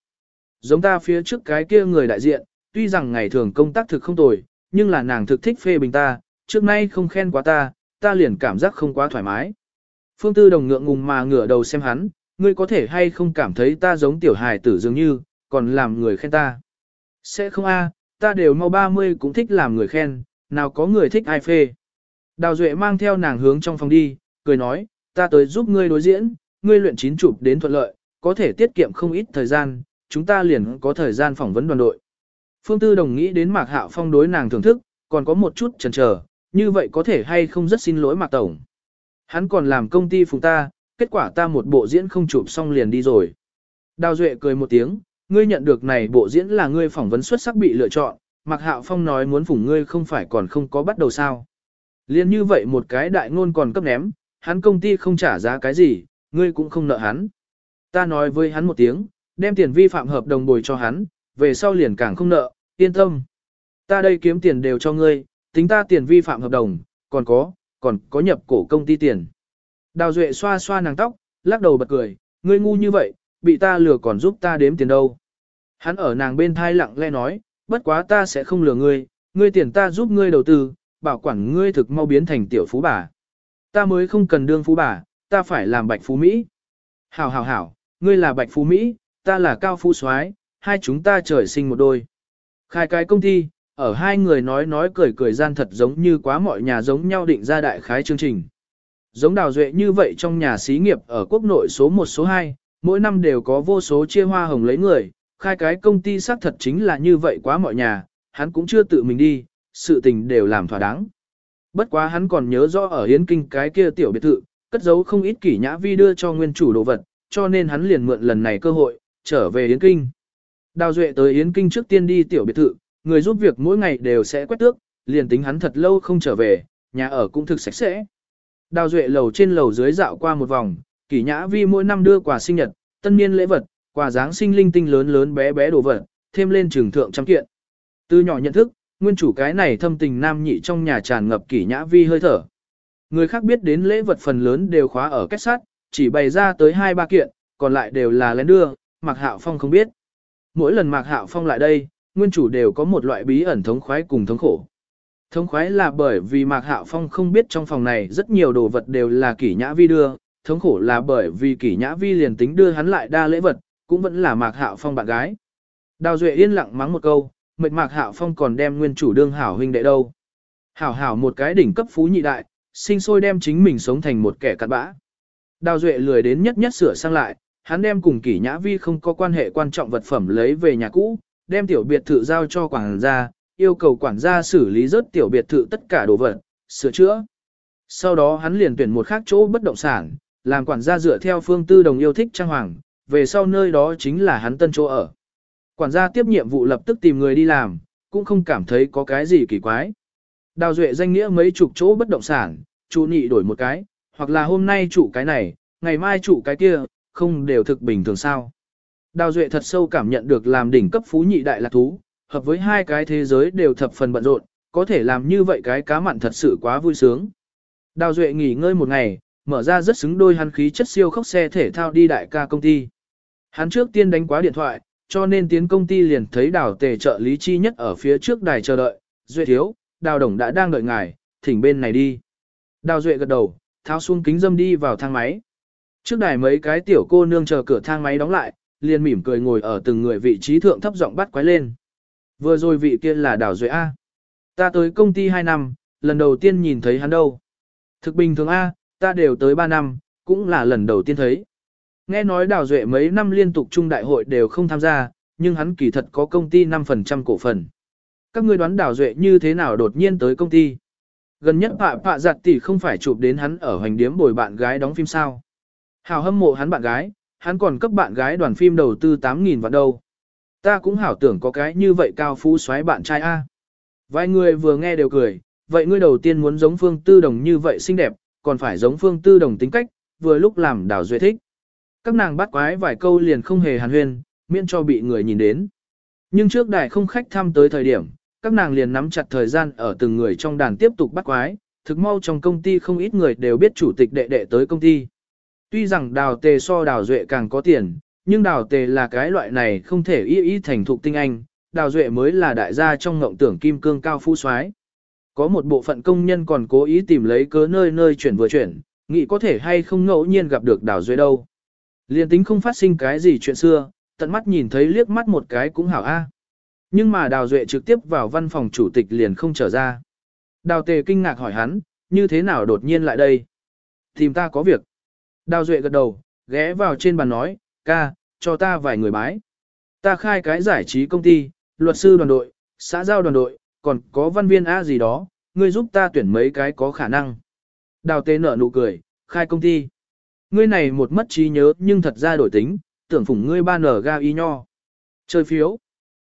Giống ta phía trước cái kia người đại diện, tuy rằng ngày thường công tác thực không tồi, nhưng là nàng thực thích phê bình ta, trước nay không khen quá ta, ta liền cảm giác không quá thoải mái. Phương Tư Đồng ngượng ngùng mà ngửa đầu xem hắn, ngươi có thể hay không cảm thấy ta giống tiểu hài tử dường như, còn làm người khen ta. Sẽ không a, ta đều mau 30 cũng thích làm người khen, nào có người thích ai phê. Đào Duệ mang theo nàng hướng trong phòng đi, cười nói, ta tới giúp ngươi đối diễn, ngươi luyện chín chụp đến thuận lợi, có thể tiết kiệm không ít thời gian, chúng ta liền có thời gian phỏng vấn đoàn đội. Phương Tư Đồng nghĩ đến Mạc Hạo Phong đối nàng thưởng thức, còn có một chút chần chờ, như vậy có thể hay không rất xin lỗi Mạc Tổng. Hắn còn làm công ty phùng ta, kết quả ta một bộ diễn không chụp xong liền đi rồi. Đào Duệ cười một tiếng, ngươi nhận được này bộ diễn là ngươi phỏng vấn xuất sắc bị lựa chọn, Mạc Hạo Phong nói muốn phủng ngươi không phải còn không có bắt đầu sao. Liên như vậy một cái đại ngôn còn cấp ném, hắn công ty không trả giá cái gì, ngươi cũng không nợ hắn. Ta nói với hắn một tiếng, đem tiền vi phạm hợp đồng bồi cho hắn, về sau liền càng không nợ, yên tâm. Ta đây kiếm tiền đều cho ngươi, tính ta tiền vi phạm hợp đồng, còn có, còn có nhập cổ công ty tiền. Đào Duệ xoa xoa nàng tóc, lắc đầu bật cười, ngươi ngu như vậy, bị ta lừa còn giúp ta đếm tiền đâu. Hắn ở nàng bên thai lặng lẽ nói, bất quá ta sẽ không lừa ngươi, ngươi tiền ta giúp ngươi đầu tư, bảo quản ngươi thực mau biến thành tiểu phú bà. Ta mới không cần đương phú bà, ta phải làm bạch phú Mỹ. Hảo hảo hảo, ngươi là Bạch Phú Mỹ, ta là Cao Phú Soái, hai chúng ta trời sinh một đôi. Khai cái công ty, ở hai người nói nói cười cười gian thật giống như quá mọi nhà giống nhau định ra đại khái chương trình. Giống đào duệ như vậy trong nhà xí nghiệp ở quốc nội số 1 số 2, mỗi năm đều có vô số chia hoa hồng lấy người, khai cái công ty xác thật chính là như vậy quá mọi nhà, hắn cũng chưa tự mình đi, sự tình đều làm thỏa đáng. Bất quá hắn còn nhớ rõ ở Yến Kinh cái kia tiểu biệt thự, cất giấu không ít kỷ nhã vi đưa cho nguyên chủ đồ vật, cho nên hắn liền mượn lần này cơ hội, trở về Yến Kinh. Đào Duệ tới Yến Kinh trước tiên đi tiểu biệt thự, người giúp việc mỗi ngày đều sẽ quét tước, liền tính hắn thật lâu không trở về, nhà ở cũng thực sạch sẽ. Đào Duệ lầu trên lầu dưới dạo qua một vòng, kỷ nhã vi mỗi năm đưa quà sinh nhật, tân niên lễ vật, quà Giáng sinh linh tinh lớn lớn bé bé đồ vật, thêm lên trường thượng trăm kiện. Từ nhỏ nhận thức, nguyên chủ cái này thâm tình nam nhị trong nhà tràn ngập kỷ nhã vi hơi thở. Người khác biết đến lễ vật phần lớn đều khóa ở kết sắt, chỉ bày ra tới hai ba kiện, còn lại đều là lén đưa, Mạc Hạo Phong không biết. Mỗi lần Mạc Hạo Phong lại đây, nguyên chủ đều có một loại bí ẩn thống khoái cùng thống khổ. Thống khoái là bởi vì Mạc Hạo Phong không biết trong phòng này rất nhiều đồ vật đều là kỷ nhã vi đưa, thống khổ là bởi vì kỷ nhã vi liền tính đưa hắn lại đa lễ vật, cũng vẫn là Mạc Hạo Phong bạn gái. Đào Duệ yên lặng mắng một câu, mệt Mạc Hạo Phong còn đem nguyên chủ đương hảo huynh đệ đâu. Hảo hảo một cái đỉnh cấp phú nhị đại, sinh sôi đem chính mình sống thành một kẻ cặn bã. Đào Duệ lười đến nhất nhất sửa sang lại, hắn đem cùng kỷ nhã vi không có quan hệ quan trọng vật phẩm lấy về nhà cũ, đem tiểu biệt thự giao cho quản gia, yêu cầu quản gia xử lý rớt tiểu biệt thự tất cả đồ vật, sửa chữa. Sau đó hắn liền tuyển một khác chỗ bất động sản, làm quản gia dựa theo phương tư đồng yêu thích trang hoàng, về sau nơi đó chính là hắn tân chỗ ở. Quản gia tiếp nhiệm vụ lập tức tìm người đi làm, cũng không cảm thấy có cái gì kỳ quái. Đào duệ danh nghĩa mấy chục chỗ bất động sản, chủ nhị đổi một cái, hoặc là hôm nay chủ cái này, ngày mai chủ cái kia, không đều thực bình thường sao. Đào duệ thật sâu cảm nhận được làm đỉnh cấp phú nhị đại lạc thú, hợp với hai cái thế giới đều thập phần bận rộn, có thể làm như vậy cái cá mặn thật sự quá vui sướng. Đào duệ nghỉ ngơi một ngày, mở ra rất xứng đôi hắn khí chất siêu khốc xe thể thao đi đại ca công ty. Hắn trước tiên đánh quá điện thoại, cho nên tiến công ty liền thấy đào tề trợ lý chi nhất ở phía trước đài chờ đợi, duệ thiếu, đào đồng đã đang đợi ngài, thỉnh bên này đi. Đào duệ gật đầu, tháo xuống kính dâm đi vào thang máy. Trước đài mấy cái tiểu cô nương chờ cửa thang máy đóng lại, liền mỉm cười ngồi ở từng người vị trí thượng thấp giọng bắt quái lên. Vừa rồi vị kia là đào duệ A. Ta tới công ty 2 năm, lần đầu tiên nhìn thấy hắn đâu. Thực bình thường A, ta đều tới 3 năm, cũng là lần đầu tiên thấy. Nghe nói đào duệ mấy năm liên tục trung đại hội đều không tham gia, nhưng hắn kỳ thật có công ty 5% cổ phần. Các ngươi đoán đào duệ như thế nào đột nhiên tới công ty. Gần nhất pạ pạ giặt tỷ không phải chụp đến hắn ở hoành điếm bồi bạn gái đóng phim sao. Hào hâm mộ hắn bạn gái, hắn còn cấp bạn gái đoàn phim đầu tư 8.000 vạn đâu. Ta cũng hảo tưởng có cái như vậy cao phú xoáy bạn trai A. Vài người vừa nghe đều cười, vậy ngươi đầu tiên muốn giống phương tư đồng như vậy xinh đẹp, còn phải giống phương tư đồng tính cách, vừa lúc làm đào duy thích. Các nàng bắt quái vài câu liền không hề hàn huyên, miễn cho bị người nhìn đến. Nhưng trước đài không khách thăm tới thời điểm, các nàng liền nắm chặt thời gian ở từng người trong đàn tiếp tục bắt quái, thực mau trong công ty không ít người đều biết chủ tịch đệ đệ tới công ty. Tuy rằng đào tề so đào duệ càng có tiền, nhưng đào tề là cái loại này không thể y y thành thục tinh anh, đào duệ mới là đại gia trong ngộng tưởng kim cương cao phú soái. Có một bộ phận công nhân còn cố ý tìm lấy cớ nơi nơi chuyển vừa chuyển, nghĩ có thể hay không ngẫu nhiên gặp được đào duệ đâu. Liên tính không phát sinh cái gì chuyện xưa, tận mắt nhìn thấy liếc mắt một cái cũng hảo a. Nhưng mà đào duệ trực tiếp vào văn phòng chủ tịch liền không trở ra. Đào tề kinh ngạc hỏi hắn, như thế nào đột nhiên lại đây? Tìm ta có việc. Đào duệ gật đầu, ghé vào trên bàn nói, ca, cho ta vài người bái. Ta khai cái giải trí công ty, luật sư đoàn đội, xã giao đoàn đội, còn có văn viên A gì đó, ngươi giúp ta tuyển mấy cái có khả năng. Đào tế nở nụ cười, khai công ty. Ngươi này một mất trí nhớ nhưng thật ra đổi tính, tưởng phủng ngươi ba nở ga y nho. Chơi phiếu.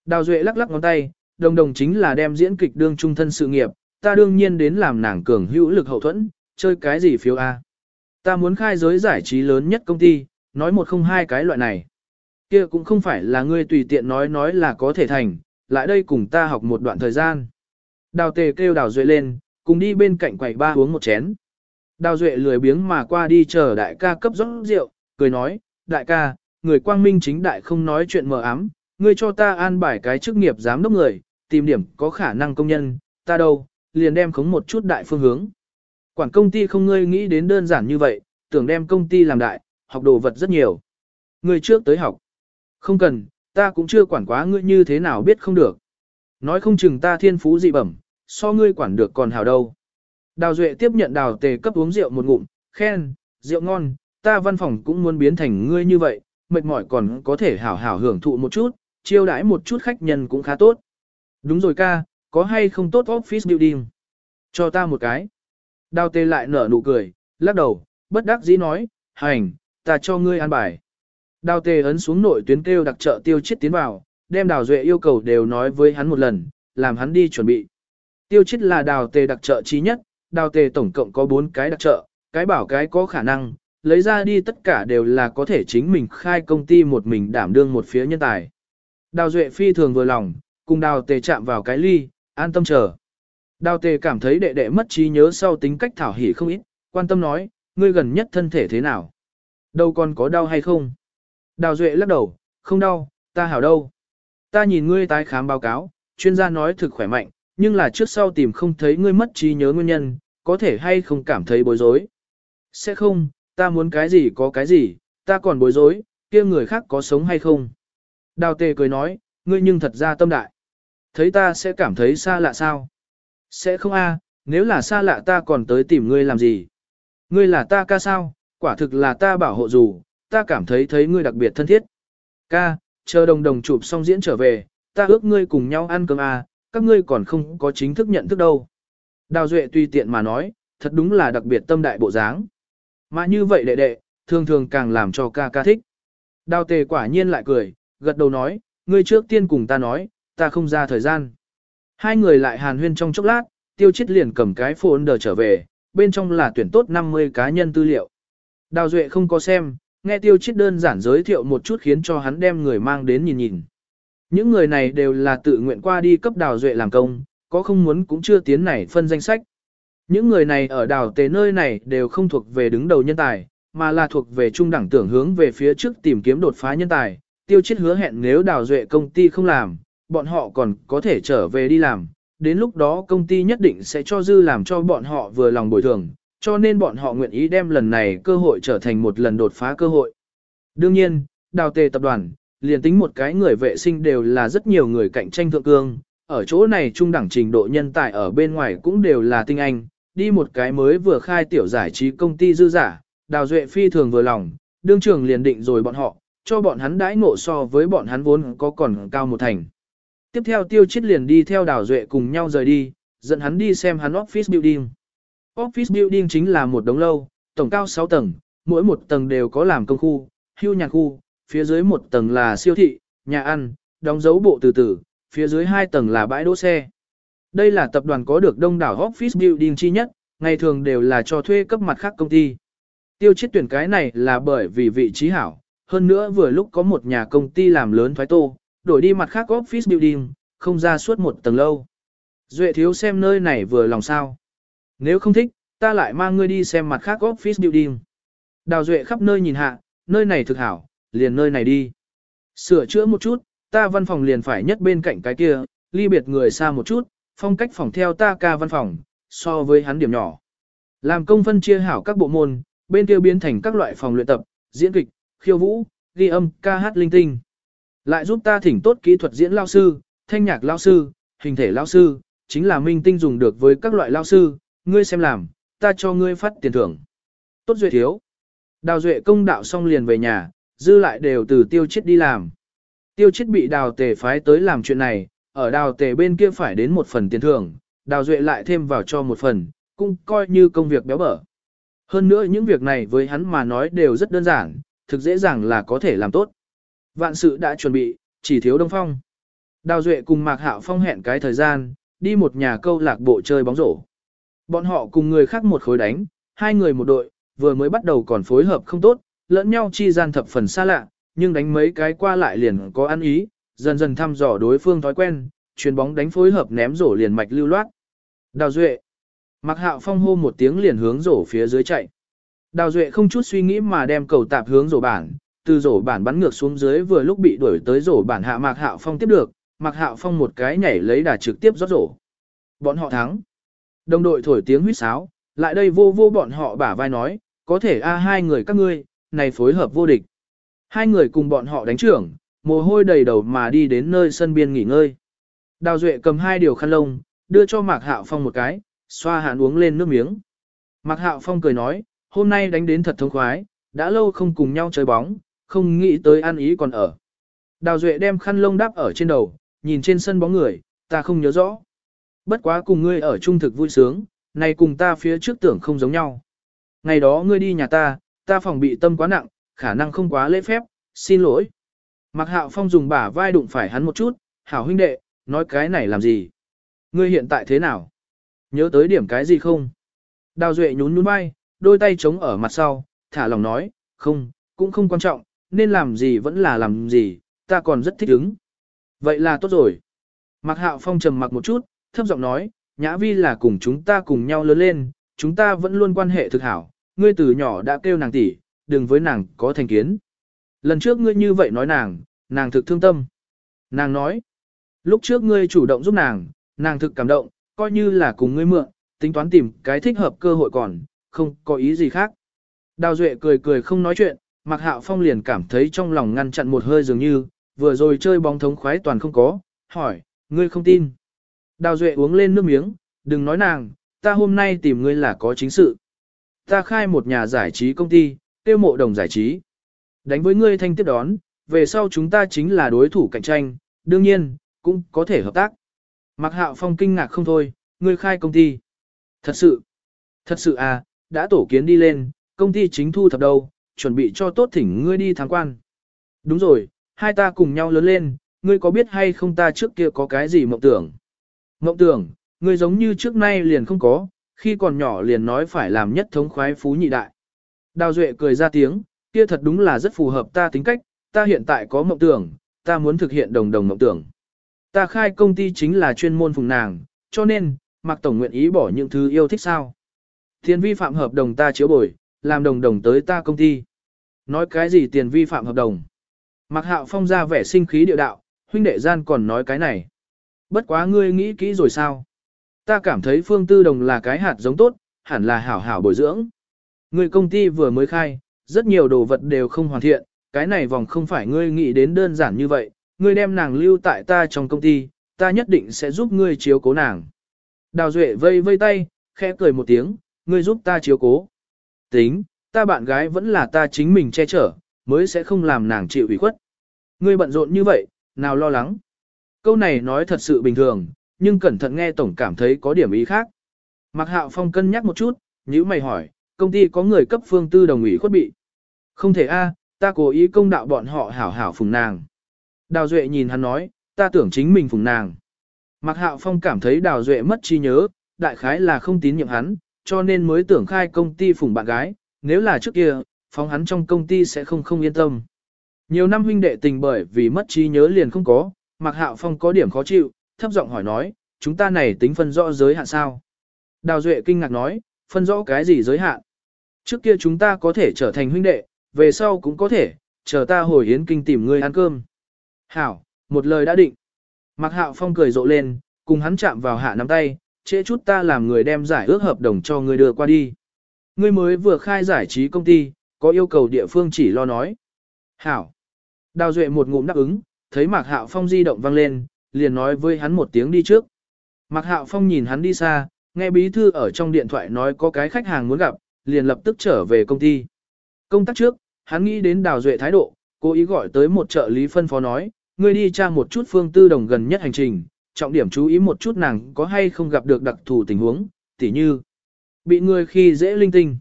Đào Duệ lắc lắc ngón tay, đồng đồng chính là đem diễn kịch đương trung thân sự nghiệp, ta đương nhiên đến làm nàng cường hữu lực hậu thuẫn, chơi cái gì phiếu A. Ta muốn khai giới giải trí lớn nhất công ty, nói một không hai cái loại này. Kia cũng không phải là ngươi tùy tiện nói nói là có thể thành, lại đây cùng ta học một đoạn thời gian. Đào tề kêu đào duệ lên, cùng đi bên cạnh quầy ba uống một chén. Đào duệ lười biếng mà qua đi chờ đại ca cấp rót rượu, cười nói, đại ca, người quang minh chính đại không nói chuyện mờ ám, ngươi cho ta an bài cái chức nghiệp giám đốc người, tìm điểm có khả năng công nhân, ta đâu, liền đem khống một chút đại phương hướng. Quản công ty không ngươi nghĩ đến đơn giản như vậy, tưởng đem công ty làm đại, học đồ vật rất nhiều. Ngươi trước tới học. Không cần, ta cũng chưa quản quá ngươi như thế nào biết không được. Nói không chừng ta thiên phú dị bẩm, so ngươi quản được còn hào đâu. Đào Duệ tiếp nhận đào tề cấp uống rượu một ngụm, khen, rượu ngon, ta văn phòng cũng muốn biến thành ngươi như vậy, mệt mỏi còn có thể hảo hảo hưởng thụ một chút, chiêu đãi một chút khách nhân cũng khá tốt. Đúng rồi ca, có hay không tốt office building? Cho ta một cái. Đào tề lại nở nụ cười, lắc đầu, bất đắc dĩ nói, hành, ta cho ngươi an bài. Đào tề ấn xuống nội tuyến kêu đặc trợ tiêu chết tiến vào, đem đào duệ yêu cầu đều nói với hắn một lần, làm hắn đi chuẩn bị. Tiêu chết là đào tề đặc trợ trí nhất, đào tề tổng cộng có 4 cái đặc trợ, cái bảo cái có khả năng, lấy ra đi tất cả đều là có thể chính mình khai công ty một mình đảm đương một phía nhân tài. Đào duệ phi thường vừa lòng, cùng đào tề chạm vào cái ly, an tâm chờ. Đào tề cảm thấy đệ đệ mất trí nhớ sau tính cách thảo hỉ không ít, quan tâm nói, ngươi gần nhất thân thể thế nào? Đâu còn có đau hay không? Đào duệ lắc đầu, không đau, ta hảo đâu. Ta nhìn ngươi tái khám báo cáo, chuyên gia nói thực khỏe mạnh, nhưng là trước sau tìm không thấy ngươi mất trí nhớ nguyên nhân, có thể hay không cảm thấy bối rối. Sẽ không, ta muốn cái gì có cái gì, ta còn bối rối, kia người khác có sống hay không. Đào tề cười nói, ngươi nhưng thật ra tâm đại. Thấy ta sẽ cảm thấy xa lạ sao? Sẽ không a, nếu là xa lạ ta còn tới tìm ngươi làm gì? Ngươi là ta ca sao, quả thực là ta bảo hộ dù, ta cảm thấy thấy ngươi đặc biệt thân thiết. Ca, chờ đồng đồng chụp xong diễn trở về, ta ước ngươi cùng nhau ăn cơm à, các ngươi còn không có chính thức nhận thức đâu. Đào Duệ tùy tiện mà nói, thật đúng là đặc biệt tâm đại bộ dáng. Mà như vậy đệ đệ, thường thường càng làm cho ca ca thích. Đào tề quả nhiên lại cười, gật đầu nói, ngươi trước tiên cùng ta nói, ta không ra thời gian. Hai người lại hàn huyên trong chốc lát, tiêu chết liền cầm cái folder đờ trở về, bên trong là tuyển tốt 50 cá nhân tư liệu. Đào Duệ không có xem, nghe tiêu chết đơn giản giới thiệu một chút khiến cho hắn đem người mang đến nhìn nhìn. Những người này đều là tự nguyện qua đi cấp đào duệ làm công, có không muốn cũng chưa tiến này phân danh sách. Những người này ở đào tế nơi này đều không thuộc về đứng đầu nhân tài, mà là thuộc về trung đẳng tưởng hướng về phía trước tìm kiếm đột phá nhân tài. Tiêu chết hứa hẹn nếu đào duệ công ty không làm, bọn họ còn có thể trở về đi làm. Đến lúc đó công ty nhất định sẽ cho dư làm cho bọn họ vừa lòng bồi thường, cho nên bọn họ nguyện ý đem lần này cơ hội trở thành một lần đột phá cơ hội. Đương nhiên, đào tề tập đoàn, liền tính một cái người vệ sinh đều là rất nhiều người cạnh tranh thượng cương, ở chỗ này trung đẳng trình độ nhân tài ở bên ngoài cũng đều là tinh anh, đi một cái mới vừa khai tiểu giải trí công ty dư giả, đào duệ phi thường vừa lòng, đương trường liền định rồi bọn họ, cho bọn hắn đãi ngộ so với bọn hắn vốn có còn cao một thành. Tiếp theo tiêu chết liền đi theo đào duệ cùng nhau rời đi, dẫn hắn đi xem hắn office building. Office building chính là một đống lâu, tổng cao 6 tầng, mỗi một tầng đều có làm công khu, hưu nhà khu, phía dưới một tầng là siêu thị, nhà ăn, đóng dấu bộ từ từ, phía dưới hai tầng là bãi đỗ xe. Đây là tập đoàn có được đông đảo office building chi nhất, ngày thường đều là cho thuê cấp mặt khác công ty. Tiêu chết tuyển cái này là bởi vì vị trí hảo, hơn nữa vừa lúc có một nhà công ty làm lớn thoái tô, đổi đi mặt khác office building, không ra suốt một tầng lâu. Duệ thiếu xem nơi này vừa lòng sao. Nếu không thích, ta lại mang ngươi đi xem mặt khác office building. Đào Duệ khắp nơi nhìn hạ, nơi này thực hảo, liền nơi này đi. Sửa chữa một chút, ta văn phòng liền phải nhất bên cạnh cái kia, ly biệt người xa một chút, phong cách phòng theo ta ca văn phòng, so với hắn điểm nhỏ. Làm công phân chia hảo các bộ môn, bên kia biến thành các loại phòng luyện tập, diễn kịch, khiêu vũ, ghi âm, ca hát linh tinh. Lại giúp ta thỉnh tốt kỹ thuật diễn lao sư, thanh nhạc lao sư, hình thể lao sư, chính là minh tinh dùng được với các loại lao sư, ngươi xem làm, ta cho ngươi phát tiền thưởng. Tốt duệ thiếu. Đào duệ công đạo xong liền về nhà, dư lại đều từ tiêu chết đi làm. Tiêu chết bị đào tề phái tới làm chuyện này, ở đào tề bên kia phải đến một phần tiền thưởng, đào duệ lại thêm vào cho một phần, cũng coi như công việc béo bở. Hơn nữa những việc này với hắn mà nói đều rất đơn giản, thực dễ dàng là có thể làm tốt. Vạn sự đã chuẩn bị, chỉ thiếu Đông Phong. Đào Duệ cùng Mạc Hạo Phong hẹn cái thời gian, đi một nhà câu lạc bộ chơi bóng rổ. Bọn họ cùng người khác một khối đánh, hai người một đội, vừa mới bắt đầu còn phối hợp không tốt, lẫn nhau chi gian thập phần xa lạ, nhưng đánh mấy cái qua lại liền có ăn ý, dần dần thăm dò đối phương thói quen, chuyền bóng đánh phối hợp ném rổ liền mạch lưu loát. Đào Duệ. Mặc hạo phong hô một tiếng liền hướng rổ phía dưới chạy. Đào Duệ không chút suy nghĩ mà đem cầu tạp hướng rổ bảng từ rổ bản bắn ngược xuống dưới vừa lúc bị đuổi tới rổ bản hạ Mạc Hạo Phong tiếp được, Mạc Hạo Phong một cái nhảy lấy đà trực tiếp rót rổ. Bọn họ thắng. Đồng đội thổi tiếng huýt sáo, lại đây vô vô bọn họ bả vai nói, có thể a hai người các ngươi, này phối hợp vô địch. Hai người cùng bọn họ đánh trưởng, mồ hôi đầy đầu mà đi đến nơi sân biên nghỉ ngơi. Đào Duệ cầm hai điều khăn lông, đưa cho Mạc Hạo Phong một cái, xoa hạn uống lên nước miếng. Mạc Hạo Phong cười nói, hôm nay đánh đến thật thông khoái, đã lâu không cùng nhau chơi bóng, không nghĩ tới ăn ý còn ở. Đào Duệ đem khăn lông đắp ở trên đầu, nhìn trên sân bóng người, ta không nhớ rõ. Bất quá cùng ngươi ở trung thực vui sướng, này cùng ta phía trước tưởng không giống nhau. Ngày đó ngươi đi nhà ta, ta phòng bị tâm quá nặng, khả năng không quá lễ phép, xin lỗi. Mạc Hạo Phong dùng bả vai đụng phải hắn một chút, hảo huynh đệ, nói cái này làm gì? Ngươi hiện tại thế nào? Nhớ tới điểm cái gì không? Đào Duệ nhún nhún vai, đôi tay chống ở mặt sau, thả lòng nói, không, cũng không quan trọng, nên làm gì vẫn là làm gì, ta còn rất thích ứng. Vậy là tốt rồi. Mạc Hạo Phong trầm mặc một chút, thấp giọng nói, Nhã Vi là cùng chúng ta cùng nhau lớn lên, chúng ta vẫn luôn quan hệ thực hảo, ngươi từ nhỏ đã kêu nàng tỷ, đừng với nàng có thành kiến. Lần trước ngươi như vậy nói nàng, nàng thực thương tâm. Nàng nói, lúc trước ngươi chủ động giúp nàng, nàng thực cảm động, coi như là cùng ngươi mượn, tính toán tìm cái thích hợp cơ hội còn, không có ý gì khác. Đào Duệ cười cười không nói chuyện, Mạc Hạo Phong liền cảm thấy trong lòng ngăn chặn một hơi dường như, vừa rồi chơi bóng thống khoái toàn không có, hỏi, ngươi không tin. Đào Duệ uống lên nước miếng, đừng nói nàng, ta hôm nay tìm ngươi là có chính sự. Ta khai một nhà giải trí công ty, tiêu mộ đồng giải trí. Đánh với ngươi thanh tiếp đón, về sau chúng ta chính là đối thủ cạnh tranh, đương nhiên, cũng có thể hợp tác. Mạc Hạo Phong kinh ngạc không thôi, ngươi khai công ty. Thật sự, thật sự à, đã tổ kiến đi lên, công ty chính thu thập đâu, chuẩn bị cho tốt thỉnh ngươi đi tham quan. Đúng rồi, hai ta cùng nhau lớn lên, ngươi có biết hay không ta trước kia có cái gì mộng tưởng? Mộng tưởng, ngươi giống như trước nay liền không có, khi còn nhỏ liền nói phải làm nhất thống khoái phú nhị đại. Đào Duệ cười ra tiếng, kia thật đúng là rất phù hợp ta tính cách, ta hiện tại có mộng tưởng, ta muốn thực hiện đồng đồng mộng tưởng. Ta khai công ty chính là chuyên môn phùng nàng, cho nên, Mạc Tổng nguyện ý bỏ những thứ yêu thích sao. thiên vi phạm hợp đồng ta chiếu bồi, làm đồng đồng tới ta công ty. Nói cái gì tiền vi phạm hợp đồng? Mạc Hạo Phong ra vẻ sinh khí điệu đạo, huynh đệ gian còn nói cái này. Bất quá ngươi nghĩ kỹ rồi sao? Ta cảm thấy Phương Tư Đồng là cái hạt giống tốt, hẳn là hảo hảo bồi dưỡng. Ngươi công ty vừa mới khai, rất nhiều đồ vật đều không hoàn thiện, cái này vòng không phải ngươi nghĩ đến đơn giản như vậy, ngươi đem nàng lưu tại ta trong công ty, ta nhất định sẽ giúp ngươi chiếu cố nàng. Đào Duệ vây vây tay, khẽ cười một tiếng, ngươi giúp ta chiếu cố. Tính, ta bạn gái vẫn là ta chính mình che chở, mới sẽ không làm nàng chịu ủy khuất. Ngươi bận rộn như vậy, nào lo lắng. Câu này nói thật sự bình thường, nhưng cẩn thận nghe tổng cảm thấy có điểm ý khác. Mạc Hạo Phong cân nhắc một chút, nhíu mày hỏi, công ty có người cấp phương tư đồng ủy khuất bị. Không thể a, ta cố ý công đạo bọn họ hảo hảo phùng nàng. Đào Duệ nhìn hắn nói, ta tưởng chính mình phùng nàng. Mạc Hạo Phong cảm thấy Đào Duệ mất trí nhớ, đại khái là không tín nhiệm hắn, cho nên mới tưởng khai công ty phụng bạn gái, nếu là trước kia, phóng hắn trong công ty sẽ không không yên tâm. Nhiều năm huynh đệ tình bởi vì mất trí nhớ liền không có, Mạc Hạo Phong có điểm khó chịu, thấp giọng hỏi nói, chúng ta này tính phân rõ giới hạn sao? Đào Duệ kinh ngạc nói, phân rõ cái gì giới hạn? Trước kia chúng ta có thể trở thành huynh đệ, về sau cũng có thể, chờ ta hồi hiến kinh tìm ngươi ăn cơm. Hảo, một lời đã định. Mạc Hạo Phong cười rộ lên, cùng hắn chạm vào hạ nắm tay, trễ chút ta làm người đem giải ước hợp đồng cho ngươi đưa qua đi. Ngươi mới vừa khai giải trí công ty, có yêu cầu địa phương chỉ lo nói. Hảo. Đào Duệ một ngụm đáp ứng, thấy Mạc Hạo Phong di động vang lên, liền nói với hắn một tiếng đi trước. Mạc Hạo Phong nhìn hắn đi xa, nghe bí thư ở trong điện thoại nói có cái khách hàng muốn gặp, liền lập tức trở về công ty. Công tác trước, hắn nghĩ đến Đào Duệ thái độ, cố ý gọi tới một trợ lý phân phó nói, ngươi đi tra một chút phương tư đồng gần nhất hành trình, trọng điểm chú ý một chút nàng có hay không gặp được đặc thù tình huống, tỉ như bị người khi dễ linh tinh.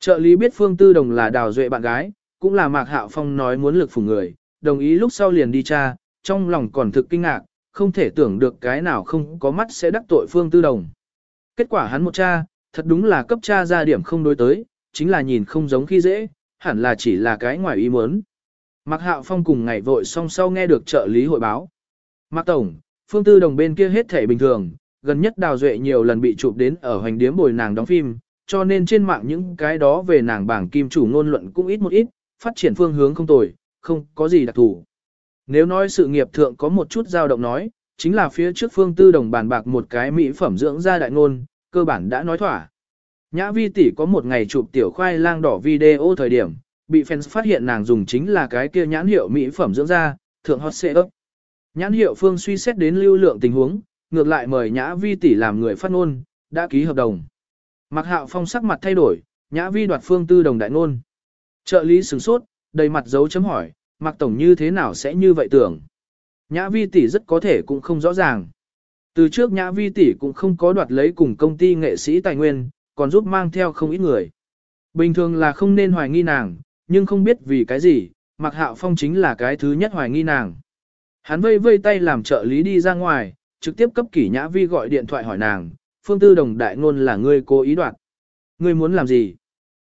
Trợ lý biết phương tư đồng là Đào Duệ bạn gái, cũng là Mạc Hạo Phong nói muốn lực phủ người, đồng ý lúc sau liền đi tra, trong lòng còn thực kinh ngạc, không thể tưởng được cái nào không có mắt sẽ đắc tội phương tư đồng. Kết quả hắn một cha, thật đúng là cấp cha ra điểm không đối tới, chính là nhìn không giống khi dễ, hẳn là chỉ là cái ngoài ý muốn. Mạc Hạo Phong cùng ngày vội song sau nghe được trợ lý hội báo. Mạc Tổng, phương tư đồng bên kia hết thể bình thường, gần nhất đào duệ nhiều lần bị chụp đến ở hoành điếm bồi nàng đóng phim, cho nên trên mạng những cái đó về nàng bảng kim chủ ngôn luận cũng ít một ít, phát triển phương hướng không tồi, không có gì đặc thù. Nếu nói sự nghiệp thượng có một chút dao động nói, chính là phía trước phương tư đồng bàn bạc một cái mỹ phẩm dưỡng da đại ngôn, cơ bản đã nói thỏa. Nhã vi tỷ có một ngày chụp tiểu khoai lang đỏ video thời điểm, bị fans phát hiện nàng dùng chính là cái kia nhãn hiệu mỹ phẩm dưỡng da, thượng hot setup. ấp. Nhãn hiệu phương suy xét đến lưu lượng tình huống, ngược lại mời Nhã Vi tỷ làm người phát ngôn, đã ký hợp đồng. Mạc Hạo Phong sắc mặt thay đổi, Nhã Vi đoạt phương tư đồng đại ngôn. Trợ lý sửng sốt, đầy mặt dấu chấm hỏi, Mạc Tổng như thế nào sẽ như vậy tưởng. Nhã Vi tỷ rất có thể cũng không rõ ràng. Từ trước Nhã Vi tỷ cũng không có đoạt lấy cùng công ty nghệ sĩ tài nguyên, còn giúp mang theo không ít người. Bình thường là không nên hoài nghi nàng, nhưng không biết vì cái gì, Mạc Hạo Phong chính là cái thứ nhất hoài nghi nàng. Hắn vây vây tay làm trợ lý đi ra ngoài, trực tiếp cấp kỷ nhã vi gọi điện thoại hỏi nàng, phương tư đồng đại ngôn là ngươi cố ý đoạt. Ngươi muốn làm gì?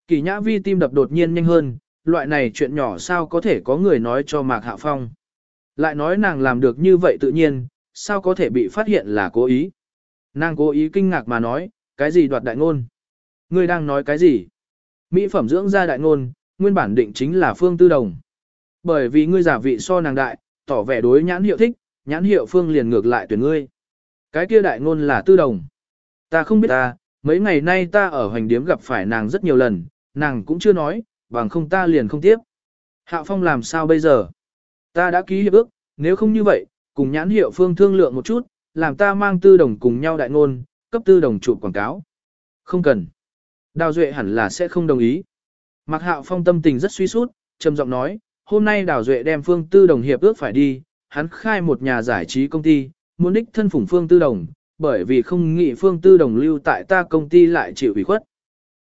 Kỷ nhã vi tim đập đột nhiên nhanh hơn, loại này chuyện nhỏ sao có thể có người nói cho Mạc Hạ Phong. Lại nói nàng làm được như vậy tự nhiên, sao có thể bị phát hiện là cố ý. Nàng cố ý kinh ngạc mà nói, cái gì đoạt đại ngôn? Ngươi đang nói cái gì? Mỹ phẩm dưỡng da đại ngôn, nguyên bản định chính là phương tư đồng. Bởi vì ngươi giả vị so nàng đại, tỏ vẻ đối nhãn hiệu thích, nhãn hiệu phương liền ngược lại tuyển ngươi. Cái kia đại ngôn là tư đồng. Ta không biết ta, mấy ngày nay ta ở hoành điếm gặp phải nàng rất nhiều lần, nàng cũng chưa nói, bằng không ta liền không tiếp. Hạo Phong làm sao bây giờ? Ta đã ký hiệp ước, nếu không như vậy, cùng nhãn hiệu phương thương lượng một chút, làm ta mang tư đồng cùng nhau đại ngôn, cấp tư đồng chụp quảng cáo. Không cần. Đào Duệ hẳn là sẽ không đồng ý. Mạc Hạo Phong tâm tình rất suy sút, trầm giọng nói, hôm nay Đào Duệ đem phương tư đồng hiệp ước phải đi, hắn khai một nhà giải trí công ty, muốn đích thân phủng phương tư đồng, bởi vì không nghĩ phương tư đồng lưu tại ta công ty lại chịu ủy khuất.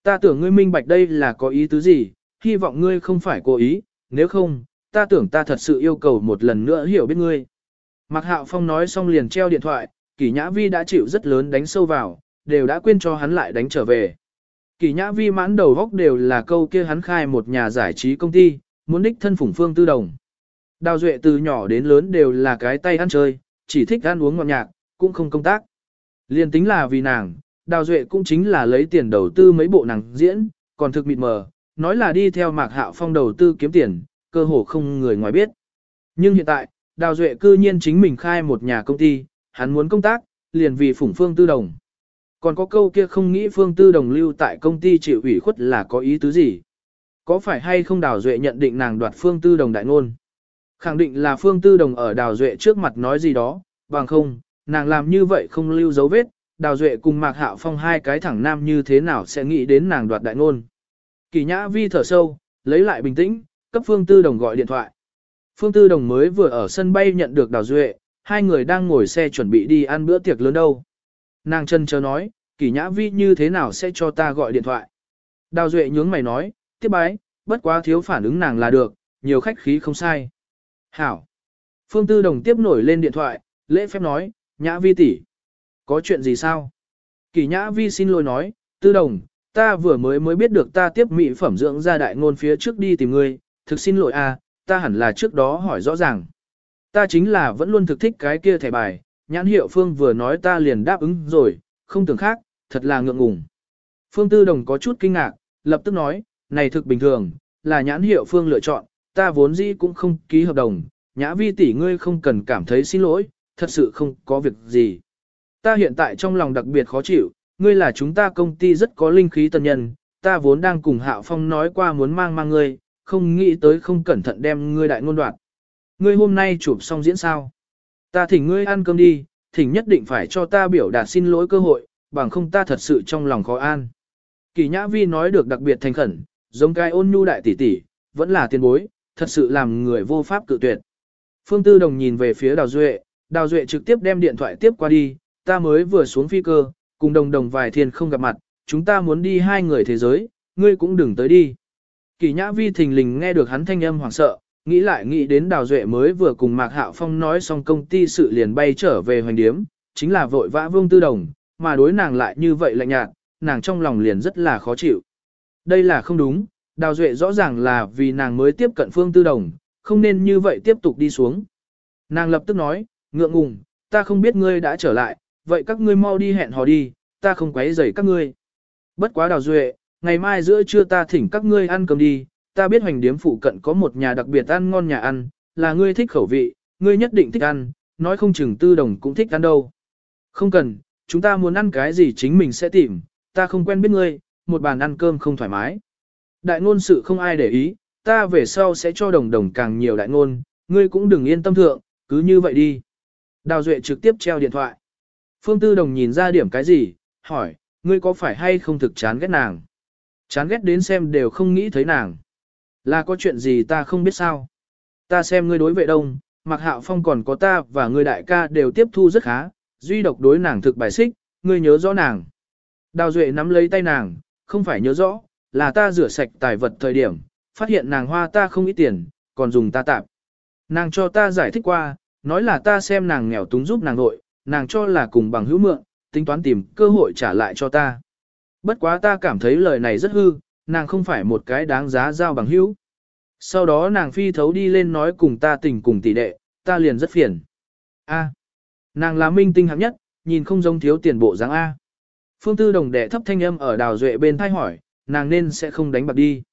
Ta tưởng ngươi minh bạch đây là có ý tứ gì, hy vọng ngươi không phải cố ý, nếu không, ta tưởng ta thật sự yêu cầu một lần nữa hiểu biết ngươi. Mạc Hạo Phong nói xong liền treo điện thoại, Kỷ Nhã Vi đã chịu rất lớn đánh sâu vào, đều đã quên cho hắn lại đánh trở về. Kỷ Nhã Vi mãn đầu góc đều là câu kia hắn khai một nhà giải trí công ty, muốn đích thân phủng phương tư đồng. Đào Duệ từ nhỏ đến lớn đều là cái tay ăn chơi, chỉ thích ăn uống ngọt nhạc, cũng không công tác. Liên tính là vì nàng, Đào Duệ cũng chính là lấy tiền đầu tư mấy bộ nàng diễn, còn thực mịt mờ, nói là đi theo Mạc Hạo Phong đầu tư kiếm tiền, cơ hồ không người ngoài biết. Nhưng hiện tại, Đào Duệ cư nhiên chính mình khai một nhà công ty, hắn muốn công tác, liền vì phủng phương tư đồng. Còn có câu kia không nghĩ phương tư đồng lưu tại công ty chịu ủy khuất là có ý tứ gì? Có phải hay không Đào Duệ nhận định nàng đoạt phương tư đồng đại ngôn? Khẳng định là Phương Tư Đồng ở Đào Duệ trước mặt nói gì đó, bằng không, nàng làm như vậy không lưu dấu vết, Đào Duệ cùng Mạc Hạo Phong hai cái thẳng nam như thế nào sẽ nghĩ đến nàng đoạt đại ngôn. Kỳ Nhã Vi thở sâu, lấy lại bình tĩnh, cấp Phương Tư Đồng gọi điện thoại. Phương Tư Đồng mới vừa ở sân bay nhận được Đào Duệ, hai người đang ngồi xe chuẩn bị đi ăn bữa tiệc lớn đâu. Nàng chân chờ nói, Kỳ Nhã Vi như thế nào sẽ cho ta gọi điện thoại. Đào Duệ nhướng mày nói, tiếp bái, bất quá thiếu phản ứng nàng là được, nhiều khách khí không sai. Hảo. Phương Tư Đồng tiếp nổi lên điện thoại, lễ phép nói, Nhã Vi tỷ, Có chuyện gì sao? Kỳ Nhã Vi xin lỗi nói, Tư Đồng, ta vừa mới mới biết được ta tiếp mỹ phẩm dưỡng ra đại ngôn phía trước đi tìm ngươi, thực xin lỗi a, ta hẳn là trước đó hỏi rõ ràng. Ta chính là vẫn luôn thực thích cái kia thẻ bài, nhãn hiệu Phương vừa nói ta liền đáp ứng rồi, không tưởng khác, thật là ngượng ngùng. Phương Tư Đồng có chút kinh ngạc, lập tức nói, này thực bình thường, là nhãn hiệu Phương lựa chọn, ta vốn dĩ cũng không ký hợp đồng, nhã vi tỷ ngươi không cần cảm thấy xin lỗi, thật sự không có việc gì. Ta hiện tại trong lòng đặc biệt khó chịu, ngươi là chúng ta công ty rất có linh khí tân nhân, ta vốn đang cùng Hạo Phong nói qua muốn mang mang ngươi, không nghĩ tới không cẩn thận đem ngươi đại ngôn đoạn. Ngươi hôm nay chụp xong diễn sao? Ta thỉnh ngươi ăn cơm đi, thỉnh nhất định phải cho ta biểu đạt xin lỗi cơ hội, bằng không ta thật sự trong lòng khó an. Kỳ Nhã Vi nói được đặc biệt thành khẩn, giống cái ôn nhu đại tỷ tỷ, vẫn là tiền bối, thật sự làm người vô pháp cự tuyệt. Phương Tư Đồng nhìn về phía Đào Duệ, Đào Duệ trực tiếp đem điện thoại tiếp qua đi, ta mới vừa xuống phi cơ, cùng đồng đồng vài thiên không gặp mặt, chúng ta muốn đi hai người thế giới, ngươi cũng đừng tới đi. Kỳ Nhã Vi thình lình nghe được hắn thanh âm hoảng sợ, nghĩ lại nghĩ đến Đào Duệ mới vừa cùng Mạc Hạo Phong nói xong công ty sự liền bay trở về hoành điếm, chính là vội vã Vương Tư Đồng, mà đối nàng lại như vậy lạnh nhạt, nàng trong lòng liền rất là khó chịu. Đây là không đúng, Đào Duệ rõ ràng là vì nàng mới tiếp cận Phương Tư Đồng, không nên như vậy tiếp tục đi xuống. Nàng lập tức nói, ngượng ngùng, ta không biết ngươi đã trở lại, vậy các ngươi mau đi hẹn hò đi, ta không quấy rầy các ngươi. Bất quá Đào Duệ, ngày mai giữa trưa ta thỉnh các ngươi ăn cơm đi, ta biết hoành điếm phụ cận có một nhà đặc biệt ăn ngon nhà ăn, là ngươi thích khẩu vị, ngươi nhất định thích ăn, nói không chừng Tư Đồng cũng thích ăn đâu. Không cần, chúng ta muốn ăn cái gì chính mình sẽ tìm, ta không quen biết ngươi, một bàn ăn cơm không thoải mái. Đại ngôn sự không ai để ý, ta về sau sẽ cho đồng đồng càng nhiều đại ngôn, ngươi cũng đừng yên tâm thượng, cứ như vậy đi. Đào Duệ trực tiếp treo điện thoại. Phương Tư Đồng nhìn ra điểm cái gì, hỏi, ngươi có phải hay không thực chán ghét nàng? Chán ghét đến xem đều không nghĩ thấy nàng. Là có chuyện gì ta không biết sao? Ta xem ngươi đối vệ đông, Mạc Hạo Phong còn có ta và ngươi đại ca đều tiếp thu rất khá, duy độc đối nàng thực bài xích, ngươi nhớ rõ nàng. Đào Duệ nắm lấy tay nàng, không phải nhớ rõ, là ta rửa sạch tài vật thời điểm, phát hiện nàng hoa ta không ít tiền, còn dùng ta tạp. Nàng cho ta giải thích qua, nói là ta xem nàng nghèo túng giúp nàng nội, nàng cho là cùng bằng hữu mượn, tính toán tìm cơ hội trả lại cho ta. Bất quá ta cảm thấy lời này rất hư, nàng không phải một cái đáng giá giao bằng hữu. Sau đó nàng phi thấu đi lên nói cùng ta tình cùng tỷ đệ, ta liền rất phiền. A. nàng là minh tinh hạng nhất, nhìn không giống thiếu tiền bộ dáng A. Phương Tư Đồng đệ thấp thanh âm ở đào duệ bên thay hỏi, nàng nên sẽ không đánh bạc đi.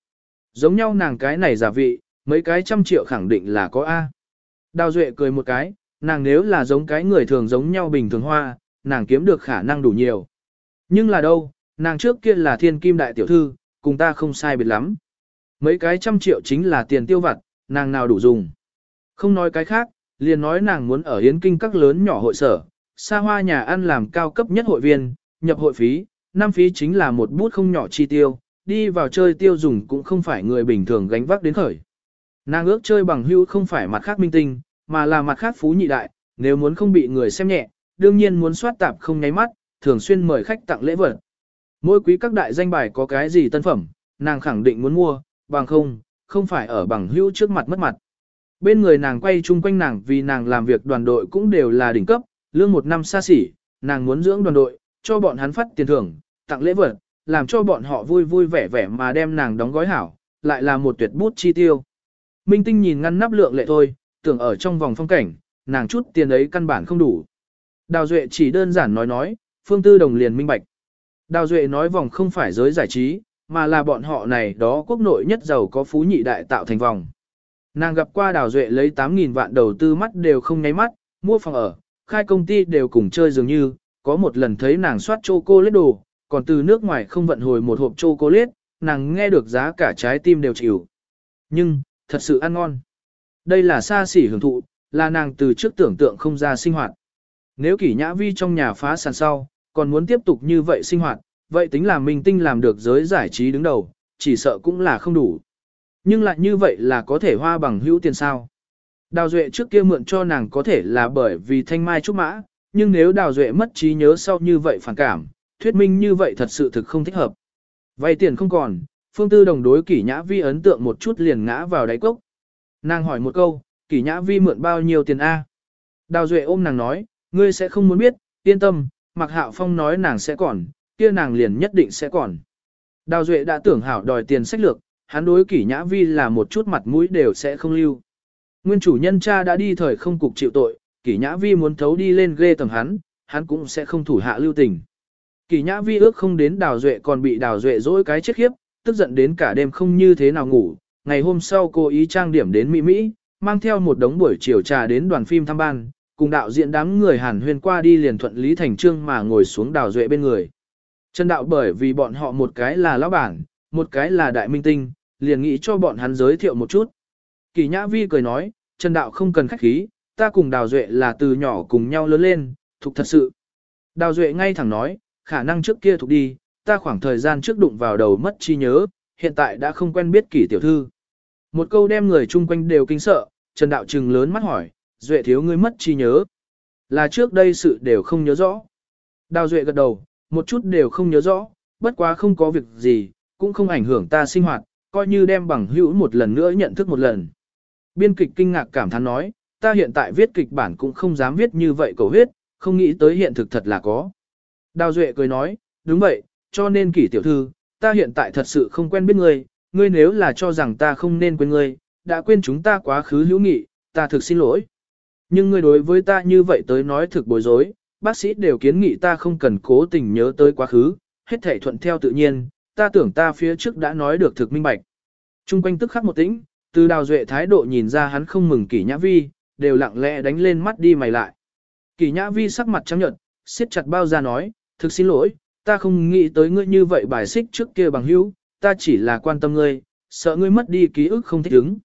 Giống nhau nàng cái này giả vị, mấy cái trăm triệu khẳng định là có A. Đào duệ cười một cái, nàng nếu là giống cái người thường giống nhau bình thường hoa, nàng kiếm được khả năng đủ nhiều. Nhưng là đâu, nàng trước kia là thiên kim đại tiểu thư, cùng ta không sai biệt lắm. Mấy cái trăm triệu chính là tiền tiêu vặt, nàng nào đủ dùng. Không nói cái khác, liền nói nàng muốn ở hiến kinh các lớn nhỏ hội sở, xa hoa nhà ăn làm cao cấp nhất hội viên, nhập hội phí, năm phí chính là một bút không nhỏ chi tiêu, đi vào chơi tiêu dùng cũng không phải người bình thường gánh vác đến khởi. Nàng ước chơi bằng hữu không phải mặt khác minh tinh, mà là mặt khác phú nhị đại, nếu muốn không bị người xem nhẹ, đương nhiên muốn soát tạp không nháy mắt, thường xuyên mời khách tặng lễ vật. Mỗi quý các đại danh bài có cái gì tân phẩm, nàng khẳng định muốn mua, bằng không, không phải ở bằng hữu trước mặt mất mặt. Bên người nàng quay chung quanh nàng vì nàng làm việc đoàn đội cũng đều là đỉnh cấp, lương một năm xa xỉ, nàng muốn dưỡng đoàn đội, cho bọn hắn phát tiền thưởng, tặng lễ vật, làm cho bọn họ vui vui vẻ vẻ mà đem nàng đóng gói hảo, lại là một tuyệt bút chi tiêu. Minh Tinh nhìn ngăn nắp lượng lệ thôi, tưởng ở trong vòng phong cảnh, nàng chút tiền ấy căn bản không đủ. Đào Duệ chỉ đơn giản nói nói, Phương Tư Đồng liền minh bạch. Đào Duệ nói vòng không phải giới giải trí, mà là bọn họ này đó quốc nội nhất giàu có phú nhị đại tạo thành vòng. Nàng gặp qua Đào Duệ lấy 8.000 vạn đầu tư mắt đều không nháy mắt, mua phòng ở, khai công ty đều cùng chơi dường như, có một lần thấy nàng soát chocolate đồ, còn từ nước ngoài không vận hồi một hộp chocolate, nàng nghe được giá cả trái tim đều chịu. Nhưng, thật sự ăn ngon. Đây là xa xỉ hưởng thụ, là nàng từ trước tưởng tượng không ra sinh hoạt. Nếu kỷ nhã vi trong nhà phá sản sau, còn muốn tiếp tục như vậy sinh hoạt, vậy tính là minh tinh làm được giới giải trí đứng đầu, chỉ sợ cũng là không đủ. Nhưng lại như vậy là có thể hoa bằng hữu tiền sao. Đào Duệ trước kia mượn cho nàng có thể là bởi vì thanh mai trúc mã, nhưng nếu Đào Duệ mất trí nhớ sau như vậy phản cảm, thuyết minh như vậy thật sự thực không thích hợp. Vay tiền không còn, phương tư đồng đối kỷ nhã vi ấn tượng một chút liền ngã vào đáy cốc. Nàng hỏi một câu, kỷ nhã vi mượn bao nhiêu tiền A? Đào Duệ ôm nàng nói, ngươi sẽ không muốn biết, yên tâm, Mạc Hạo Phong nói nàng sẽ còn, kia nàng liền nhất định sẽ còn. Đào Duệ đã tưởng hảo đòi tiền sách lược, hắn đối kỷ nhã vi là một chút mặt mũi đều sẽ không lưu. Nguyên chủ nhân cha đã đi thời không cục chịu tội, kỷ nhã vi muốn thấu đi lên ghê tầm hắn, hắn cũng sẽ không thủ hạ lưu tình. Kỷ nhã vi ước không đến đào duệ còn bị đào duệ dỗi cái chết khiếp, tức giận đến cả đêm không như thế nào ngủ. Ngày hôm sau cô ý trang điểm đến Mỹ Mỹ, mang theo một đống buổi chiều trà đến đoàn phim thăm ban, cùng đạo diễn đám người hàn huyên qua đi liền thuận lý thành trương mà ngồi xuống đào duệ bên người. Trần đạo bởi vì bọn họ một cái là lão bản, một cái là đại minh tinh, liền nghĩ cho bọn hắn giới thiệu một chút. Kỳ Nhã Vi cười nói, Trần đạo không cần khách khí, ta cùng đào duệ là từ nhỏ cùng nhau lớn lên, thuộc thật sự. Đào duệ ngay thẳng nói, khả năng trước kia thuộc đi, ta khoảng thời gian trước đụng vào đầu mất chi nhớ, hiện tại đã không quen biết kỷ tiểu thư. Một câu đem người chung quanh đều kinh sợ, Trần Đạo Trừng lớn mắt hỏi, Duệ thiếu ngươi mất chi nhớ. Là trước đây sự đều không nhớ rõ. Đào Duệ gật đầu, một chút đều không nhớ rõ, bất quá không có việc gì, cũng không ảnh hưởng ta sinh hoạt, coi như đem bằng hữu một lần nữa nhận thức một lần. Biên kịch kinh ngạc cảm thán nói, ta hiện tại viết kịch bản cũng không dám viết như vậy cầu huyết, không nghĩ tới hiện thực thật là có. Đào Duệ cười nói, đúng vậy, cho nên kỷ tiểu thư, ta hiện tại thật sự không quen biết ngươi, ngươi nếu là cho rằng ta không nên quên ngươi, đã quên chúng ta quá khứ hữu nghị, ta thực xin lỗi. Nhưng ngươi đối với ta như vậy tới nói thực bối rối, bác sĩ đều kiến nghị ta không cần cố tình nhớ tới quá khứ, hết thể thuận theo tự nhiên, ta tưởng ta phía trước đã nói được thực minh bạch. Trung quanh tức khắc một tĩnh, từ đào duệ thái độ nhìn ra hắn không mừng kỷ nhã vi, đều lặng lẽ đánh lên mắt đi mày lại. Kỷ nhã vi sắc mặt trắng nhợt, siết chặt bao ra nói, thực xin lỗi, ta không nghĩ tới ngươi như vậy bài xích trước kia bằng hữu, ta chỉ là quan tâm ngươi, sợ ngươi mất đi ký ức không thích ứng.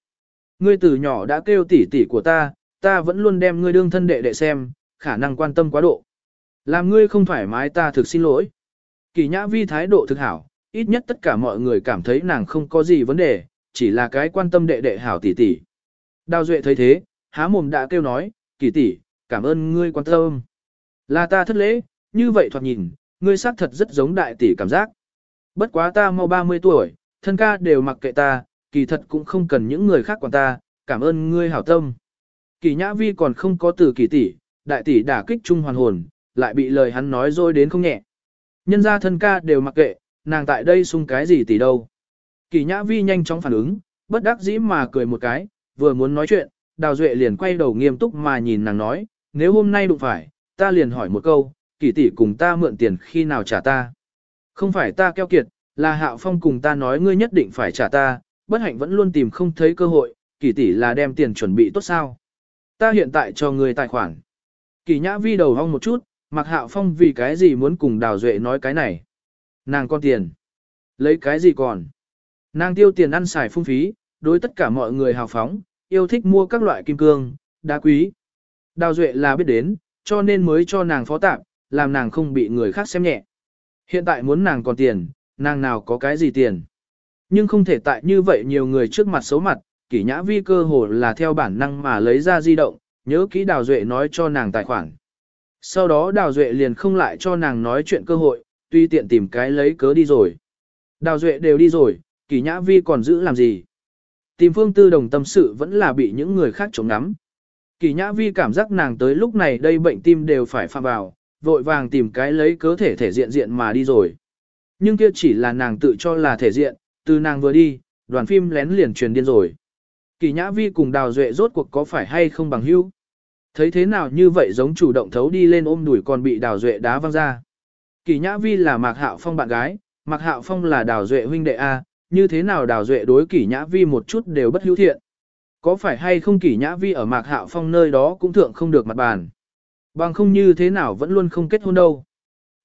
Ngươi từ nhỏ đã kêu tỷ tỷ của ta, ta vẫn luôn đem ngươi đương thân đệ đệ xem, khả năng quan tâm quá độ. Làm ngươi không thoải mái ta thực xin lỗi. Kỳ nhã vi thái độ thực hảo, ít nhất tất cả mọi người cảm thấy nàng không có gì vấn đề, chỉ là cái quan tâm đệ đệ hảo tỷ tỷ. Đào Duệ thấy thế, há mồm đã kêu nói, kỳ tỷ, cảm ơn ngươi quan tâm. Là ta thất lễ, như vậy thoạt nhìn, ngươi xác thật rất giống đại tỷ cảm giác. Bất quá ta mau 30 tuổi, thân ca đều mặc kệ ta, kỳ thật cũng không cần những người khác quản ta, cảm ơn ngươi hảo tâm. Kỳ nhã vi còn không có từ kỳ tỷ, đại tỷ đả kích trung hoàn hồn, lại bị lời hắn nói dối đến không nhẹ. Nhân ra thân ca đều mặc kệ, nàng tại đây sung cái gì tỷ đâu. Kỳ nhã vi nhanh chóng phản ứng, bất đắc dĩ mà cười một cái, vừa muốn nói chuyện, đào duệ liền quay đầu nghiêm túc mà nhìn nàng nói, nếu hôm nay đụng phải, ta liền hỏi một câu, kỳ tỷ cùng ta mượn tiền khi nào trả ta. Không phải ta keo kiệt, là hạo phong cùng ta nói ngươi nhất định phải trả ta, bất hạnh vẫn luôn tìm không thấy cơ hội, kỳ tỷ là đem tiền chuẩn bị tốt sao. Ta hiện tại cho ngươi tài khoản. Kỳ nhã vi đầu hong một chút, mặc hạo phong vì cái gì muốn cùng đào duệ nói cái này. Nàng con tiền. Lấy cái gì còn? Nàng tiêu tiền ăn xài phung phí, đối tất cả mọi người hào phóng, yêu thích mua các loại kim cương, đá quý. Đào duệ là biết đến, cho nên mới cho nàng phó tạm, làm nàng không bị người khác xem nhẹ. Hiện tại muốn nàng còn tiền, nàng nào có cái gì tiền. Nhưng không thể tại như vậy nhiều người trước mặt xấu mặt, kỷ nhã vi cơ hồ là theo bản năng mà lấy ra di động, nhớ kỹ Đào Duệ nói cho nàng tài khoản. Sau đó Đào Duệ liền không lại cho nàng nói chuyện cơ hội, tuy tiện tìm cái lấy cớ đi rồi. Đào Duệ đều đi rồi, kỷ nhã vi còn giữ làm gì? Tìm phương tư đồng tâm sự vẫn là bị những người khác chống nắm. Kỳ nhã vi cảm giác nàng tới lúc này đây bệnh tim đều phải phạm vào, vội vàng tìm cái lấy cớ thể thể diện diện mà đi rồi. Nhưng kia chỉ là nàng tự cho là thể diện, từ nàng vừa đi, đoàn phim lén liền truyền điên rồi. Kỳ nhã vi cùng đào duệ rốt cuộc có phải hay không bằng hữu? Thấy thế nào như vậy giống chủ động thấu đi lên ôm đuổi còn bị đào duệ đá văng ra. Kỳ nhã vi là mạc hạo phong bạn gái, mạc hạo phong là đào duệ huynh đệ A, như thế nào đào duệ đối kỷ nhã vi một chút đều bất hữu thiện. Có phải hay không kỷ nhã vi ở mạc hạo phong nơi đó cũng thượng không được mặt bàn. Bằng không như thế nào vẫn luôn không kết hôn đâu.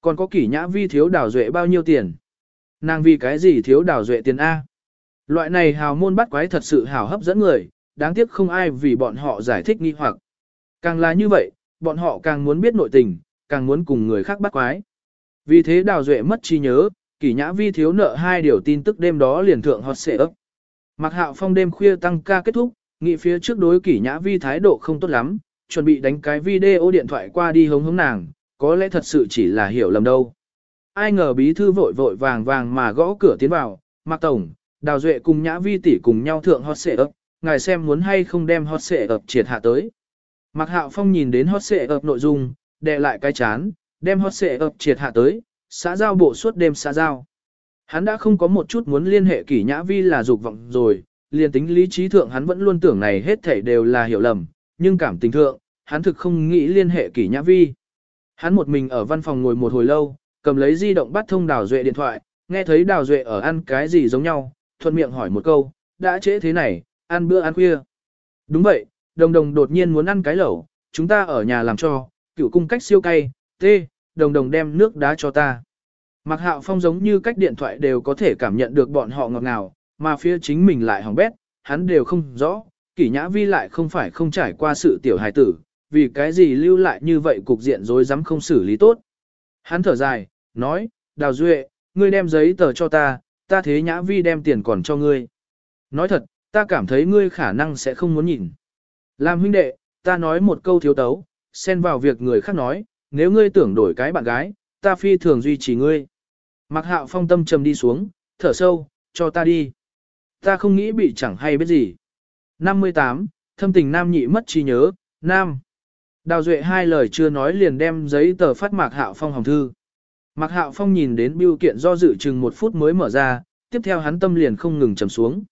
Còn có kỷ nhã vi thiếu đào duệ bao nhiêu tiền? Nàng vì cái gì thiếu đào duệ tiền A? Loại này hào môn bắt quái thật sự hào hấp dẫn người, đáng tiếc không ai vì bọn họ giải thích nghi hoặc. Càng là như vậy, bọn họ càng muốn biết nội tình, càng muốn cùng người khác bắt quái. Vì thế đào duệ mất trí nhớ, kỷ nhã vi thiếu nợ hai điều tin tức đêm đó liền thượng hot xệ ấp. Mặc hạo phong đêm khuya tăng ca kết thúc, nghị phía trước đối kỷ nhã vi thái độ không tốt lắm, chuẩn bị đánh cái video điện thoại qua đi hống hống nàng, có lẽ thật sự chỉ là hiểu lầm đâu. Ai ngờ bí thư vội vội vàng vàng mà gõ cửa tiến vào, Mặc Tổng, Đào Duệ cùng Nhã Vi tỷ cùng nhau thượng hot xệ ấp, ngài xem muốn hay không đem hot xệ ấp triệt hạ tới. Mặc Hạo Phong nhìn đến hot xệ ấp nội dung, đè lại cái chán, đem hot xệ ấp triệt hạ tới, xã giao bộ suốt đêm xã giao. Hắn đã không có một chút muốn liên hệ kỷ Nhã Vi là dục vọng rồi, liền tính lý trí thượng hắn vẫn luôn tưởng này hết thảy đều là hiểu lầm, nhưng cảm tình thượng, hắn thực không nghĩ liên hệ kỷ Nhã Vi. Hắn một mình ở văn phòng ngồi một hồi lâu, cầm lấy di động bắt thông Đào Duệ điện thoại, nghe thấy Đào Duệ ở ăn cái gì giống nhau, thuận miệng hỏi một câu, đã trễ thế này, ăn bữa ăn khuya. Đúng vậy, đồng đồng đột nhiên muốn ăn cái lẩu, chúng ta ở nhà làm cho, cựu cung cách siêu cay, tê, đồng đồng đem nước đá cho ta. Mặc hạo phong giống như cách điện thoại đều có thể cảm nhận được bọn họ ngọt ngào, mà phía chính mình lại hỏng bét, hắn đều không rõ, kỷ nhã vi lại không phải không trải qua sự tiểu hài tử, vì cái gì lưu lại như vậy cục diện rối rắm không xử lý tốt. Hắn thở dài, nói, Đào Duệ, ngươi đem giấy tờ cho ta, ta thế nhã vi đem tiền còn cho ngươi. Nói thật, ta cảm thấy ngươi khả năng sẽ không muốn nhìn. Làm huynh đệ, ta nói một câu thiếu tấu, xen vào việc người khác nói, nếu ngươi tưởng đổi cái bạn gái, ta phi thường duy trì ngươi. Mặc hạo phong tâm trầm đi xuống, thở sâu, cho ta đi. Ta không nghĩ bị chẳng hay biết gì. 58. Thâm tình nam nhị mất trí nhớ, nam. Đào Duệ hai lời chưa nói liền đem giấy tờ phát Mạc Hạo Phong hồng thư. Mạc Hạo Phong nhìn đến biêu kiện do dự chừng một phút mới mở ra, tiếp theo hắn tâm liền không ngừng trầm xuống.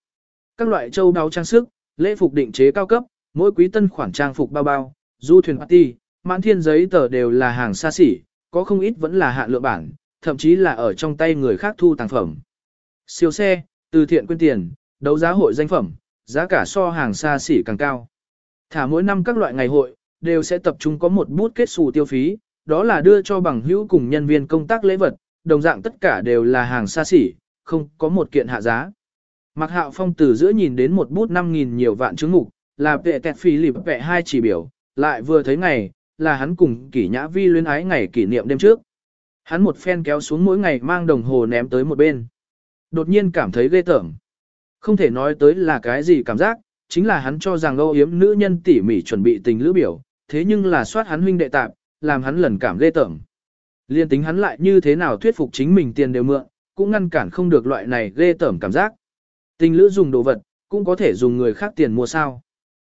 Các loại châu đáo trang sức, lễ phục định chế cao cấp, mỗi quý tân khoản trang phục bao bao, du thuyền party, mãn thiên giấy tờ đều là hàng xa xỉ, có không ít vẫn là hạn lựa bản, thậm chí là ở trong tay người khác thu tàng phẩm. Siêu xe, từ thiện quyên tiền, đấu giá hội danh phẩm, giá cả so hàng xa xỉ càng cao. Thả mỗi năm các loại ngày hội, đều sẽ tập trung có một bút kết xù tiêu phí, đó là đưa cho bằng hữu cùng nhân viên công tác lễ vật, đồng dạng tất cả đều là hàng xa xỉ, không có một kiện hạ giá. Mạc Hạo Phong từ giữa nhìn đến một bút 5.000 nhiều vạn chứng mục, là vệ tẹt phí lì vệ hai chỉ biểu, lại vừa thấy ngày, là hắn cùng kỷ nhã vi luyến ái ngày kỷ niệm đêm trước. Hắn một phen kéo xuống mỗi ngày mang đồng hồ ném tới một bên. Đột nhiên cảm thấy ghê tởm. Không thể nói tới là cái gì cảm giác, chính là hắn cho rằng âu yếm nữ nhân tỉ mỉ chuẩn bị tình lữ biểu, thế nhưng là soát hắn huynh đệ tạp, làm hắn lần cảm ghê tởm. Liên tính hắn lại như thế nào thuyết phục chính mình tiền đều mượn, cũng ngăn cản không được loại này ghê tởm cảm giác. Tình lữ dùng đồ vật, cũng có thể dùng người khác tiền mua sao.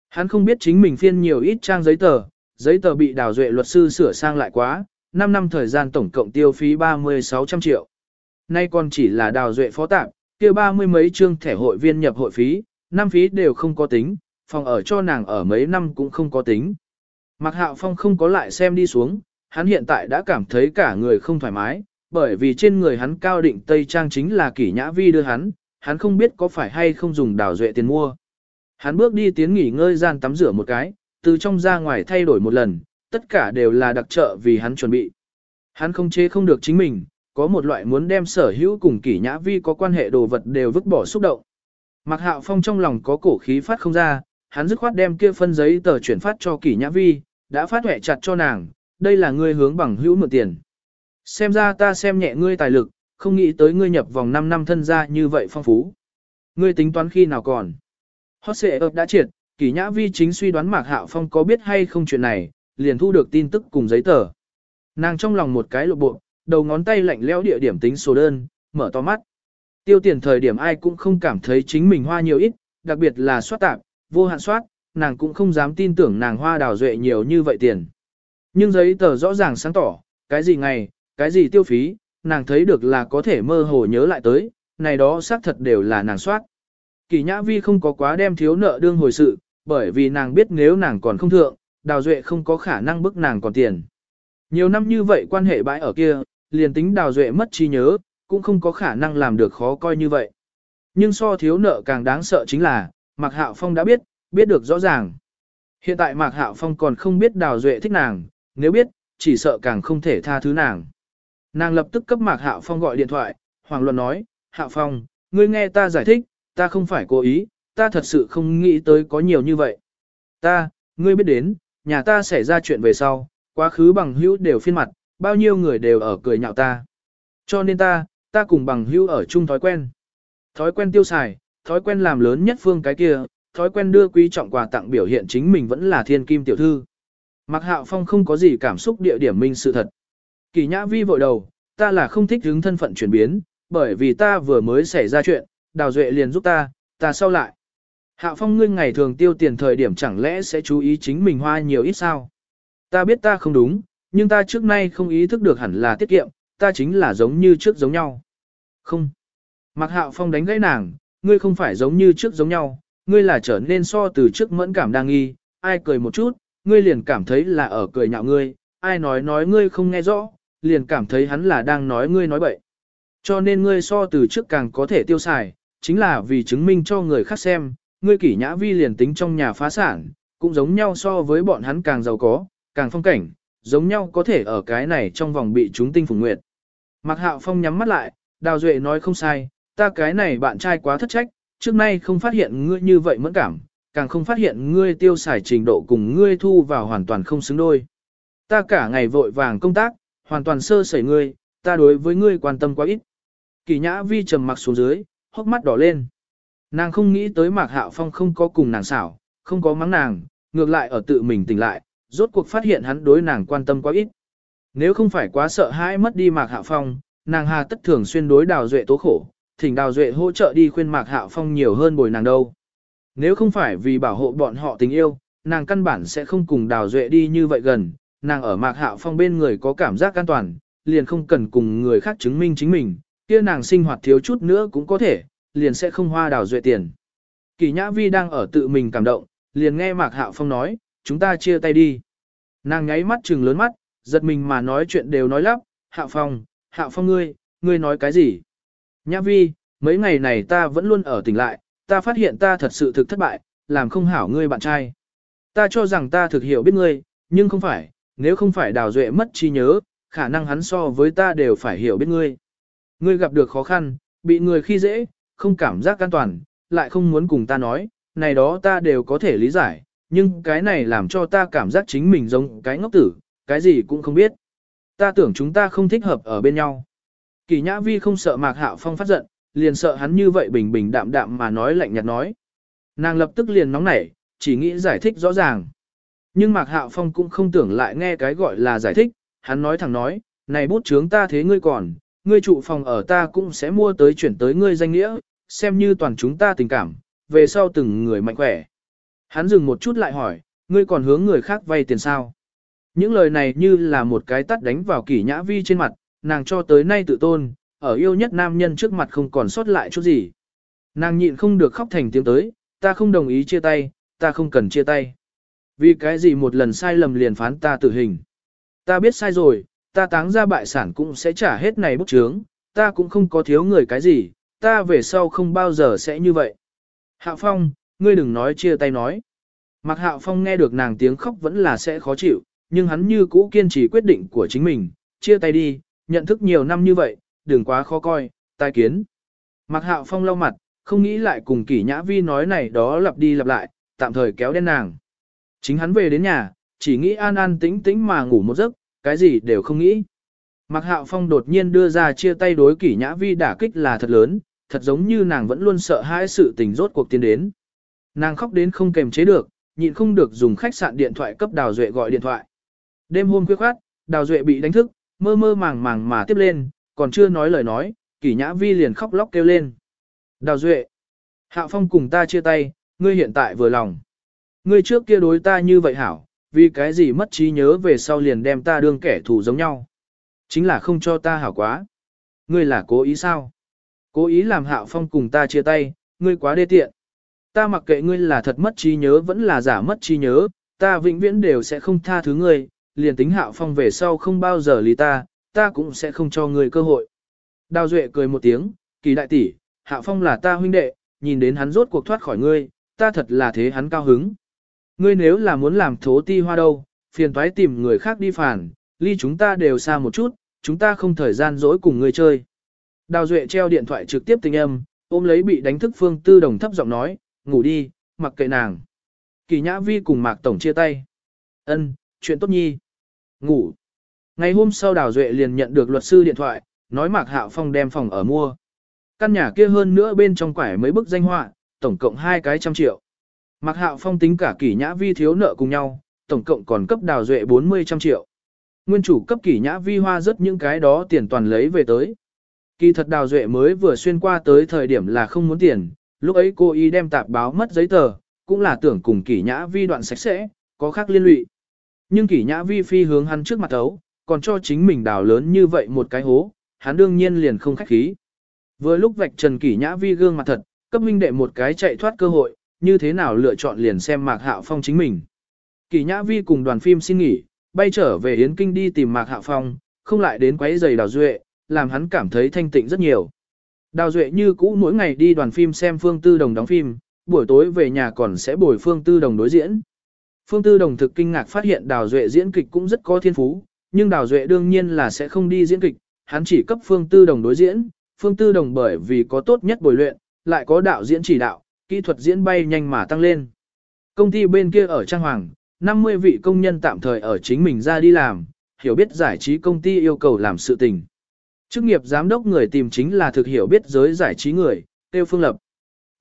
Hắn không biết chính mình phiên nhiều ít trang giấy tờ, giấy tờ bị đào duệ luật sư sửa sang lại quá, 5 năm thời gian tổng cộng tiêu phí 30-600 triệu. Nay còn chỉ là đào duệ phó tạm, kia ba mươi mấy chương thẻ hội viên nhập hội phí, năm phí đều không có tính, phòng ở cho nàng ở mấy năm cũng không có tính. Mạc Hạo Phong không có lại xem đi xuống, hắn hiện tại đã cảm thấy cả người không thoải mái, bởi vì trên người hắn cao định Tây Trang chính là kỷ nhã vi đưa hắn, hắn không biết có phải hay không dùng đào duệ tiền mua. Hắn bước đi tiến nghỉ ngơi gian tắm rửa một cái, từ trong ra ngoài thay đổi một lần, tất cả đều là đặc trợ vì hắn chuẩn bị. Hắn không chế không được chính mình, có một loại muốn đem sở hữu cùng kỷ nhã vi có quan hệ đồ vật đều vứt bỏ xúc động. Mạc Hạo Phong trong lòng có cổ khí phát không ra, hắn dứt khoát đem kia phân giấy tờ chuyển phát cho kỷ nhã vi, đã phát huệ chặt cho nàng, đây là ngươi hướng bằng hữu mượn tiền. Xem ra ta xem nhẹ ngươi tài lực, không nghĩ tới ngươi nhập vòng 5 năm thân gia như vậy phong phú. Ngươi tính toán khi nào còn. Hot xệ ợp đã triệt, kỷ nhã vi chính suy đoán Mạc Hạo Phong có biết hay không chuyện này, liền thu được tin tức cùng giấy tờ. Nàng trong lòng một cái lộ bộ, đầu ngón tay lạnh lẽo địa điểm tính số đơn, mở to mắt. Tiêu tiền thời điểm ai cũng không cảm thấy chính mình hoa nhiều ít, đặc biệt là soát tạp, vô hạn soát, nàng cũng không dám tin tưởng nàng hoa đào duệ nhiều như vậy tiền. Nhưng giấy tờ rõ ràng sáng tỏ, cái gì ngày, cái gì tiêu phí, nàng thấy được là có thể mơ hồ nhớ lại tới, này đó xác thật đều là nàng soát. Kỳ nhã vi không có quá đem thiếu nợ đương hồi sự, bởi vì nàng biết nếu nàng còn không thượng, đào duệ không có khả năng bức nàng còn tiền. Nhiều năm như vậy quan hệ bãi ở kia, liền tính đào duệ mất trí nhớ, cũng không có khả năng làm được khó coi như vậy. Nhưng so thiếu nợ càng đáng sợ chính là, Mạc Hạo Phong đã biết, biết được rõ ràng. Hiện tại Mạc Hạo Phong còn không biết đào duệ thích nàng, nếu biết, chỉ sợ càng không thể tha thứ nàng. Nàng lập tức cấp Mạc Hạo Phong gọi điện thoại, Hoàng Luân nói, Hạo Phong, ngươi nghe ta giải thích, ta không phải cố ý, ta thật sự không nghĩ tới có nhiều như vậy. Ta, ngươi biết đến, nhà ta xảy ra chuyện về sau, quá khứ bằng hữu đều phiên mặt, bao nhiêu người đều ở cười nhạo ta. Cho nên ta, ta cùng bằng hữu ở chung thói quen. Thói quen tiêu xài, thói quen làm lớn nhất phương cái kia, thói quen đưa quý trọng quà tặng biểu hiện chính mình vẫn là thiên kim tiểu thư. Mạc Hạo Phong không có gì cảm xúc địa điểm minh sự thật. Kỳ nhã vi vội đầu, ta là không thích hứng thân phận chuyển biến, bởi vì ta vừa mới xảy ra chuyện, đào duệ liền giúp ta, ta sau lại. hạ Phong ngươi ngày thường tiêu tiền thời điểm chẳng lẽ sẽ chú ý chính mình hoa nhiều ít sao? Ta biết ta không đúng, nhưng ta trước nay không ý thức được hẳn là tiết kiệm, ta chính là giống như trước giống nhau. Không. Mạc Hạo Phong đánh gãy nàng, ngươi không phải giống như trước giống nhau, ngươi là trở nên so từ trước mẫn cảm đang nghi, ai cười một chút, ngươi liền cảm thấy là ở cười nhạo ngươi, ai nói nói ngươi không nghe rõ, liền cảm thấy hắn là đang nói ngươi nói bậy. Cho nên ngươi so từ trước càng có thể tiêu xài, chính là vì chứng minh cho người khác xem, ngươi kỷ nhã vi liền tính trong nhà phá sản, cũng giống nhau so với bọn hắn càng giàu có, càng phong cảnh, giống nhau có thể ở cái này trong vòng bị chúng tinh phùng nguyệt. Mạc Hạo Phong nhắm mắt lại, Đào Duệ nói không sai, ta cái này bạn trai quá thất trách, trước nay không phát hiện ngươi như vậy mẫn cảm, càng không phát hiện ngươi tiêu xài trình độ cùng ngươi thu vào hoàn toàn không xứng đôi. Ta cả ngày vội vàng công tác, hoàn toàn sơ sẩy ngươi, ta đối với ngươi quan tâm quá ít. Kỳ nhã vi trầm mặc xuống dưới, hốc mắt đỏ lên. Nàng không nghĩ tới Mạc Hạo Phong không có cùng nàng xảo, không có mắng nàng, ngược lại ở tự mình tỉnh lại, rốt cuộc phát hiện hắn đối nàng quan tâm quá ít. Nếu không phải quá sợ hãi mất đi Mạc Hạo Phong, nàng hà tất thường xuyên đối Đào Duệ tố khổ, thỉnh Đào Duệ hỗ trợ đi khuyên Mạc Hạo Phong nhiều hơn bồi nàng đâu. Nếu không phải vì bảo hộ bọn họ tình yêu, nàng căn bản sẽ không cùng Đào Duệ đi như vậy gần, nàng ở Mạc Hạo Phong bên người có cảm giác an toàn, liền không cần cùng người khác chứng minh chính mình, kia nàng sinh hoạt thiếu chút nữa cũng có thể, liền sẽ không hoa Đào Duệ tiền. Kỳ Nhã Vi đang ở tự mình cảm động, liền nghe Mạc Hạo Phong nói, chúng ta chia tay đi. Nàng nháy mắt trừng lớn mắt, giật mình mà nói chuyện đều nói lắp, Hạo Phong, Hạo Phong ngươi, ngươi nói cái gì? Nhã Vi, mấy ngày này ta vẫn luôn ở tỉnh lại, ta phát hiện ta thật sự thực thất bại, làm không hảo ngươi bạn trai. Ta cho rằng ta thực hiểu biết ngươi, nhưng không phải, nếu không phải đào duệ mất trí nhớ, khả năng hắn so với ta đều phải hiểu biết ngươi. Ngươi gặp được khó khăn, bị người khi dễ, không cảm giác an toàn, lại không muốn cùng ta nói, này đó ta đều có thể lý giải, nhưng cái này làm cho ta cảm giác chính mình giống cái ngốc tử, cái gì cũng không biết. Ta tưởng chúng ta không thích hợp ở bên nhau. Kỳ Nhã Vi không sợ Mạc Hạo Phong phát giận, liền sợ hắn như vậy bình bình đạm đạm mà nói lạnh nhạt nói. Nàng lập tức liền nóng nảy, chỉ nghĩ giải thích rõ ràng. Nhưng Mạc Hạo Phong cũng không tưởng lại nghe cái gọi là giải thích, hắn nói thẳng nói, này bút chướng ta thế ngươi còn, ngươi trụ phòng ở ta cũng sẽ mua tới chuyển tới ngươi danh nghĩa, xem như toàn chúng ta tình cảm, về sau từng người mạnh khỏe. Hắn dừng một chút lại hỏi, ngươi còn hướng người khác vay tiền sao? Những lời này như là một cái tắt đánh vào kỷ nhã vi trên mặt, nàng cho tới nay tự tôn, ở yêu nhất nam nhân trước mặt không còn sót lại chút gì. Nàng nhịn không được khóc thành tiếng tới, ta không đồng ý chia tay, ta không cần chia tay. Vì cái gì một lần sai lầm liền phán ta tử hình. Ta biết sai rồi, ta táng ra bại sản cũng sẽ trả hết này bút chướng, ta cũng không có thiếu người cái gì, ta về sau không bao giờ sẽ như vậy. Hạ Phong, ngươi đừng nói chia tay nói. Mặc Hạo Phong nghe được nàng tiếng khóc vẫn là sẽ khó chịu, nhưng hắn như cũ kiên trì quyết định của chính mình, chia tay đi, nhận thức nhiều năm như vậy, đừng quá khó coi, tai kiến. Mặc Hạo Phong lau mặt, không nghĩ lại cùng Kỷ Nhã Vi nói này đó lặp đi lặp lại, tạm thời kéo đen nàng. Chính hắn về đến nhà, chỉ nghĩ an an tĩnh tĩnh mà ngủ một giấc, cái gì đều không nghĩ. Mạc Hạo Phong đột nhiên đưa ra chia tay đối Kỷ Nhã Vi đả kích là thật lớn, thật giống như nàng vẫn luôn sợ hãi sự tình rốt cuộc tiến đến. Nàng khóc đến không kềm chế được, nhịn không được dùng khách sạn điện thoại cấp Đào Duệ gọi điện thoại. Đêm hôm khuya khoát, Đào Duệ bị đánh thức, mơ mơ màng màng mà tiếp lên, còn chưa nói lời nói, Kỷ Nhã Vi liền khóc lóc kêu lên. Đào Duệ, Hạo Phong cùng ta chia tay, ngươi hiện tại vừa lòng. Ngươi trước kia đối ta như vậy hảo, vì cái gì mất trí nhớ về sau liền đem ta đương kẻ thù giống nhau. Chính là không cho ta hảo quá. Ngươi là cố ý sao? Cố ý làm Hạo Phong cùng ta chia tay, ngươi quá đê tiện. Ta mặc kệ ngươi là thật mất trí nhớ vẫn là giả mất trí nhớ, ta vĩnh viễn đều sẽ không tha thứ ngươi, liền tính Hạo Phong về sau không bao giờ lý ta, ta cũng sẽ không cho ngươi cơ hội. Đào Duệ cười một tiếng, kỳ đại tỷ, Hạo Phong là ta huynh đệ, nhìn đến hắn rốt cuộc thoát khỏi ngươi, ta thật là thế hắn cao hứng. Ngươi nếu là muốn làm thố ti hoa đâu, phiền toái tìm người khác đi phản, ly chúng ta đều xa một chút, chúng ta không thời gian dỗi cùng ngươi chơi. Đào Duệ treo điện thoại trực tiếp tình âm, ôm lấy bị đánh thức Phương Tư Đồng thấp giọng nói, ngủ đi, mặc kệ nàng. Kỳ Nhã Vi cùng Mạc Tổng chia tay. Ân, chuyện tốt nhi. Ngủ. Ngày hôm sau Đào Duệ liền nhận được luật sư điện thoại, nói Mạc Hạo Phong đem phòng ở mua. Căn nhà kia hơn nữa bên trong quải mấy bức danh họa, tổng cộng hai cái trăm triệu. Mạc Hạo Phong tính cả Kỷ Nhã Vi thiếu nợ cùng nhau, tổng cộng còn cấp Đào Duệ 40 trăm triệu. Nguyên chủ cấp Kỷ Nhã Vi hoa rất những cái đó tiền toàn lấy về tới. Kỳ thật Đào Duệ mới vừa xuyên qua tới thời điểm là không muốn tiền, lúc ấy cô y đem tạp báo mất giấy tờ, cũng là tưởng cùng Kỷ Nhã Vi đoạn sạch sẽ, có khác liên lụy. Nhưng Kỷ Nhã Vi phi hướng hắn trước mặt ấu, còn cho chính mình đào lớn như vậy một cái hố, hắn đương nhiên liền không khách khí. Vừa lúc vạch trần Kỷ Nhã Vi gương mặt thật, cấp minh đệ một cái chạy thoát cơ hội, như thế nào lựa chọn liền xem Mạc Hạo Phong chính mình. Kỳ Nhã Vi cùng đoàn phim xin nghỉ, bay trở về Yến Kinh đi tìm Mạc Hạo Phong, không lại đến quấy giày đào duệ, làm hắn cảm thấy thanh tịnh rất nhiều. Đào Duệ như cũ mỗi ngày đi đoàn phim xem Phương Tư Đồng đóng phim, buổi tối về nhà còn sẽ bồi Phương Tư Đồng đối diễn. Phương Tư Đồng thực kinh ngạc phát hiện Đào Duệ diễn kịch cũng rất có thiên phú, nhưng Đào Duệ đương nhiên là sẽ không đi diễn kịch, hắn chỉ cấp Phương Tư Đồng đối diễn, Phương Tư Đồng bởi vì có tốt nhất bồi luyện, lại có đạo diễn chỉ đạo, kỹ thuật diễn bay nhanh mà tăng lên. Công ty bên kia ở Trang Hoàng, 50 vị công nhân tạm thời ở chính mình ra đi làm, hiểu biết giải trí công ty yêu cầu làm sự tình. Chức nghiệp giám đốc người tìm chính là thực hiểu biết giới giải trí người, Tiêu Phương Lập.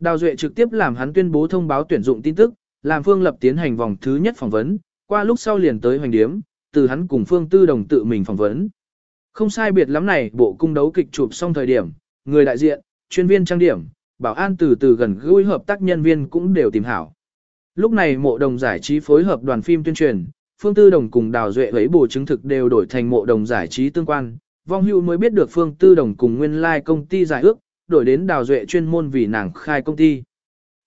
Đào Duệ trực tiếp làm hắn tuyên bố thông báo tuyển dụng tin tức, làm Phương Lập tiến hành vòng thứ nhất phỏng vấn, qua lúc sau liền tới hoành điếm, từ hắn cùng Phương Tư Đồng tự mình phỏng vấn. Không sai biệt lắm này, bộ cung đấu kịch chụp xong thời điểm, người đại diện, chuyên viên trang điểm, bảo an từ từ gần gũi hợp tác nhân viên cũng đều tìm hảo. Lúc này mộ đồng giải trí phối hợp đoàn phim tuyên truyền, Phương Tư Đồng cùng Đào Duệ ấy bổ chứng thực đều đổi thành mộ đồng giải trí tương quan, Vong hưu mới biết được Phương Tư Đồng cùng nguyên lai like công ty giải ước, đổi đến Đào Duệ chuyên môn vì nàng khai công ty.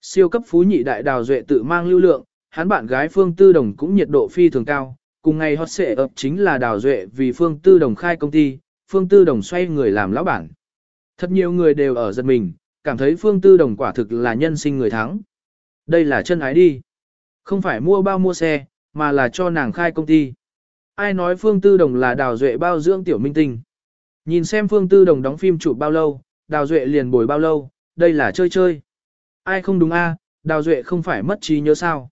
Siêu cấp phú nhị đại Đào Duệ tự mang lưu lượng, hắn bạn gái Phương Tư Đồng cũng nhiệt độ phi thường cao, cùng ngày hot sẽ ập chính là Đào Duệ vì Phương Tư Đồng khai công ty, Phương Tư Đồng xoay người làm lão bản. Thật nhiều người đều ở giật mình, cảm thấy Phương Tư Đồng quả thực là nhân sinh người thắng. Đây là chân ái đi. Không phải mua bao mua xe, mà là cho nàng khai công ty. Ai nói Phương Tư Đồng là đào duệ bao dưỡng tiểu minh tinh. Nhìn xem Phương Tư Đồng đóng phim chụp bao lâu, Đào Duệ liền bồi bao lâu, đây là chơi chơi. Ai không đúng a? Đào Duệ không phải mất trí nhớ sao?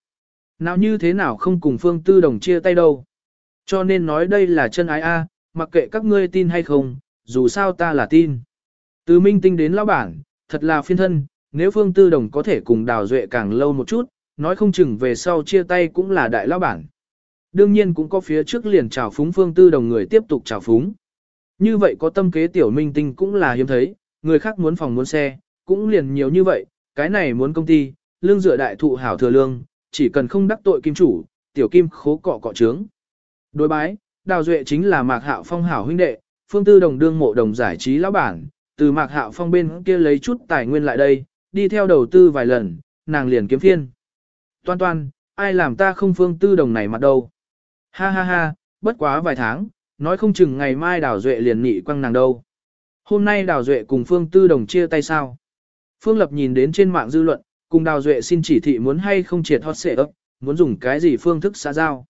Nào như thế nào không cùng Phương Tư Đồng chia tay đâu? Cho nên nói đây là chân ái a, mặc kệ các ngươi tin hay không, dù sao ta là tin. Từ minh tinh đến lão bản, thật là phiên thân, nếu Phương Tư Đồng có thể cùng Đào Duệ càng lâu một chút, nói không chừng về sau chia tay cũng là đại lão bản. Đương nhiên cũng có phía trước liền chào phúng Phương Tư Đồng người tiếp tục chào phúng. Như vậy có tâm kế tiểu minh tinh cũng là hiếm thấy, người khác muốn phòng muốn xe, cũng liền nhiều như vậy, cái này muốn công ty, lương dựa đại thụ hảo thừa lương, chỉ cần không đắc tội kim chủ, tiểu kim khố cọ cọ trướng. Đối bái, Đào Duệ chính là Mạc Hạo Phong hảo huynh đệ, Phương Tư Đồng đương mộ đồng giải trí lão bản, từ Mạc Hạo Phong bên kia lấy chút tài nguyên lại đây, đi theo đầu tư vài lần, nàng liền kiếm phiên. Toan toan, ai làm ta không Phương Tư Đồng này mặt đâu. Ha ha ha, bất quá vài tháng, nói không chừng ngày mai Đào Duệ liền nị quăng nàng đâu. Hôm nay Đào Duệ cùng Phương Tư Đồng chia tay sao? Phương Lập nhìn đến trên mạng dư luận, cùng Đào Duệ xin chỉ thị muốn hay không triệt hot xệ ấp, muốn dùng cái gì phương thức xã giao.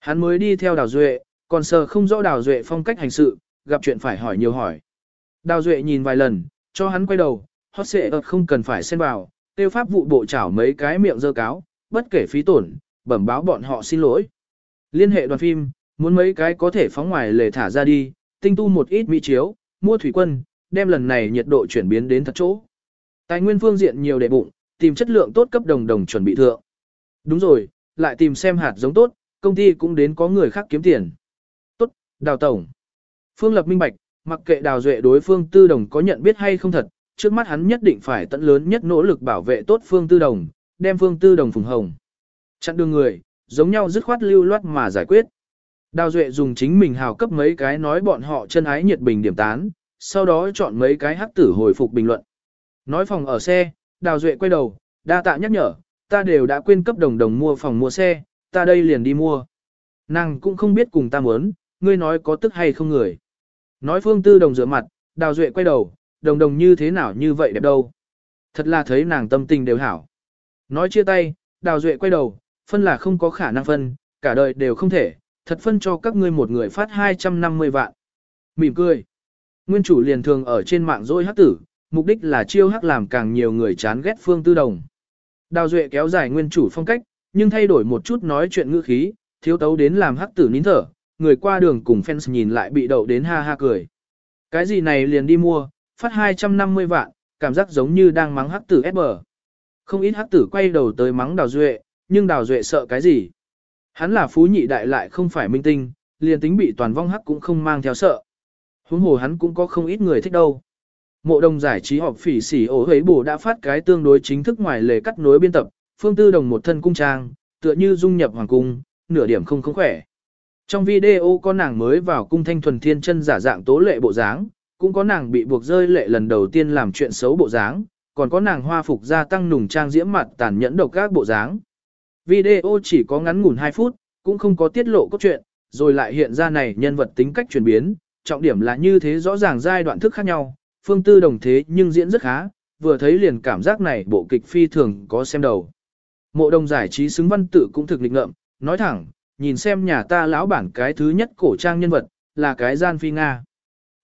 Hắn mới đi theo Đào Duệ, còn sờ không rõ Đào Duệ phong cách hành sự, gặp chuyện phải hỏi nhiều hỏi. Đào Duệ nhìn vài lần, cho hắn quay đầu, hót xệ ợt không cần phải xen vào, tiêu pháp vụ bộ chảo mấy cái miệng dơ cáo, bất kể phí tổn, bẩm báo bọn họ xin lỗi. Liên hệ đoàn phim, muốn mấy cái có thể phóng ngoài lề thả ra đi, tinh tu một ít mỹ chiếu, mua thủy quân, đem lần này nhiệt độ chuyển biến đến thật chỗ. Tài nguyên phương diện nhiều đệ bụng, tìm chất lượng tốt cấp đồng đồng chuẩn bị thượng. Đúng rồi, lại tìm xem hạt giống tốt, công ty cũng đến có người khác kiếm tiền. Tốt, đào tổng. Phương lập minh bạch, mặc kệ đào duệ đối phương tư đồng có nhận biết hay không thật, trước mắt hắn nhất định phải tận lớn nhất nỗ lực bảo vệ tốt phương tư đồng, đem phương tư đồng phùng hồng. Chặn đường người, giống nhau dứt khoát lưu loát mà giải quyết. Đào Duệ dùng chính mình hào cấp mấy cái nói bọn họ chân ái nhiệt bình điểm tán, sau đó chọn mấy cái hắc tử hồi phục bình luận. Nói phòng ở xe, Đào Duệ quay đầu, đa tạ nhắc nhở, ta đều đã quên cấp đồng đồng mua phòng mua xe, ta đây liền đi mua. Nàng cũng không biết cùng ta muốn, ngươi nói có tức hay không người. Nói phương tư đồng rửa mặt, Đào Duệ quay đầu, đồng đồng như thế nào như vậy đẹp đâu. Thật là thấy nàng tâm tình đều hảo. Nói chia tay, Đào Duệ quay đầu, phân là không có khả năng phân, cả đời đều không thể, thật phân cho các ngươi một người phát 250 vạn. Mỉm cười. Nguyên chủ liền thường ở trên mạng dối hắc tử, mục đích là chiêu hắc làm càng nhiều người chán ghét phương tư đồng. Đào Duệ kéo dài nguyên chủ phong cách, nhưng thay đổi một chút nói chuyện ngữ khí, thiếu tấu đến làm hắc tử nín thở, người qua đường cùng fans nhìn lại bị đậu đến ha ha cười. Cái gì này liền đi mua, phát 250 vạn, cảm giác giống như đang mắng hắc tử ép bờ. Không ít hắc tử quay đầu tới mắng Đào Duệ, nhưng Đào Duệ sợ cái gì? Hắn là phú nhị đại lại không phải minh tinh, liền tính bị toàn vong hắc cũng không mang theo sợ. Huống hồ hắn cũng có không ít người thích đâu. Mộ đồng giải trí họp phỉ sỉ ổ hế bổ đã phát cái tương đối chính thức ngoài lề cắt nối biên tập, phương tư đồng một thân cung trang, tựa như dung nhập hoàng cung, nửa điểm không không khỏe. Trong video có nàng mới vào cung thanh thuần thiên chân giả dạng tố lệ bộ dáng, cũng có nàng bị buộc rơi lệ lần đầu tiên làm chuyện xấu bộ dáng, còn có nàng hoa phục gia tăng nùng trang diễm mặt tàn nhẫn độc các bộ dáng. Video chỉ có ngắn ngủn 2 phút, cũng không có tiết lộ cốt truyện, rồi lại hiện ra này nhân vật tính cách chuyển biến, trọng điểm là như thế rõ ràng giai đoạn thức khác nhau, phương tư đồng thế nhưng diễn rất khá, vừa thấy liền cảm giác này bộ kịch phi thường có xem đầu. Mộ đồng giải trí xứng văn tự cũng thực lịch ngợm, nói thẳng, nhìn xem nhà ta lão bản cái thứ nhất cổ trang nhân vật, là cái gian phi Nga.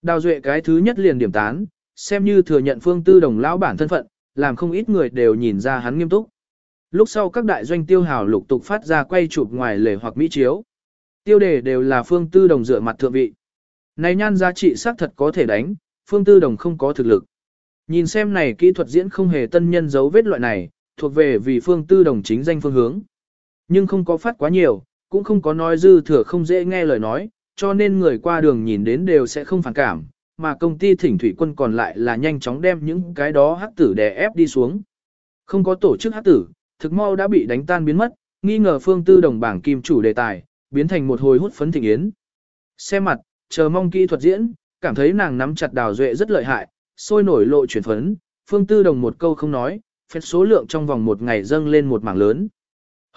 Đào duệ cái thứ nhất liền điểm tán, xem như thừa nhận phương tư đồng lão bản thân phận, làm không ít người đều nhìn ra hắn nghiêm túc. Lúc sau các đại doanh tiêu hào lục tục phát ra quay chụp ngoài lề hoặc mỹ chiếu. Tiêu đề đều là phương tư đồng dựa mặt thượng vị. Này nhan giá trị xác thật có thể đánh, phương tư đồng không có thực lực. Nhìn xem này kỹ thuật diễn không hề tân nhân dấu vết loại này, thuộc về vì phương tư đồng chính danh phương hướng. Nhưng không có phát quá nhiều, cũng không có nói dư thừa không dễ nghe lời nói, cho nên người qua đường nhìn đến đều sẽ không phản cảm, mà công ty thỉnh thủy quân còn lại là nhanh chóng đem những cái đó hắc tử đè ép đi xuống. Không có tổ chức hắc tử, thực mau đã bị đánh tan biến mất, nghi ngờ phương tư đồng bảng kim chủ đề tài, biến thành một hồi hút phấn thịnh yến. Xem mặt, chờ mong kỹ thuật diễn, cảm thấy nàng nắm chặt đào duệ rất lợi hại, sôi nổi lộ chuyển phấn, phương tư đồng một câu không nói, phép số lượng trong vòng một ngày dâng lên một mảng lớn.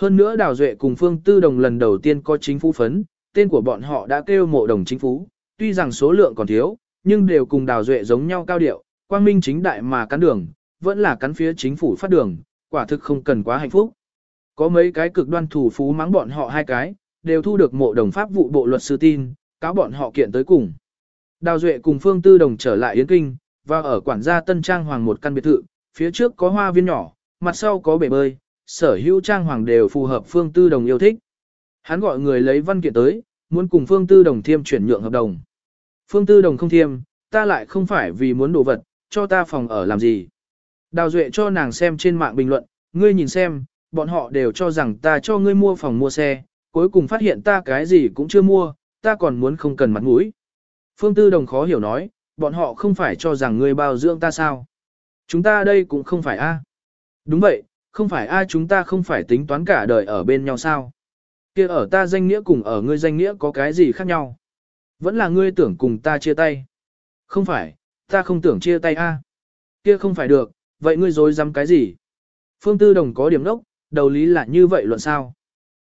Hơn nữa đào duệ cùng phương tư đồng lần đầu tiên có chính phủ phấn, tên của bọn họ đã kêu mộ đồng chính phủ, tuy rằng số lượng còn thiếu, nhưng đều cùng đào duệ giống nhau cao điệu, quang minh chính đại mà cắn đường, vẫn là cắn phía chính phủ phát đường, quả thực không cần quá hạnh phúc. Có mấy cái cực đoan thủ phú mắng bọn họ hai cái, đều thu được mộ đồng pháp vụ bộ luật sư tin, cáo bọn họ kiện tới cùng. Đào Duệ cùng Phương Tư Đồng trở lại Yến Kinh, và ở quản gia Tân Trang Hoàng một căn biệt thự, phía trước có hoa viên nhỏ, mặt sau có bể bơi, sở hữu trang hoàng đều phù hợp Phương Tư Đồng yêu thích. Hắn gọi người lấy văn kiện tới, muốn cùng Phương Tư Đồng thiêm chuyển nhượng hợp đồng. Phương Tư Đồng không thiêm, ta lại không phải vì muốn đồ vật, cho ta phòng ở làm gì. Đào Duệ cho nàng xem trên mạng bình luận, ngươi nhìn xem, bọn họ đều cho rằng ta cho ngươi mua phòng mua xe, cuối cùng phát hiện ta cái gì cũng chưa mua, ta còn muốn không cần mặt mũi. Phương Tư Đồng khó hiểu nói, bọn họ không phải cho rằng ngươi bao dưỡng ta sao. Chúng ta đây cũng không phải a. Đúng vậy, không phải a chúng ta không phải tính toán cả đời ở bên nhau sao. kia ở ta danh nghĩa cùng ở ngươi danh nghĩa có cái gì khác nhau. Vẫn là ngươi tưởng cùng ta chia tay. Không phải, ta không tưởng chia tay a. Kia không phải được, vậy ngươi dối dám cái gì? Phương Tư Đồng có điểm đốc, đầu lý là như vậy luận sao?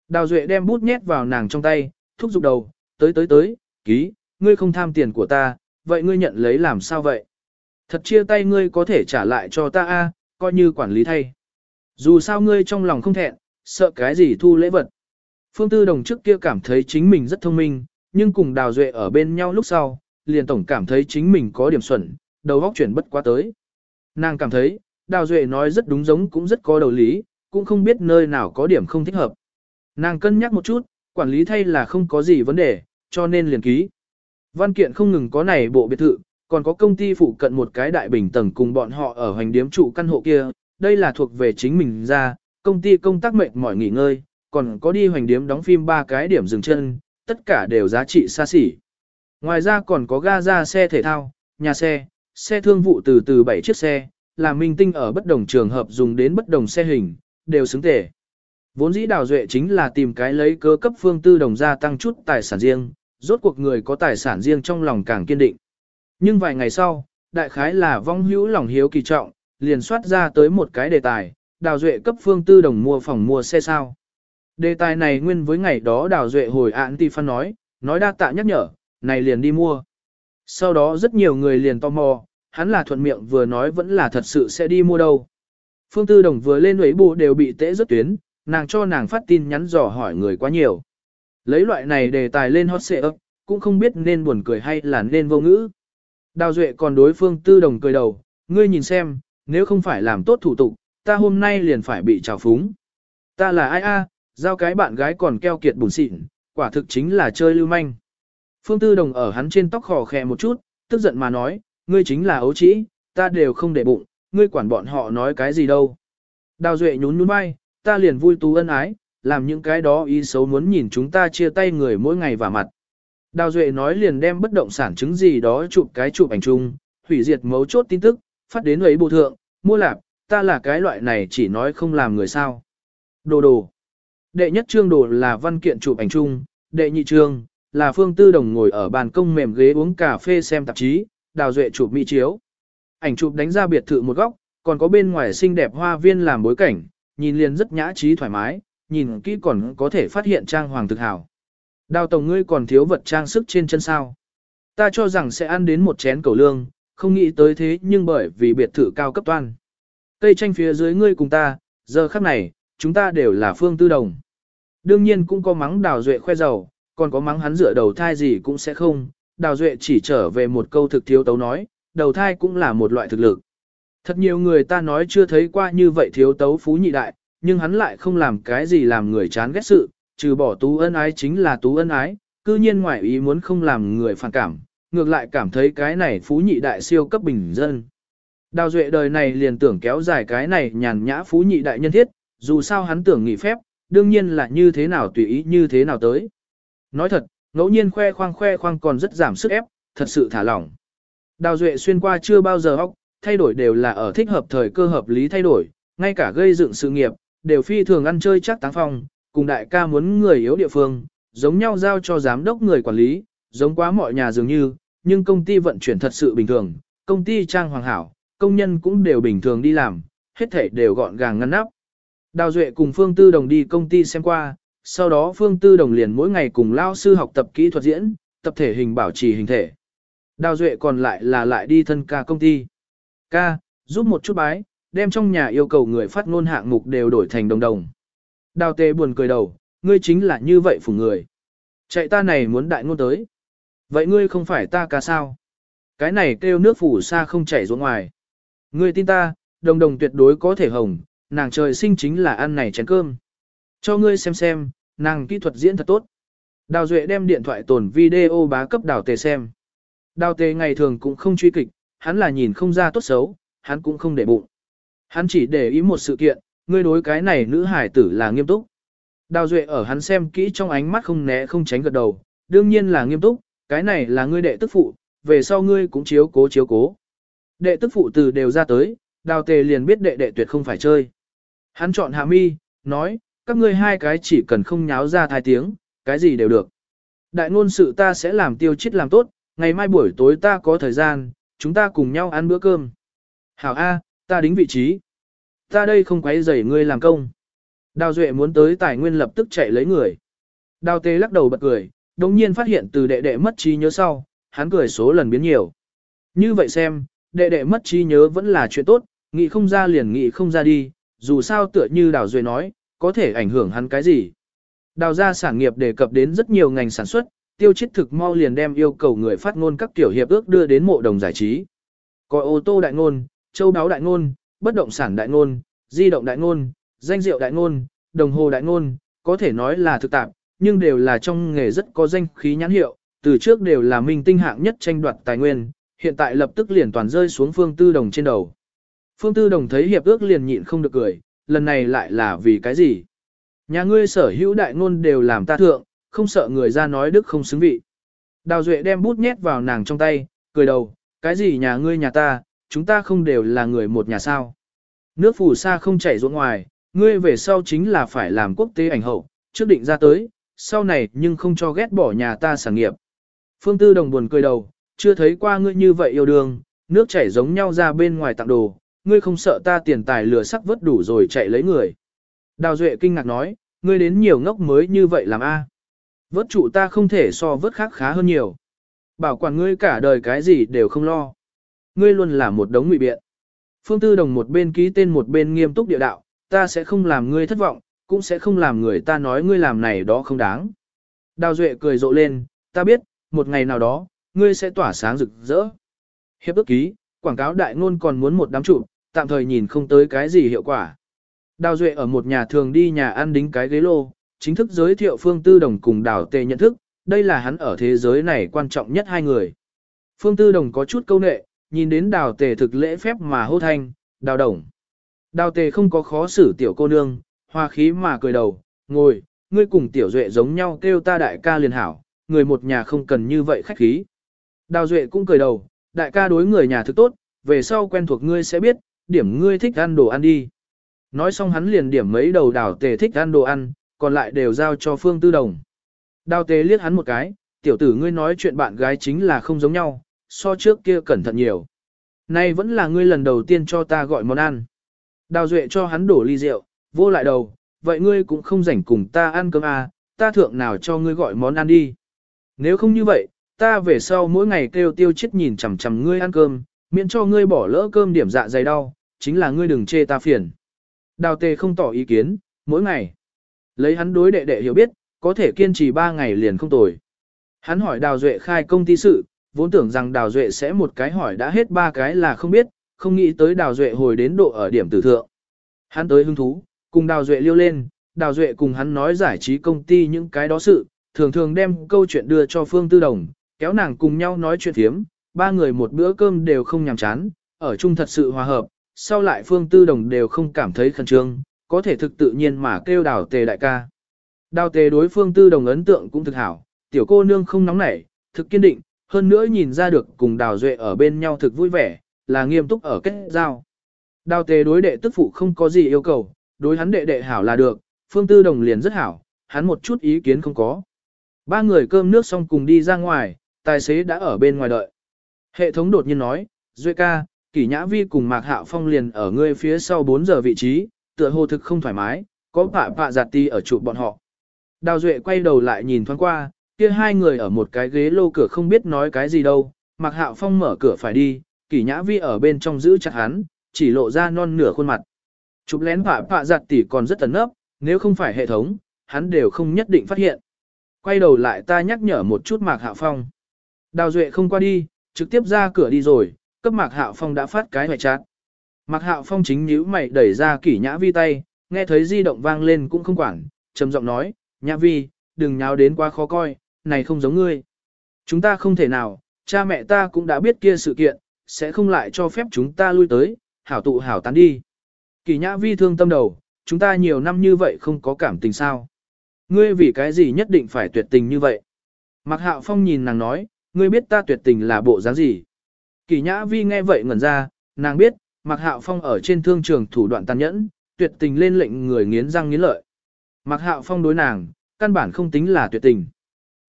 Đào Duệ đem bút nhét vào nàng trong tay, thúc giục đầu, tới tới tới, ký, ngươi không tham tiền của ta, vậy ngươi nhận lấy làm sao vậy? Thật chia tay ngươi có thể trả lại cho ta a, coi như quản lý thay. Dù sao ngươi trong lòng không thẹn, sợ cái gì thu lễ vật. Phương Tư Đồng trước kia cảm thấy chính mình rất thông minh, nhưng cùng Đào Duệ ở bên nhau lúc sau, liền tổng cảm thấy chính mình có điểm xuẩn, đầu óc chuyển bất quá tới. Nàng cảm thấy, Đào Duệ nói rất đúng giống cũng rất có đầu lý, cũng không biết nơi nào có điểm không thích hợp. Nàng cân nhắc một chút, quản lý thay là không có gì vấn đề, cho nên liền ký. Văn kiện không ngừng có này bộ biệt thự, còn có công ty phụ cận một cái đại bình tầng cùng bọn họ ở hoành điếm trụ căn hộ kia, đây là thuộc về chính mình ra, công ty công tác mệt mỏi nghỉ ngơi, còn có đi hoành điếm đóng phim ba cái điểm dừng chân, tất cả đều giá trị xa xỉ. Ngoài ra còn có ga ra xe thể thao, nhà xe, xe thương vụ từ từ 7 chiếc xe, là minh tinh ở bất đồng trường hợp dùng đến bất đồng xe hình, đều xứng thể Vốn dĩ đào duệ chính là tìm cái lấy cơ cấp phương tư đồng gia tăng chút tài sản riêng, rốt cuộc người có tài sản riêng trong lòng càng kiên định. Nhưng vài ngày sau, đại khái là vong hữu lòng hiếu kỳ trọng, liền soát ra tới một cái đề tài, đào duệ cấp phương tư đồng mua phòng mua xe sao. Đề tài này nguyên với ngày đó đào duệ hồi án ti phân nói, nói đa tạ nhắc nhở, này liền đi mua. Sau đó rất nhiều người liền tò mò, hắn là thuận miệng vừa nói vẫn là thật sự sẽ đi mua đâu. Phương Tư Đồng vừa lên ấy bộ đều bị tễ rất tuyến, nàng cho nàng phát tin nhắn dò hỏi người quá nhiều. Lấy loại này đề tài lên hot ấp, cũng không biết nên buồn cười hay là nên vô ngữ. Đào Duệ còn đối Phương Tư Đồng cười đầu, ngươi nhìn xem, nếu không phải làm tốt thủ tục, ta hôm nay liền phải bị trào phúng. Ta là ai a, giao cái bạn gái còn keo kiệt bùn xịn, quả thực chính là chơi lưu manh. Phương Tư Đồng ở hắn trên tóc khò khè một chút, tức giận mà nói, ngươi chính là ấu trĩ, ta đều không để bụng, ngươi quản bọn họ nói cái gì đâu. Đào Duệ nhún nhún vai, ta liền vui tú ân ái, làm những cái đó ý xấu muốn nhìn chúng ta chia tay người mỗi ngày và mặt. Đào Duệ nói liền đem bất động sản chứng gì đó chụp cái chụp ảnh chung, hủy diệt mấu chốt tin tức, phát đến ấy bộ thượng, mua lạp, ta là cái loại này chỉ nói không làm người sao. Đồ đồ. Đệ nhất trương đồ là văn kiện chụp ảnh chung, đệ nhị trương, là Phương Tư Đồng ngồi ở bàn công mềm ghế uống cà phê xem tạp chí, đào duệ chụp mỹ chiếu. Ảnh chụp đánh ra biệt thự một góc, còn có bên ngoài xinh đẹp hoa viên làm bối cảnh, nhìn liền rất nhã trí thoải mái, nhìn kỹ còn có thể phát hiện trang hoàng thực hảo. Đào tổng ngươi còn thiếu vật trang sức trên chân sao. Ta cho rằng sẽ ăn đến một chén cầu lương, không nghĩ tới thế nhưng bởi vì biệt thự cao cấp toan. Cây tranh phía dưới ngươi cùng ta, giờ khắc này, chúng ta đều là phương tư đồng. Đương nhiên cũng có mắng đào duệ khoe giàu, còn có mắng hắn dựa đầu thai gì cũng sẽ không, Đào Duệ chỉ trở về một câu thực thiếu tấu nói, đầu thai cũng là một loại thực lực. Thật nhiều người ta nói chưa thấy qua như vậy thiếu tấu phú nhị đại, nhưng hắn lại không làm cái gì làm người chán ghét sự, trừ bỏ tú ân ái chính là tú ân ái, cư nhiên ngoại ý muốn không làm người phản cảm, ngược lại cảm thấy cái này phú nhị đại siêu cấp bình dân. Đào Duệ đời này liền tưởng kéo dài cái này nhàn nhã phú nhị đại nhân thiết, dù sao hắn tưởng nghỉ phép, đương nhiên là như thế nào tùy ý như thế nào tới. Nói thật, ngẫu nhiên khoe khoang khoe khoang còn rất giảm sức ép, thật sự thả lỏng. Đào Duệ xuyên qua chưa bao giờ hóc, thay đổi đều là ở thích hợp thời cơ hợp lý thay đổi, ngay cả gây dựng sự nghiệp, đều phi thường ăn chơi chắc táng phong, cùng đại ca muốn người yếu địa phương, giống nhau giao cho giám đốc người quản lý, giống quá mọi nhà dường như, nhưng công ty vận chuyển thật sự bình thường, công ty trang hoàng hảo, công nhân cũng đều bình thường đi làm, hết thảy đều gọn gàng ngăn nắp. Đào Duệ cùng Phương Tư Đồng đi công ty xem qua, sau đó Phương Tư Đồng liền mỗi ngày cùng lao sư học tập kỹ thuật diễn, tập thể hình bảo trì hình thể. Đào Duệ còn lại là lại đi thân ca công ty. Ca, giúp một chút bái, đem trong nhà yêu cầu người phát ngôn hạng mục đều đổi thành đồng đồng. Đào tê buồn cười đầu, ngươi chính là như vậy phủ người. Chạy ta này muốn đại ngôn tới. Vậy ngươi không phải ta ca sao? Cái này kêu nước phủ xa không chảy ruộng ngoài. Ngươi tin ta, đồng đồng tuyệt đối có thể hồng, nàng trời sinh chính là ăn này chén cơm. Cho ngươi xem xem, nàng kỹ thuật diễn thật tốt. Đào Duệ đem điện thoại tồn video bá cấp đào tề xem. Đào tề ngày thường cũng không truy kịch, hắn là nhìn không ra tốt xấu, hắn cũng không để bụng. Hắn chỉ để ý một sự kiện, ngươi đối cái này nữ hải tử là nghiêm túc. Đào Duệ ở hắn xem kỹ trong ánh mắt không né không tránh gật đầu, đương nhiên là nghiêm túc, cái này là ngươi đệ tức phụ, về sau ngươi cũng chiếu cố chiếu cố. Đệ tức phụ từ đều ra tới, đào tề liền biết đệ đệ tuyệt không phải chơi. Hắn chọn hạ mi, nói, các ngươi hai cái chỉ cần không nháo ra thai tiếng, cái gì đều được. Đại ngôn sự ta sẽ làm tiêu chết làm tốt, ngày mai buổi tối ta có thời gian, chúng ta cùng nhau ăn bữa cơm. Hảo A, ta đính vị trí. Ta đây không quấy rầy ngươi làm công. Đào Duệ muốn tới tài nguyên lập tức chạy lấy người. Đào Tê lắc đầu bật cười, đồng nhiên phát hiện từ đệ đệ mất trí nhớ sau, hắn cười số lần biến nhiều. Như vậy xem, đệ đệ mất trí nhớ vẫn là chuyện tốt, nghĩ không ra liền nghĩ không ra đi, dù sao tựa như Đào Duệ nói, có thể ảnh hưởng hắn cái gì. Đào ra sản nghiệp đề cập đến rất nhiều ngành sản xuất, tiêu chết thực mau liền đem yêu cầu người phát ngôn các tiểu hiệp ước đưa đến mộ đồng giải trí. Có ô tô đại ngôn, châu đáo đại ngôn, bất động sản đại ngôn, di động đại ngôn, danh diệu đại ngôn, đồng hồ đại ngôn, có thể nói là thực tạp, nhưng đều là trong nghề rất có danh khí nhãn hiệu, từ trước đều là minh tinh hạng nhất tranh đoạt tài nguyên, hiện tại lập tức liền toàn rơi xuống phương tư đồng trên đầu. Phương tư đồng thấy hiệp ước liền nhịn không được cười, lần này lại là vì cái gì? Nhà ngươi sở hữu đại ngôn đều làm ta thượng, không sợ người ra nói đức không xứng vị. Đào Duệ đem bút nhét vào nàng trong tay, cười đầu, cái gì nhà ngươi nhà ta, chúng ta không đều là người một nhà sao. Nước phù sa không chảy ruộng ngoài, ngươi về sau chính là phải làm quốc tế ảnh hậu, trước định ra tới, sau này nhưng không cho ghét bỏ nhà ta sản nghiệp. Phương Tư Đồng buồn cười đầu, chưa thấy qua ngươi như vậy yêu đương, nước chảy giống nhau ra bên ngoài tặng đồ, ngươi không sợ ta tiền tài lừa sắc vớt đủ rồi chạy lấy người. Đào Duệ kinh ngạc nói, ngươi đến nhiều ngốc mới như vậy làm a? Vớt trụ ta không thể so vớt khác khá hơn nhiều. Bảo quản ngươi cả đời cái gì đều không lo. Ngươi luôn là một đống ngụy biện. Phương Tư Đồng một bên ký tên một bên nghiêm túc địa đạo, ta sẽ không làm ngươi thất vọng, cũng sẽ không làm người ta nói ngươi làm này đó không đáng. Đào Duệ cười rộ lên, ta biết, một ngày nào đó, ngươi sẽ tỏa sáng rực rỡ. Hiệp ước ký, quảng cáo đại ngôn còn muốn một đám trụ, tạm thời nhìn không tới cái gì hiệu quả. Đào Duệ ở một nhà thường đi nhà ăn đính cái ghế lô, chính thức giới thiệu Phương Tư Đồng cùng Đào Tề nhận thức, đây là hắn ở thế giới này quan trọng nhất hai người. Phương Tư Đồng có chút câu nệ, nhìn đến Đào Tề thực lễ phép mà hô thanh, Đào Đồng. Đào Tề không có khó xử tiểu cô nương, hoa khí mà cười đầu, ngồi, ngươi cùng tiểu Duệ giống nhau kêu ta đại ca liền hảo, người một nhà không cần như vậy khách khí. Đào Duệ cũng cười đầu, đại ca đối người nhà thực tốt, về sau quen thuộc ngươi sẽ biết, điểm ngươi thích ăn đồ ăn đi. Nói xong hắn liền điểm mấy đầu đào tề thích ăn đồ ăn, còn lại đều giao cho Phương Tư Đồng. Đào tề liếc hắn một cái, tiểu tử ngươi nói chuyện bạn gái chính là không giống nhau, so trước kia cẩn thận nhiều. Nay vẫn là ngươi lần đầu tiên cho ta gọi món ăn. Đào Duệ cho hắn đổ ly rượu, vô lại đầu, vậy ngươi cũng không rảnh cùng ta ăn cơm à, ta thượng nào cho ngươi gọi món ăn đi. Nếu không như vậy, ta về sau mỗi ngày kêu tiêu chết nhìn chằm chằm ngươi ăn cơm, miễn cho ngươi bỏ lỡ cơm điểm dạ dày đau, chính là ngươi đừng chê ta phiền. Đào tề không tỏ ý kiến, mỗi ngày. Lấy hắn đối đệ đệ hiểu biết, có thể kiên trì 3 ngày liền không tồi. Hắn hỏi Đào Duệ khai công ty sự, vốn tưởng rằng Đào Duệ sẽ một cái hỏi đã hết ba cái là không biết, không nghĩ tới Đào Duệ hồi đến độ ở điểm tử thượng. Hắn tới hứng thú, cùng Đào Duệ liêu lên, Đào Duệ cùng hắn nói giải trí công ty những cái đó sự, thường thường đem câu chuyện đưa cho Phương Tư Đồng, kéo nàng cùng nhau nói chuyện thiếm, ba người một bữa cơm đều không nhàm chán, ở chung thật sự hòa hợp, sau lại Phương Tư Đồng đều không cảm thấy khẩn trương, có thể thực tự nhiên mà kêu đào tề đại ca. Đào tề đối Phương Tư Đồng ấn tượng cũng thực hảo, tiểu cô nương không nóng nảy, thực kiên định, hơn nữa nhìn ra được cùng đào duệ ở bên nhau thực vui vẻ, là nghiêm túc ở kết giao. Đào tề đối đệ tức phụ không có gì yêu cầu, đối hắn đệ đệ hảo là được, Phương Tư Đồng liền rất hảo, hắn một chút ý kiến không có. Ba người cơm nước xong cùng đi ra ngoài, tài xế đã ở bên ngoài đợi. Hệ thống đột nhiên nói, Duệ ca, Kỷ Nhã Vi cùng Mạc Hạo Phong liền ở ngươi phía sau 4 giờ vị trí, tựa hồ thực không thoải mái, có pạ pạ giặt ti ở trụ bọn họ. Đào Duệ quay đầu lại nhìn thoáng qua, kia hai người ở một cái ghế lô cửa không biết nói cái gì đâu, Mạc Hạo Phong mở cửa phải đi, Kỷ Nhã Vi ở bên trong giữ chặt hắn, chỉ lộ ra non nửa khuôn mặt. Chụp lén phạ phạ giặt tỷ còn rất tấn nấp, nếu không phải hệ thống, hắn đều không nhất định phát hiện. Quay đầu lại ta nhắc nhở một chút Mạc hạ Phong. Đào Duệ không qua đi, trực tiếp ra cửa đi rồi, cấp Mạc hạ Phong đã phát cái hoài chát. Mạc hạ Phong chính nhíu mày đẩy ra kỷ nhã vi tay, nghe thấy di động vang lên cũng không quản, trầm giọng nói, nhã vi, đừng nháo đến quá khó coi, này không giống ngươi. Chúng ta không thể nào, cha mẹ ta cũng đã biết kia sự kiện, sẽ không lại cho phép chúng ta lui tới, hảo tụ hảo tán đi. Kỳ nhã vi thương tâm đầu, chúng ta nhiều năm như vậy không có cảm tình sao. Ngươi vì cái gì nhất định phải tuyệt tình như vậy? Mạc Hạo Phong nhìn nàng nói, ngươi biết ta tuyệt tình là bộ dáng gì? Kỳ nhã vi nghe vậy ngẩn ra, nàng biết, Mạc Hạo Phong ở trên thương trường thủ đoạn tàn nhẫn, tuyệt tình lên lệnh người nghiến răng nghiến lợi. Mạc Hạo Phong đối nàng, căn bản không tính là tuyệt tình.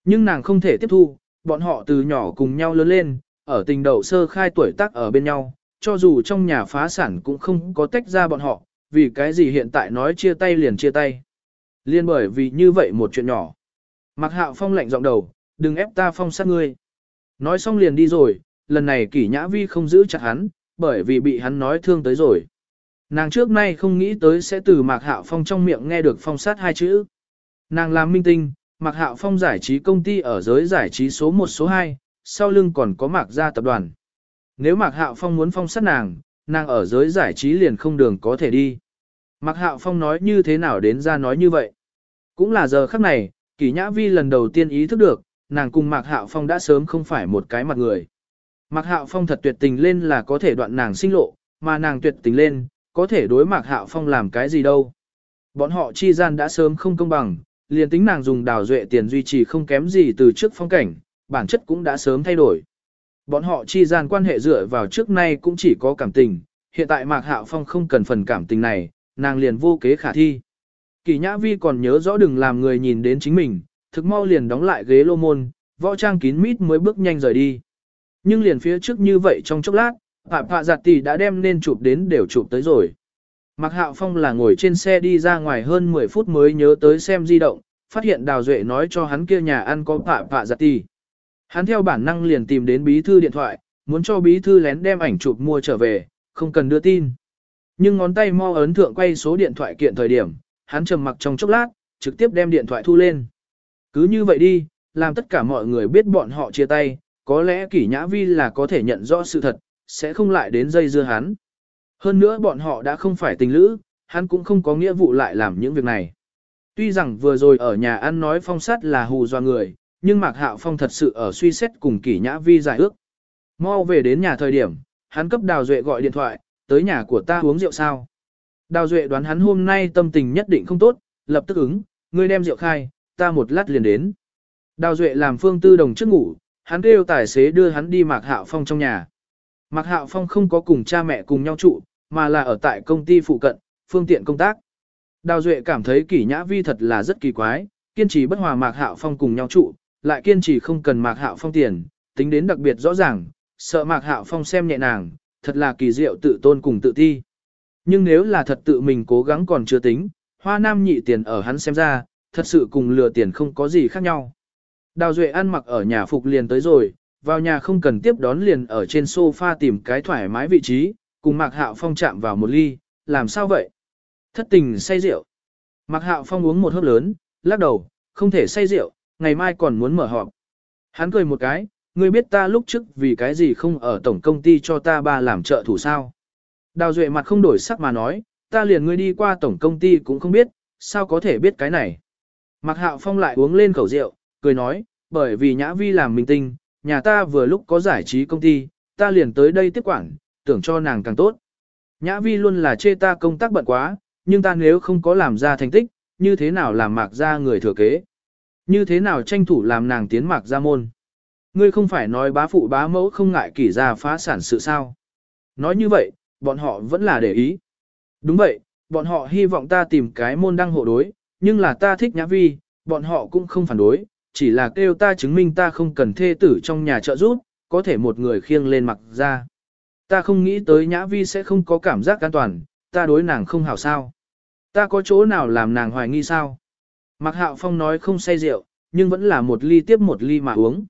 Nhưng nàng không thể tiếp thu, bọn họ từ nhỏ cùng nhau lớn lên, ở tình đầu sơ khai tuổi tác ở bên nhau, cho dù trong nhà phá sản cũng không có tách ra bọn họ, vì cái gì hiện tại nói chia tay liền chia tay. Liên bởi vì như vậy một chuyện nhỏ. Mặc Hạo Phong lạnh giọng đầu, đừng ép ta phong sát ngươi. Nói xong liền đi rồi, lần này kỷ nhã vi không giữ chặt hắn, bởi vì bị hắn nói thương tới rồi. Nàng trước nay không nghĩ tới sẽ từ Mạc Hạo Phong trong miệng nghe được phong sát hai chữ. Nàng làm minh tinh, Mạc Hạo Phong giải trí công ty ở giới giải trí số 1 số 2, sau lưng còn có Mạc Gia tập đoàn. Nếu Mạc Hạo Phong muốn phong sát nàng, nàng ở giới giải trí liền không đường có thể đi. Mạc Hạo Phong nói như thế nào đến ra nói như vậy. Cũng là giờ khắc này, Kỷ Nhã Vi lần đầu tiên ý thức được, nàng cùng Mạc Hạo Phong đã sớm không phải một cái mặt người. Mạc Hạo Phong thật tuyệt tình lên là có thể đoạn nàng sinh lộ, mà nàng tuyệt tình lên, có thể đối Mạc Hạo Phong làm cái gì đâu. Bọn họ chi gian đã sớm không công bằng, liền tính nàng dùng đào duệ tiền duy trì không kém gì từ trước phong cảnh, bản chất cũng đã sớm thay đổi. Bọn họ chi gian quan hệ dựa vào trước nay cũng chỉ có cảm tình, hiện tại Mạc Hạo Phong không cần phần cảm tình này, nàng liền vô kế khả thi. Kỳ Nhã Vi còn nhớ rõ đừng làm người nhìn đến chính mình, thực mau liền đóng lại ghế lô môn, võ trang kín mít mới bước nhanh rời đi. Nhưng liền phía trước như vậy trong chốc lát, Phạm Phạ Giặt Tỷ đã đem nên chụp đến đều chụp tới rồi. Mạc Hạo Phong là ngồi trên xe đi ra ngoài hơn 10 phút mới nhớ tới xem di động, phát hiện Đào Duệ nói cho hắn kia nhà ăn có Phạm Phạ Giặt Tỷ. Hắn theo bản năng liền tìm đến bí thư điện thoại, muốn cho bí thư lén đem ảnh chụp mua trở về, không cần đưa tin. Nhưng ngón tay mo ấn thượng quay số điện thoại kiện thời điểm, hắn trầm mặc trong chốc lát, trực tiếp đem điện thoại thu lên. Cứ như vậy đi, làm tất cả mọi người biết bọn họ chia tay, có lẽ kỷ nhã vi là có thể nhận rõ sự thật, sẽ không lại đến dây dưa hắn. Hơn nữa bọn họ đã không phải tình lữ, hắn cũng không có nghĩa vụ lại làm những việc này. Tuy rằng vừa rồi ở nhà ăn nói phong sát là hù do người, nhưng Mạc Hạo Phong thật sự ở suy xét cùng kỷ nhã vi giải ước. Mau về đến nhà thời điểm, hắn cấp Đào Duệ gọi điện thoại, tới nhà của ta uống rượu sao. Đào Duệ đoán hắn hôm nay tâm tình nhất định không tốt, lập tức ứng, ngươi đem rượu khai, ta một lát liền đến. Đào Duệ làm phương tư đồng trước ngủ, hắn kêu tài xế đưa hắn đi Mạc Hạo Phong trong nhà. Mạc Hạo Phong không có cùng cha mẹ cùng nhau trụ, mà là ở tại công ty phụ cận, phương tiện công tác. Đào Duệ cảm thấy kỷ nhã vi thật là rất kỳ quái, kiên trì bất hòa Mạc Hạo Phong cùng nhau trụ, lại kiên trì không cần Mạc Hạo Phong tiền, tính đến đặc biệt rõ ràng, sợ Mạc Hạo Phong xem nhẹ nàng, thật là kỳ diệu tự tôn cùng tự ti. Nhưng nếu là thật tự mình cố gắng còn chưa tính, hoa nam nhị tiền ở hắn xem ra, thật sự cùng lừa tiền không có gì khác nhau. Đào Duệ ăn mặc ở nhà phục liền tới rồi, vào nhà không cần tiếp đón liền ở trên sofa tìm cái thoải mái vị trí, cùng Mạc Hạo Phong chạm vào một ly, làm sao vậy? Thất tình say rượu. Mạc Hạo Phong uống một hớp lớn, lắc đầu, không thể say rượu, ngày mai còn muốn mở họp. Hắn cười một cái, ngươi biết ta lúc trước vì cái gì không ở tổng công ty cho ta ba làm trợ thủ sao? Đào Duệ mặt không đổi sắc mà nói, ta liền ngươi đi qua tổng công ty cũng không biết, sao có thể biết cái này? Mạc Hạo Phong lại uống lên khẩu rượu, cười nói, bởi vì Nhã Vi làm minh tinh, nhà ta vừa lúc có giải trí công ty, ta liền tới đây tiếp quản, tưởng cho nàng càng tốt. Nhã Vi luôn là chê ta công tác bận quá, nhưng ta nếu không có làm ra thành tích, như thế nào làm mạc ra người thừa kế? Như thế nào tranh thủ làm nàng tiến mạc ra môn? Ngươi không phải nói bá phụ bá mẫu không ngại kỷ ra phá sản sự sao? Nói như vậy, bọn họ vẫn là để ý. Đúng vậy, bọn họ hy vọng ta tìm cái môn đăng hộ đối, nhưng là ta thích Nhã Vi, bọn họ cũng không phản đối, chỉ là kêu ta chứng minh ta không cần thê tử trong nhà trợ giúp, có thể một người khiêng lên mặc ra. Ta không nghĩ tới Nhã Vi sẽ không có cảm giác an toàn, ta đối nàng không hảo sao. Ta có chỗ nào làm nàng hoài nghi sao? Mạc Hạo Phong nói không say rượu, nhưng vẫn là một ly tiếp một ly mà uống.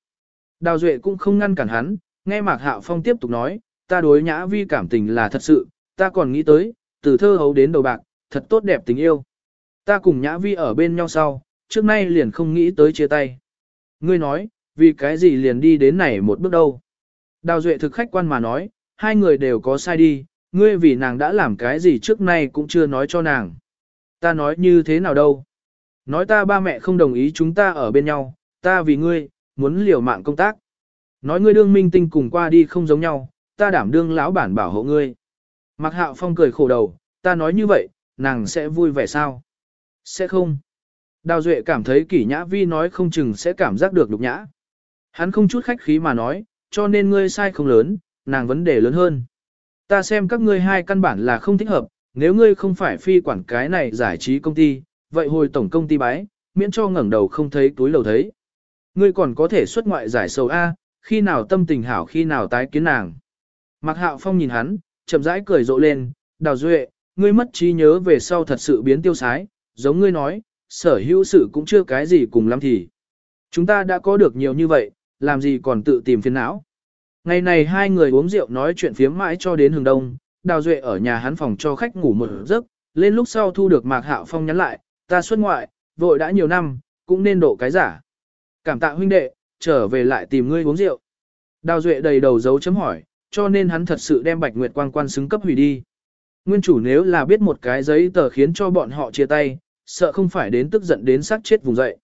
Đào Duệ cũng không ngăn cản hắn, nghe Mạc Hạo Phong tiếp tục nói, ta đối Nhã Vi cảm tình là thật sự, ta còn nghĩ tới, từ thơ hấu đến đầu bạc, thật tốt đẹp tình yêu. Ta cùng Nhã Vi ở bên nhau sau, trước nay liền không nghĩ tới chia tay. Ngươi nói, vì cái gì liền đi đến này một bước đâu. Đào Duệ thực khách quan mà nói, hai người đều có sai đi, ngươi vì nàng đã làm cái gì trước nay cũng chưa nói cho nàng. Ta nói như thế nào đâu. Nói ta ba mẹ không đồng ý chúng ta ở bên nhau, ta vì ngươi, muốn liều mạng công tác. Nói ngươi đương minh tinh cùng qua đi không giống nhau, ta đảm đương lão bản bảo hộ ngươi. Mạc Hạo Phong cười khổ đầu, ta nói như vậy, nàng sẽ vui vẻ sao? Sẽ không. Đào Duệ cảm thấy kỷ nhã vi nói không chừng sẽ cảm giác được lục nhã. Hắn không chút khách khí mà nói, cho nên ngươi sai không lớn, nàng vấn đề lớn hơn. Ta xem các ngươi hai căn bản là không thích hợp, nếu ngươi không phải phi quản cái này giải trí công ty, vậy hồi tổng công ty bái, miễn cho ngẩng đầu không thấy túi lầu thấy. Ngươi còn có thể xuất ngoại giải sầu A, khi nào tâm tình hảo khi nào tái kiến nàng. Mạc Hạo Phong nhìn hắn, chậm rãi cười rộ lên, đào duệ, ngươi mất trí nhớ về sau thật sự biến tiêu sái, giống ngươi nói, sở hữu sự cũng chưa cái gì cùng lắm thì. Chúng ta đã có được nhiều như vậy, làm gì còn tự tìm phiền não. Ngày này hai người uống rượu nói chuyện phiếm mãi cho đến hừng đông, đào duệ ở nhà hắn phòng cho khách ngủ một giấc, lên lúc sau thu được Mạc Hạo Phong nhắn lại, ta xuất ngoại, vội đã nhiều năm, cũng nên độ cái giả. Cảm tạ huynh đệ, trở về lại tìm ngươi uống rượu. Đào duệ đầy đầu dấu chấm hỏi, cho nên hắn thật sự đem Bạch Nguyệt Quang quan xứng cấp hủy đi. Nguyên chủ nếu là biết một cái giấy tờ khiến cho bọn họ chia tay, sợ không phải đến tức giận đến sát chết vùng dậy.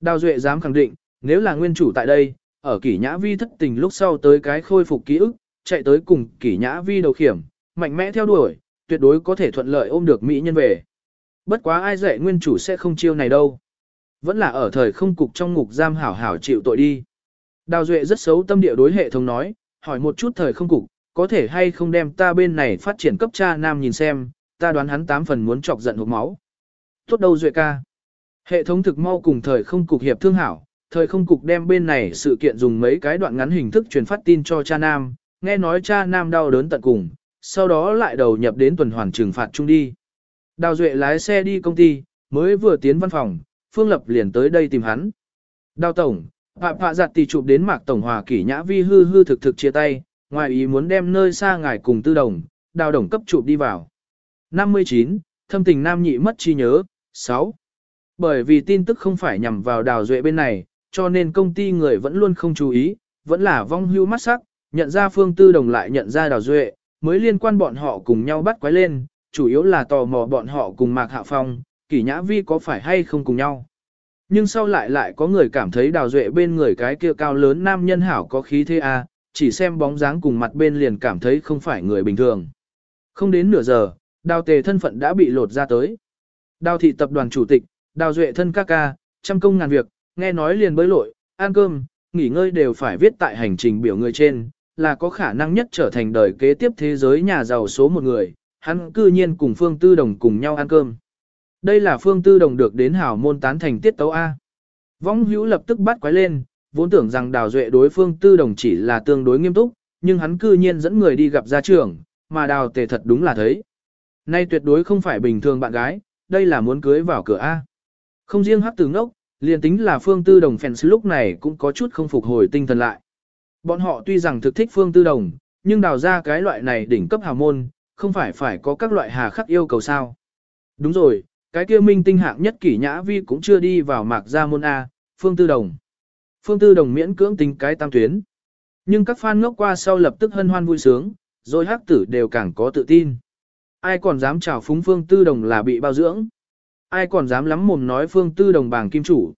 Đào Duệ dám khẳng định, nếu là nguyên chủ tại đây, ở kỷ nhã vi thất tình lúc sau tới cái khôi phục ký ức, chạy tới cùng kỷ nhã vi đầu khiểm, mạnh mẽ theo đuổi, tuyệt đối có thể thuận lợi ôm được mỹ nhân về. Bất quá ai dạy nguyên chủ sẽ không chiêu này đâu. Vẫn là ở thời không cục trong ngục giam hảo hảo chịu tội đi. Đào Duệ rất xấu tâm địa đối hệ thống nói, hỏi một chút thời không cục, có thể hay không đem ta bên này phát triển cấp cha nam nhìn xem, ta đoán hắn tám phần muốn chọc giận hộp máu. Tốt đâu Duệ ca. Hệ thống thực mau cùng thời không cục hiệp thương hảo, thời không cục đem bên này sự kiện dùng mấy cái đoạn ngắn hình thức truyền phát tin cho cha nam, nghe nói cha nam đau đớn tận cùng, sau đó lại đầu nhập đến tuần hoàn trừng phạt chung đi. Đào Duệ lái xe đi công ty, mới vừa tiến văn phòng, Phương Lập liền tới đây tìm hắn. Đào Tổng, Phạm Phạ giặt tỷ chụp đến Mạc Tổng Hòa kỷ nhã vi hư hư thực thực chia tay, ngoài ý muốn đem nơi xa ngài cùng tư đồng, đào đồng cấp chụp đi vào. 59. Thâm tình nam nhị mất chi nhớ. 6. Bởi vì tin tức không phải nhằm vào đào duệ bên này, cho nên công ty người vẫn luôn không chú ý, vẫn là vong hưu mắt sắc, nhận ra phương tư đồng lại nhận ra đào duệ, mới liên quan bọn họ cùng nhau bắt quái lên, chủ yếu là tò mò bọn họ cùng Mạc Hạ Phong, kỷ nhã vi có phải hay không cùng nhau. Nhưng sau lại lại có người cảm thấy đào duệ bên người cái kia cao lớn nam nhân hảo có khí thế a, à, chỉ xem bóng dáng cùng mặt bên liền cảm thấy không phải người bình thường. Không đến nửa giờ, đào tề thân phận đã bị lột ra tới. Đào thị tập đoàn chủ tịch, đào duệ thân ca ca, trăm công ngàn việc, nghe nói liền bơi lội, ăn cơm, nghỉ ngơi đều phải viết tại hành trình biểu người trên, là có khả năng nhất trở thành đời kế tiếp thế giới nhà giàu số một người, hắn cư nhiên cùng Phương Tư Đồng cùng nhau ăn cơm. Đây là Phương Tư Đồng được đến hảo môn tán thành tiết tấu A. Vong hữu lập tức bắt quái lên, vốn tưởng rằng đào duệ đối phương tư đồng chỉ là tương đối nghiêm túc, nhưng hắn cư nhiên dẫn người đi gặp gia trưởng, mà đào tề thật đúng là thấy. Nay tuyệt đối không phải bình thường bạn gái, đây là muốn cưới vào cửa A. Không riêng hắc từ ngốc, liền tính là phương tư đồng fans lúc này cũng có chút không phục hồi tinh thần lại. Bọn họ tuy rằng thực thích phương tư đồng, nhưng đào ra cái loại này đỉnh cấp hào môn, không phải phải có các loại hà khắc yêu cầu sao. Đúng rồi, cái kia minh tinh hạng nhất kỷ nhã vi cũng chưa đi vào mạc gia môn A, phương tư đồng. Phương Tư Đồng miễn cưỡng tính cái tam tuyến. Nhưng các fan ngốc qua sau lập tức hân hoan vui sướng, rồi hắc tử đều càng có tự tin. Ai còn dám chào phúng Phương Tư Đồng là bị bao dưỡng? Ai còn dám lắm mồm nói Phương Tư Đồng bảng kim chủ?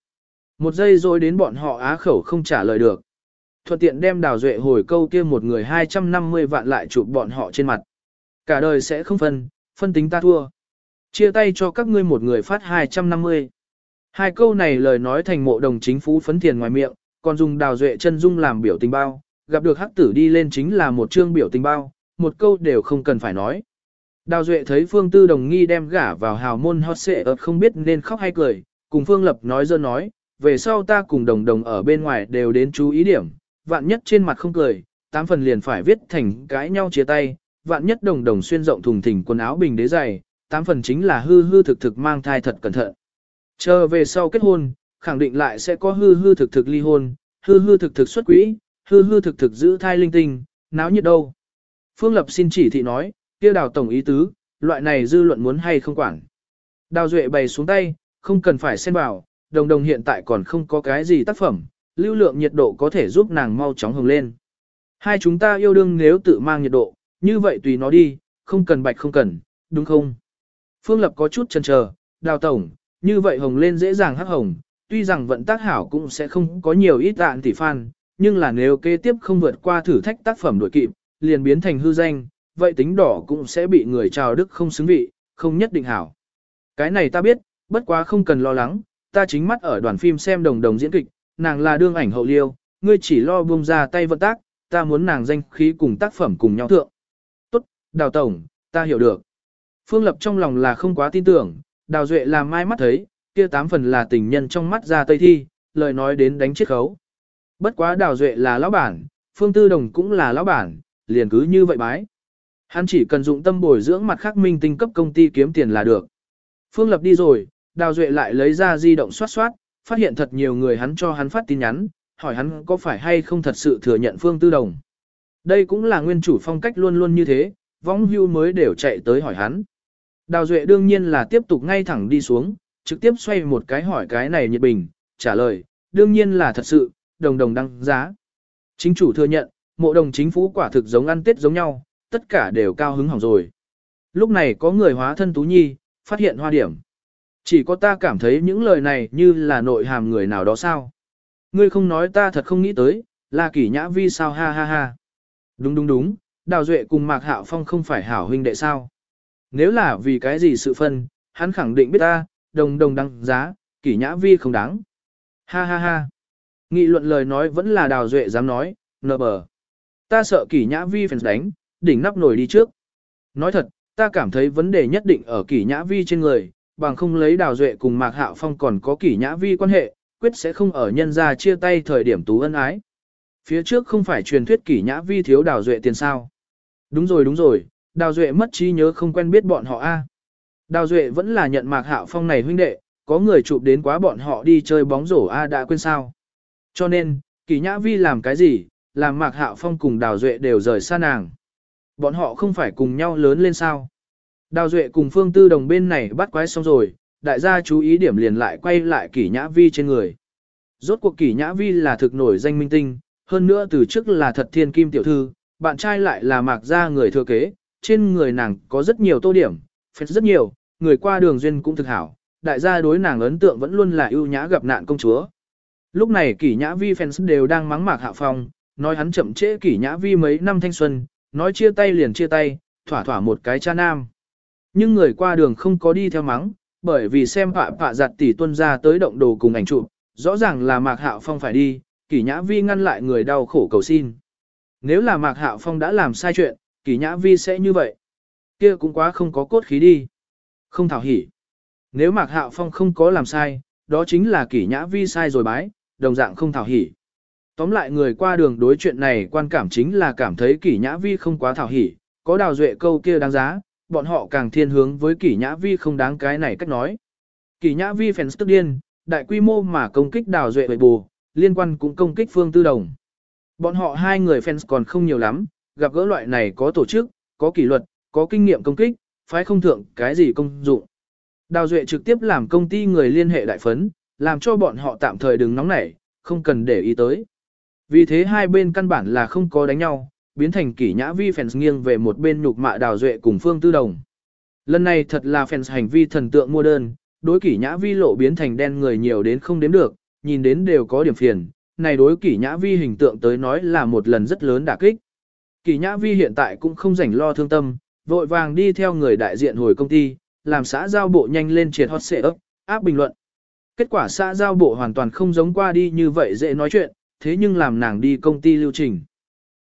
Một giây rồi đến bọn họ á khẩu không trả lời được. Thuận tiện đem đào duệ hồi câu kia một người 250 vạn lại chụp bọn họ trên mặt. Cả đời sẽ không phân, phân tính ta thua. Chia tay cho các ngươi một người phát 250. Hai câu này lời nói thành mộ đồng chính phú phấn thiền ngoài miệng, còn dùng đào duệ chân dung làm biểu tình bao, gặp được hắc tử đi lên chính là một chương biểu tình bao, một câu đều không cần phải nói. Đào duệ thấy phương tư đồng nghi đem gả vào hào môn hot xệ ợt không biết nên khóc hay cười, cùng phương lập nói dơ nói, về sau ta cùng đồng đồng ở bên ngoài đều đến chú ý điểm, vạn nhất trên mặt không cười, tám phần liền phải viết thành cãi nhau chia tay, vạn nhất đồng đồng xuyên rộng thùng thình quần áo bình đế dày, tám phần chính là hư hư thực thực mang thai thật cẩn thận. Chờ về sau kết hôn, khẳng định lại sẽ có hư hư thực thực ly hôn, hư hư thực thực xuất quỹ, hư hư thực thực giữ thai linh tinh, náo nhiệt đâu. Phương Lập xin chỉ thị nói, kia đào tổng ý tứ, loại này dư luận muốn hay không quản. Đào Duệ bày xuống tay, không cần phải xen vào, đồng đồng hiện tại còn không có cái gì tác phẩm, lưu lượng nhiệt độ có thể giúp nàng mau chóng hồng lên. Hai chúng ta yêu đương nếu tự mang nhiệt độ, như vậy tùy nó đi, không cần bạch không cần, đúng không? Phương Lập có chút chần chờ, đào tổng, như vậy hồng lên dễ dàng hắc hồng, tuy rằng vận tác hảo cũng sẽ không có nhiều ít tạn tỷ fan, nhưng là nếu kế tiếp không vượt qua thử thách tác phẩm đội kịp, liền biến thành hư danh, vậy tính đỏ cũng sẽ bị người chào đức không xứng vị, không nhất định hảo. Cái này ta biết, bất quá không cần lo lắng, ta chính mắt ở đoàn phim xem đồng đồng diễn kịch, nàng là đương ảnh hậu liêu, ngươi chỉ lo buông ra tay vận tác, ta muốn nàng danh khí cùng tác phẩm cùng nhau thượng. Đào tổng, ta hiểu được. Phương Lập trong lòng là không quá tin tưởng, đào duệ làm mai mắt thấy, kia tám phần là tình nhân trong mắt ra tây thi, lời nói đến đánh chiết khấu. Bất quá đào duệ là lão bản, Phương Tư Đồng cũng là lão bản, liền cứ như vậy bái. Hắn chỉ cần dụng tâm bồi dưỡng mặt khác minh tinh cấp công ty kiếm tiền là được. Phương Lập đi rồi, Đào Duệ lại lấy ra di động soát soát, phát hiện thật nhiều người hắn cho hắn phát tin nhắn, hỏi hắn có phải hay không thật sự thừa nhận Phương Tư Đồng. Đây cũng là nguyên chủ phong cách luôn luôn như thế, võng hưu mới đều chạy tới hỏi hắn. Đào Duệ đương nhiên là tiếp tục ngay thẳng đi xuống, trực tiếp xoay một cái hỏi cái này nhiệt bình, trả lời, đương nhiên là thật sự, đồng đồng đăng giá. Chính chủ thừa nhận, mộ đồng chính phủ quả thực giống ăn tết giống nhau, tất cả đều cao hứng hỏng rồi. Lúc này có người hóa thân Tú Nhi, phát hiện hoa điểm. Chỉ có ta cảm thấy những lời này như là nội hàm người nào đó sao. Ngươi không nói ta thật không nghĩ tới, là kỷ nhã vi sao ha ha ha. Đúng đúng đúng, Đào Duệ cùng Mạc Hạo Phong không phải hảo huynh đệ sao. Nếu là vì cái gì sự phân, hắn khẳng định biết ta, đồng đồng đăng giá, kỷ nhã vi không đáng. Ha ha ha. Nghị luận lời nói vẫn là Đào Duệ dám nói, nợ bờ. Ta sợ kỷ nhã vi phèn đánh, đỉnh nắp nổi đi trước. Nói thật, ta cảm thấy vấn đề nhất định ở kỷ nhã vi trên người, bằng không lấy đào duệ cùng Mạc Hạo Phong còn có kỷ nhã vi quan hệ, quyết sẽ không ở nhân ra chia tay thời điểm tú ân ái. Phía trước không phải truyền thuyết kỷ nhã vi thiếu đào duệ tiền sao. Đúng rồi đúng rồi, đào duệ mất trí nhớ không quen biết bọn họ a. Đào duệ vẫn là nhận Mạc Hạo Phong này huynh đệ, có người chụp đến quá bọn họ đi chơi bóng rổ a đã quên sao. Cho nên, kỳ nhã vi làm cái gì, làm Mạc Hạo Phong cùng đào duệ đều rời xa nàng. Bọn họ không phải cùng nhau lớn lên sao. Đào Duệ cùng Phương Tư Đồng bên này bắt quái xong rồi, đại gia chú ý điểm liền lại quay lại kỳ nhã vi trên người. Rốt cuộc kỳ nhã vi là thực nổi danh minh tinh, hơn nữa từ trước là thật thiên kim tiểu thư, bạn trai lại là mạc gia người thừa kế, trên người nàng có rất nhiều tô điểm, phết rất nhiều, người qua đường duyên cũng thực hảo, đại gia đối nàng ấn tượng vẫn luôn là ưu nhã gặp nạn công chúa. Lúc này kỷ nhã vi fans đều đang mắng mạc hạ phong, nói hắn chậm trễ kỷ nhã vi mấy năm thanh xuân, nói chia tay liền chia tay, thỏa thỏa một cái cha nam. Nhưng người qua đường không có đi theo mắng, bởi vì xem họa họa giặt tỷ tuân ra tới động đồ cùng ảnh chụp, rõ ràng là Mạc Hạo Phong phải đi, Kỷ Nhã Vi ngăn lại người đau khổ cầu xin. Nếu là Mạc Hạo Phong đã làm sai chuyện, Kỷ Nhã Vi sẽ như vậy. Kia cũng quá không có cốt khí đi. Không thảo hỉ. Nếu Mạc Hạo Phong không có làm sai, đó chính là Kỷ Nhã Vi sai rồi bái, đồng dạng không thảo hỉ. Tóm lại người qua đường đối chuyện này quan cảm chính là cảm thấy Kỷ Nhã Vi không quá thảo hỉ, có đào duệ câu kia đáng giá, bọn họ càng thiên hướng với kỷ nhã vi không đáng cái này cách nói. Kỷ nhã vi fans tức điên, đại quy mô mà công kích đào duệ bệ bù, liên quan cũng công kích phương tư đồng. Bọn họ hai người fans còn không nhiều lắm, gặp gỡ loại này có tổ chức, có kỷ luật, có kinh nghiệm công kích, phái không thượng cái gì công dụng. Đào Duệ trực tiếp làm công ty người liên hệ đại phấn, làm cho bọn họ tạm thời đừng nóng nảy, không cần để ý tới. Vì thế hai bên căn bản là không có đánh nhau, biến thành kỷ nhã vi fans nghiêng về một bên nhục mạ đào duệ cùng phương tư đồng. Lần này thật là fans hành vi thần tượng mua đơn, đối kỷ nhã vi lộ biến thành đen người nhiều đến không đếm được, nhìn đến đều có điểm phiền, này đối kỷ nhã vi hình tượng tới nói là một lần rất lớn đả kích. Kỷ nhã vi hiện tại cũng không rảnh lo thương tâm, vội vàng đi theo người đại diện hồi công ty, làm xã giao bộ nhanh lên triệt hot xệ ấp, áp bình luận. Kết quả xã giao bộ hoàn toàn không giống qua đi như vậy dễ nói chuyện, thế nhưng làm nàng đi công ty lưu trình.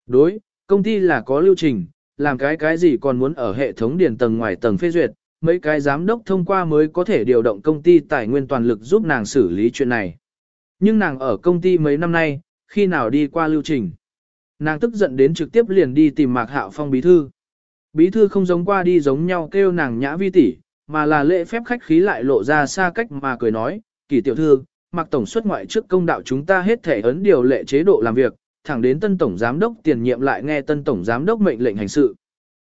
Đối, Công ty là có lưu trình, làm cái cái gì còn muốn ở hệ thống điền tầng ngoài tầng phê duyệt, mấy cái giám đốc thông qua mới có thể điều động công ty tài nguyên toàn lực giúp nàng xử lý chuyện này. Nhưng nàng ở công ty mấy năm nay, khi nào đi qua lưu trình. Nàng tức giận đến trực tiếp liền đi tìm Mạc Hạo Phong bí thư. Bí thư không giống qua đi giống nhau kêu nàng nhã vi tỷ, mà là lễ phép khách khí lại lộ ra xa cách mà cười nói, kỳ tiểu thư, Mạc Tổng xuất ngoại trước công đạo chúng ta hết thể ấn điều lệ chế độ làm việc, thẳng đến tân tổng giám đốc tiền nhiệm lại nghe tân tổng giám đốc mệnh lệnh hành sự.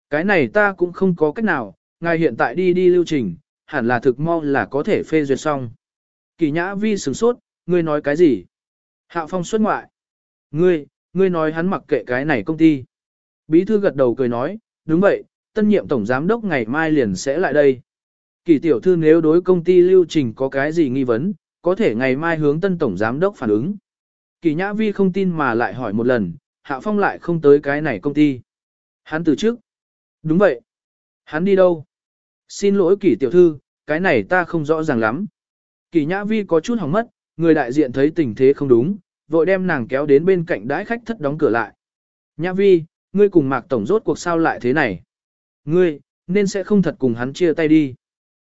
Cái này ta cũng không có cách nào, ngài hiện tại đi đi lưu trình, hẳn là thực mau là có thể phê duyệt xong. Kỳ nhã vi sửng sốt, ngươi nói cái gì? Hạo phong xuất ngoại. Ngươi, ngươi nói hắn mặc kệ cái này công ty. Bí thư gật đầu cười nói, đúng vậy, tân nhiệm tổng giám đốc ngày mai liền sẽ lại đây. Kỳ tiểu thư nếu đối công ty lưu trình có cái gì nghi vấn, có thể ngày mai hướng tân tổng giám đốc phản ứng. Kỳ nhã vi không tin mà lại hỏi một lần, hạ phong lại không tới cái này công ty. Hắn từ trước. Đúng vậy. Hắn đi đâu? Xin lỗi kỳ tiểu thư, cái này ta không rõ ràng lắm. Kỳ nhã vi có chút hỏng mất, người đại diện thấy tình thế không đúng, vội đem nàng kéo đến bên cạnh đãi khách thất đóng cửa lại. Nhã vi, ngươi cùng mạc tổng rốt cuộc sao lại thế này? Ngươi, nên sẽ không thật cùng hắn chia tay đi.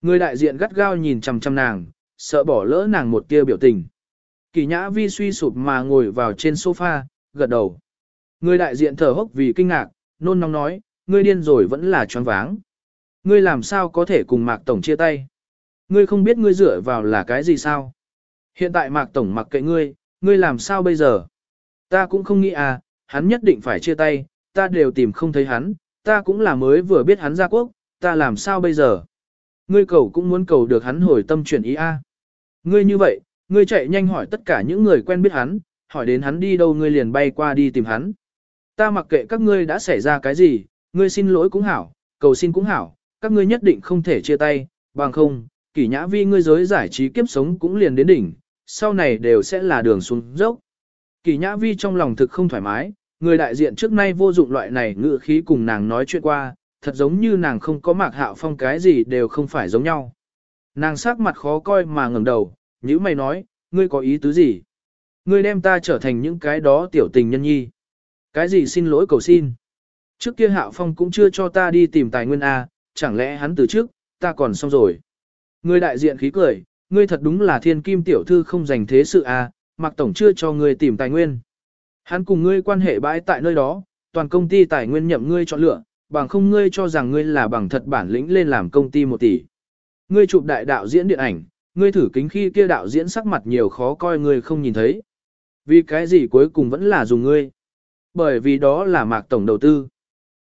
Người đại diện gắt gao nhìn chằm chằm nàng, sợ bỏ lỡ nàng một tia biểu tình. Kỳ nhã vi suy sụp mà ngồi vào trên sofa, gật đầu. Người đại diện thở hốc vì kinh ngạc, nôn nóng nói, ngươi điên rồi vẫn là choáng váng. Ngươi làm sao có thể cùng Mạc Tổng chia tay? Ngươi không biết ngươi dựa vào là cái gì sao? Hiện tại Mạc Tổng mặc kệ ngươi, ngươi làm sao bây giờ? Ta cũng không nghĩ à, hắn nhất định phải chia tay, ta đều tìm không thấy hắn, ta cũng là mới vừa biết hắn ra quốc, ta làm sao bây giờ? Ngươi cầu cũng muốn cầu được hắn hồi tâm chuyển ý a. À. Ngươi như vậy, ngươi chạy nhanh hỏi tất cả những người quen biết hắn, hỏi đến hắn đi đâu ngươi liền bay qua đi tìm hắn. Ta mặc kệ các ngươi đã xảy ra cái gì, ngươi xin lỗi cũng hảo, cầu xin cũng hảo, các ngươi nhất định không thể chia tay, bằng không, kỷ nhã vi ngươi giới giải trí kiếp sống cũng liền đến đỉnh, sau này đều sẽ là đường xuống dốc. Kỳ nhã vi trong lòng thực không thoải mái, người đại diện trước nay vô dụng loại này ngữ khí cùng nàng nói chuyện qua, thật giống như nàng không có mạc hạo phong cái gì đều không phải giống nhau. Nàng sắc mặt khó coi mà ngẩng đầu, như mày nói, ngươi có ý tứ gì? Ngươi đem ta trở thành những cái đó tiểu tình nhân nhi. Cái gì xin lỗi cầu xin? Trước kia hạo phong cũng chưa cho ta đi tìm tài nguyên A, chẳng lẽ hắn từ trước, ta còn xong rồi. Người đại diện khí cười, ngươi thật đúng là thiên kim tiểu thư không dành thế sự à? mặc tổng chưa cho ngươi tìm tài nguyên. Hắn cùng ngươi quan hệ bãi tại nơi đó, toàn công ty tài nguyên nhậm ngươi chọn lựa, bằng không ngươi cho rằng ngươi là bằng thật bản lĩnh lên làm công ty một tỷ. Ngươi chụp đại đạo diễn điện ảnh, ngươi thử kính khi kia đạo diễn sắc mặt nhiều khó coi ngươi không nhìn thấy. Vì cái gì cuối cùng vẫn là dùng ngươi. Bởi vì đó là mạc tổng đầu tư.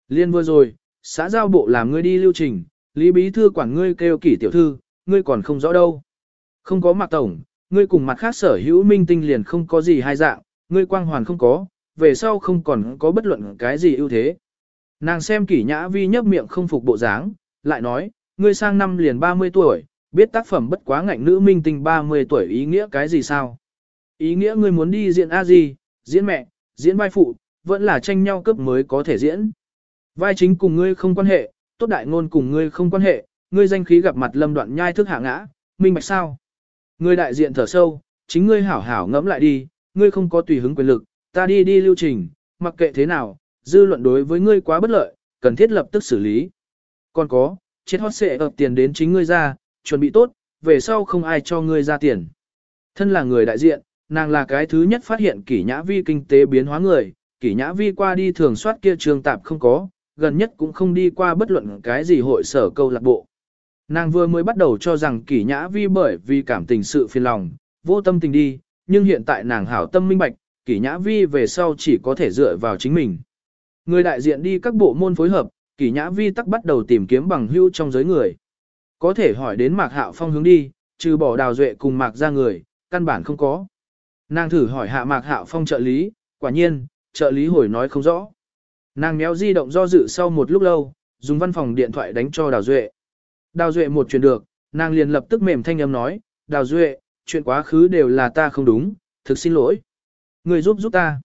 Liên vừa rồi, xã giao bộ làm ngươi đi lưu trình, lý bí thư quản ngươi kêu kỷ tiểu thư, ngươi còn không rõ đâu. Không có mạc tổng, ngươi cùng mặt khác sở hữu minh tinh liền không có gì hai dạng, ngươi quang hoàn không có, về sau không còn có bất luận cái gì ưu thế. Nàng xem kỷ nhã vi nhấp miệng không phục bộ dáng, lại nói, ngươi sang năm liền 30 tuổi, biết tác phẩm bất quá ngạnh nữ minh tinh 30 tuổi ý nghĩa cái gì sao? Ý nghĩa ngươi muốn đi diễn A gì, diễn mẹ, diễn vai phụ, vẫn là tranh nhau cấp mới có thể diễn. Vai chính cùng ngươi không quan hệ, tốt đại ngôn cùng ngươi không quan hệ, ngươi danh khí gặp mặt lâm đoạn nhai thức hạ ngã, minh bạch sao? Ngươi đại diện thở sâu, chính ngươi hảo hảo ngẫm lại đi, ngươi không có tùy hứng quyền lực, ta đi đi lưu trình, mặc kệ thế nào, dư luận đối với ngươi quá bất lợi, cần thiết lập tức xử lý. Còn có, chết hót sẽ ập tiền đến chính ngươi ra, chuẩn bị tốt, về sau không ai cho ngươi ra tiền. Thân là người đại diện, nàng là cái thứ nhất phát hiện kỷ nhã vi kinh tế biến hóa người, kỷ nhã vi qua đi thường soát kia trường tạp không có, gần nhất cũng không đi qua bất luận cái gì hội sở câu lạc bộ. Nàng vừa mới bắt đầu cho rằng kỷ nhã vi bởi vì cảm tình sự phiền lòng, vô tâm tình đi, nhưng hiện tại nàng hảo tâm minh bạch, kỷ nhã vi về sau chỉ có thể dựa vào chính mình. Người đại diện đi các bộ môn phối hợp, kỷ nhã vi tắc bắt đầu tìm kiếm bằng hưu trong giới người. Có thể hỏi đến Mạc Hạo Phong hướng đi, trừ bỏ đào duệ cùng Mạc ra người, căn bản không có. Nàng thử hỏi hạ Mạc Hạo Phong trợ lý, quả nhiên, trợ lý hồi nói không rõ. Nàng méo di động do dự sau một lúc lâu, dùng văn phòng điện thoại đánh cho Đào Duệ. Đào Duệ một chuyện được, nàng liền lập tức mềm thanh âm nói, Đào Duệ, chuyện quá khứ đều là ta không đúng, thực xin lỗi. Người giúp giúp ta.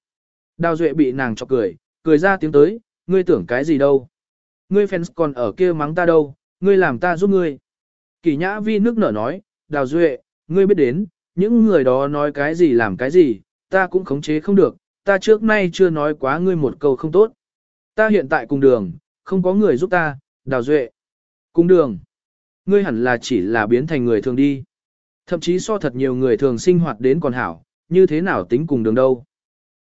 Đào Duệ bị nàng chọc cười, cười ra tiếng tới, ngươi tưởng cái gì đâu. Ngươi fans còn ở kia mắng ta đâu, ngươi làm ta giúp ngươi. Kỳ nhã vi nước nở nói, Đào Duệ, ngươi biết đến, những người đó nói cái gì làm cái gì, ta cũng khống chế không được, ta trước nay chưa nói quá ngươi một câu không tốt. Ta hiện tại cùng đường, không có người giúp ta, Đào Duệ. Cùng đường. Ngươi hẳn là chỉ là biến thành người thường đi. Thậm chí so thật nhiều người thường sinh hoạt đến còn hảo, như thế nào tính cùng đường đâu.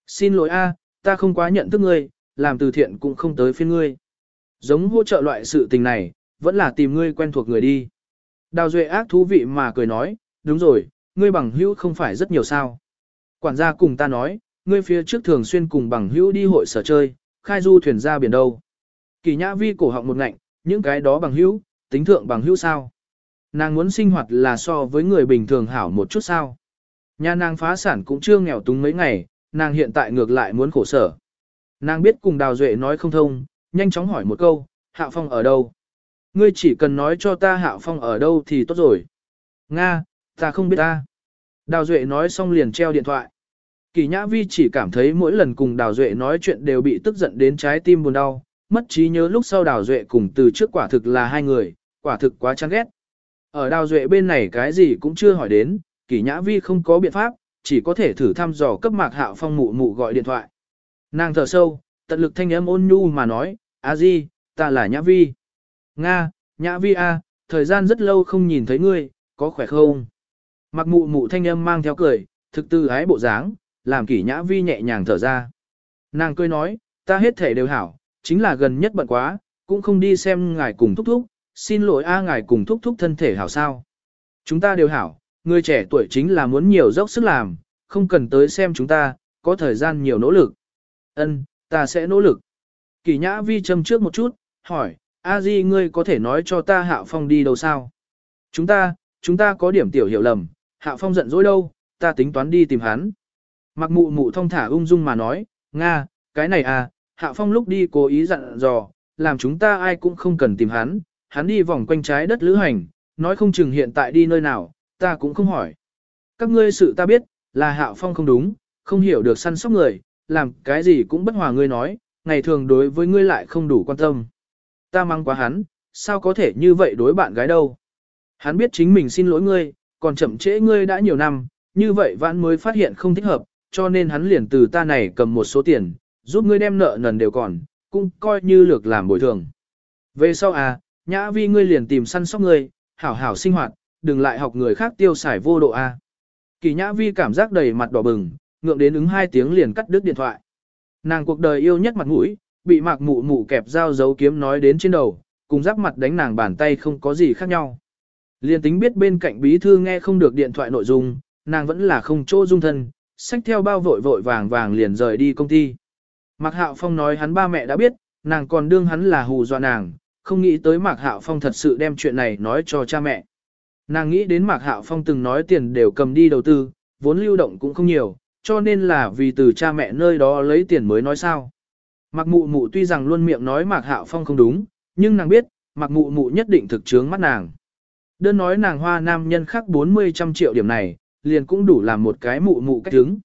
Xin lỗi a, ta không quá nhận thức ngươi, làm từ thiện cũng không tới phiên ngươi. Giống hỗ trợ loại sự tình này, vẫn là tìm ngươi quen thuộc người đi. Đào Duệ ác thú vị mà cười nói, đúng rồi, ngươi bằng hữu không phải rất nhiều sao. Quản gia cùng ta nói, ngươi phía trước thường xuyên cùng bằng hữu đi hội sở chơi, khai du thuyền ra biển đâu. Kỳ nhã vi cổ họng một ngạnh, những cái đó bằng hữu, tính thượng bằng hữu sao. Nàng muốn sinh hoạt là so với người bình thường hảo một chút sao. Nhà nàng phá sản cũng chưa nghèo túng mấy ngày, nàng hiện tại ngược lại muốn khổ sở. Nàng biết cùng Đào Duệ nói không thông, nhanh chóng hỏi một câu, hạ Phong ở đâu? Ngươi chỉ cần nói cho ta hạ Phong ở đâu thì tốt rồi. Nga, ta không biết ta. Đào Duệ nói xong liền treo điện thoại. Kỳ Nhã Vi chỉ cảm thấy mỗi lần cùng Đào Duệ nói chuyện đều bị tức giận đến trái tim buồn đau, mất trí nhớ lúc sau Đào Duệ cùng từ trước quả thực là hai người, quả thực quá chán ghét. Ở Đào Duệ bên này cái gì cũng chưa hỏi đến, kỷ Nhã Vi không có biện pháp, chỉ có thể thử thăm dò cấp Mạc Hạo Phong mụ mụ gọi điện thoại. Nàng thở sâu, tận lực thanh âm ôn nhu mà nói, "A Di, ta là Nhã Vi." "Nga, Nhã Vi a, thời gian rất lâu không nhìn thấy ngươi, có khỏe không?" Mạc mụ mụ thanh âm mang theo cười, thực tư ái bộ dáng, làm Kỷ Nhã Vi nhẹ nhàng thở ra. Nàng cười nói, "Ta hết thể đều hảo, chính là gần nhất bận quá, cũng không đi xem ngài cùng thúc thúc, xin lỗi a ngài cùng thúc thúc thân thể hảo sao?" Chúng ta đều hảo, người trẻ tuổi chính là muốn nhiều dốc sức làm, không cần tới xem chúng ta, có thời gian nhiều nỗ lực. Ân, ta sẽ nỗ lực. Kỳ nhã vi châm trước một chút, hỏi, a di ngươi có thể nói cho ta Hạo Phong đi đâu sao? Chúng ta, chúng ta có điểm tiểu hiểu lầm, Hạo Phong giận dỗi đâu, ta tính toán đi tìm hắn. Mặc mụ mụ thông thả ung dung mà nói, Nga, cái này à, hạ Phong lúc đi cố ý dặn dò, làm chúng ta ai cũng không cần tìm hắn, hắn đi vòng quanh trái đất lữ hành, nói không chừng hiện tại đi nơi nào, ta cũng không hỏi. Các ngươi sự ta biết, là Hạo Phong không đúng, không hiểu được săn sóc người, làm cái gì cũng bất hòa ngươi nói, ngày thường đối với ngươi lại không đủ quan tâm. Ta mang quá hắn, sao có thể như vậy đối bạn gái đâu. Hắn biết chính mình xin lỗi ngươi, còn chậm trễ ngươi đã nhiều năm, như vậy vãn mới phát hiện không thích hợp, cho nên hắn liền từ ta này cầm một số tiền, giúp ngươi đem nợ nần đều còn, cũng coi như lược làm bồi thường. Về sau à, nhã vi ngươi liền tìm săn sóc ngươi, hảo hảo sinh hoạt, đừng lại học người khác tiêu xài vô độ a. Kỳ Nhã Vi cảm giác đầy mặt đỏ bừng, ngượng đến ứng hai tiếng liền cắt đứt điện thoại. Nàng cuộc đời yêu nhất mặt mũi, bị mạc mụ mụ kẹp dao giấu kiếm nói đến trên đầu, cùng giáp mặt đánh nàng bàn tay không có gì khác nhau. Liên tính biết bên cạnh bí thư nghe không được điện thoại nội dung, nàng vẫn là không chỗ dung thân, xách theo bao vội vội vàng vàng liền rời đi công ty. Mạc Hạo Phong nói hắn ba mẹ đã biết, nàng còn đương hắn là hù dọa nàng, không nghĩ tới Mạc Hạo Phong thật sự đem chuyện này nói cho cha mẹ. Nàng nghĩ đến Mạc Hạo Phong từng nói tiền đều cầm đi đầu tư, vốn lưu động cũng không nhiều, cho nên là vì từ cha mẹ nơi đó lấy tiền mới nói sao. Mạc Mụ Mụ tuy rằng luôn miệng nói Mạc Hạo Phong không đúng, nhưng nàng biết, Mạc Mụ Mụ nhất định thực chướng mắt nàng. Đơn nói nàng hoa nam nhân khác 40 trăm triệu điểm này, liền cũng đủ làm một cái mụ mụ cách chứng.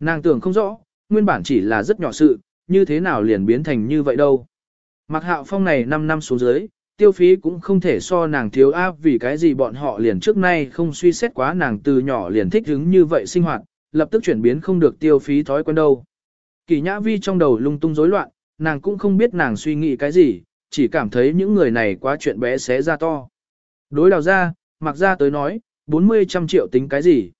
Nàng tưởng không rõ, nguyên bản chỉ là rất nhỏ sự, như thế nào liền biến thành như vậy đâu. Mặc Hạo Phong này 5 năm xuống dưới, tiêu phí cũng không thể so nàng thiếu áp vì cái gì bọn họ liền trước nay không suy xét quá nàng từ nhỏ liền thích hứng như vậy sinh hoạt, lập tức chuyển biến không được tiêu phí thói quen đâu. Kỳ nhã vi trong đầu lung tung rối loạn, nàng cũng không biết nàng suy nghĩ cái gì, chỉ cảm thấy những người này quá chuyện bé xé ra to. Đối đào ra, mặc ra tới nói, 40 trăm triệu tính cái gì.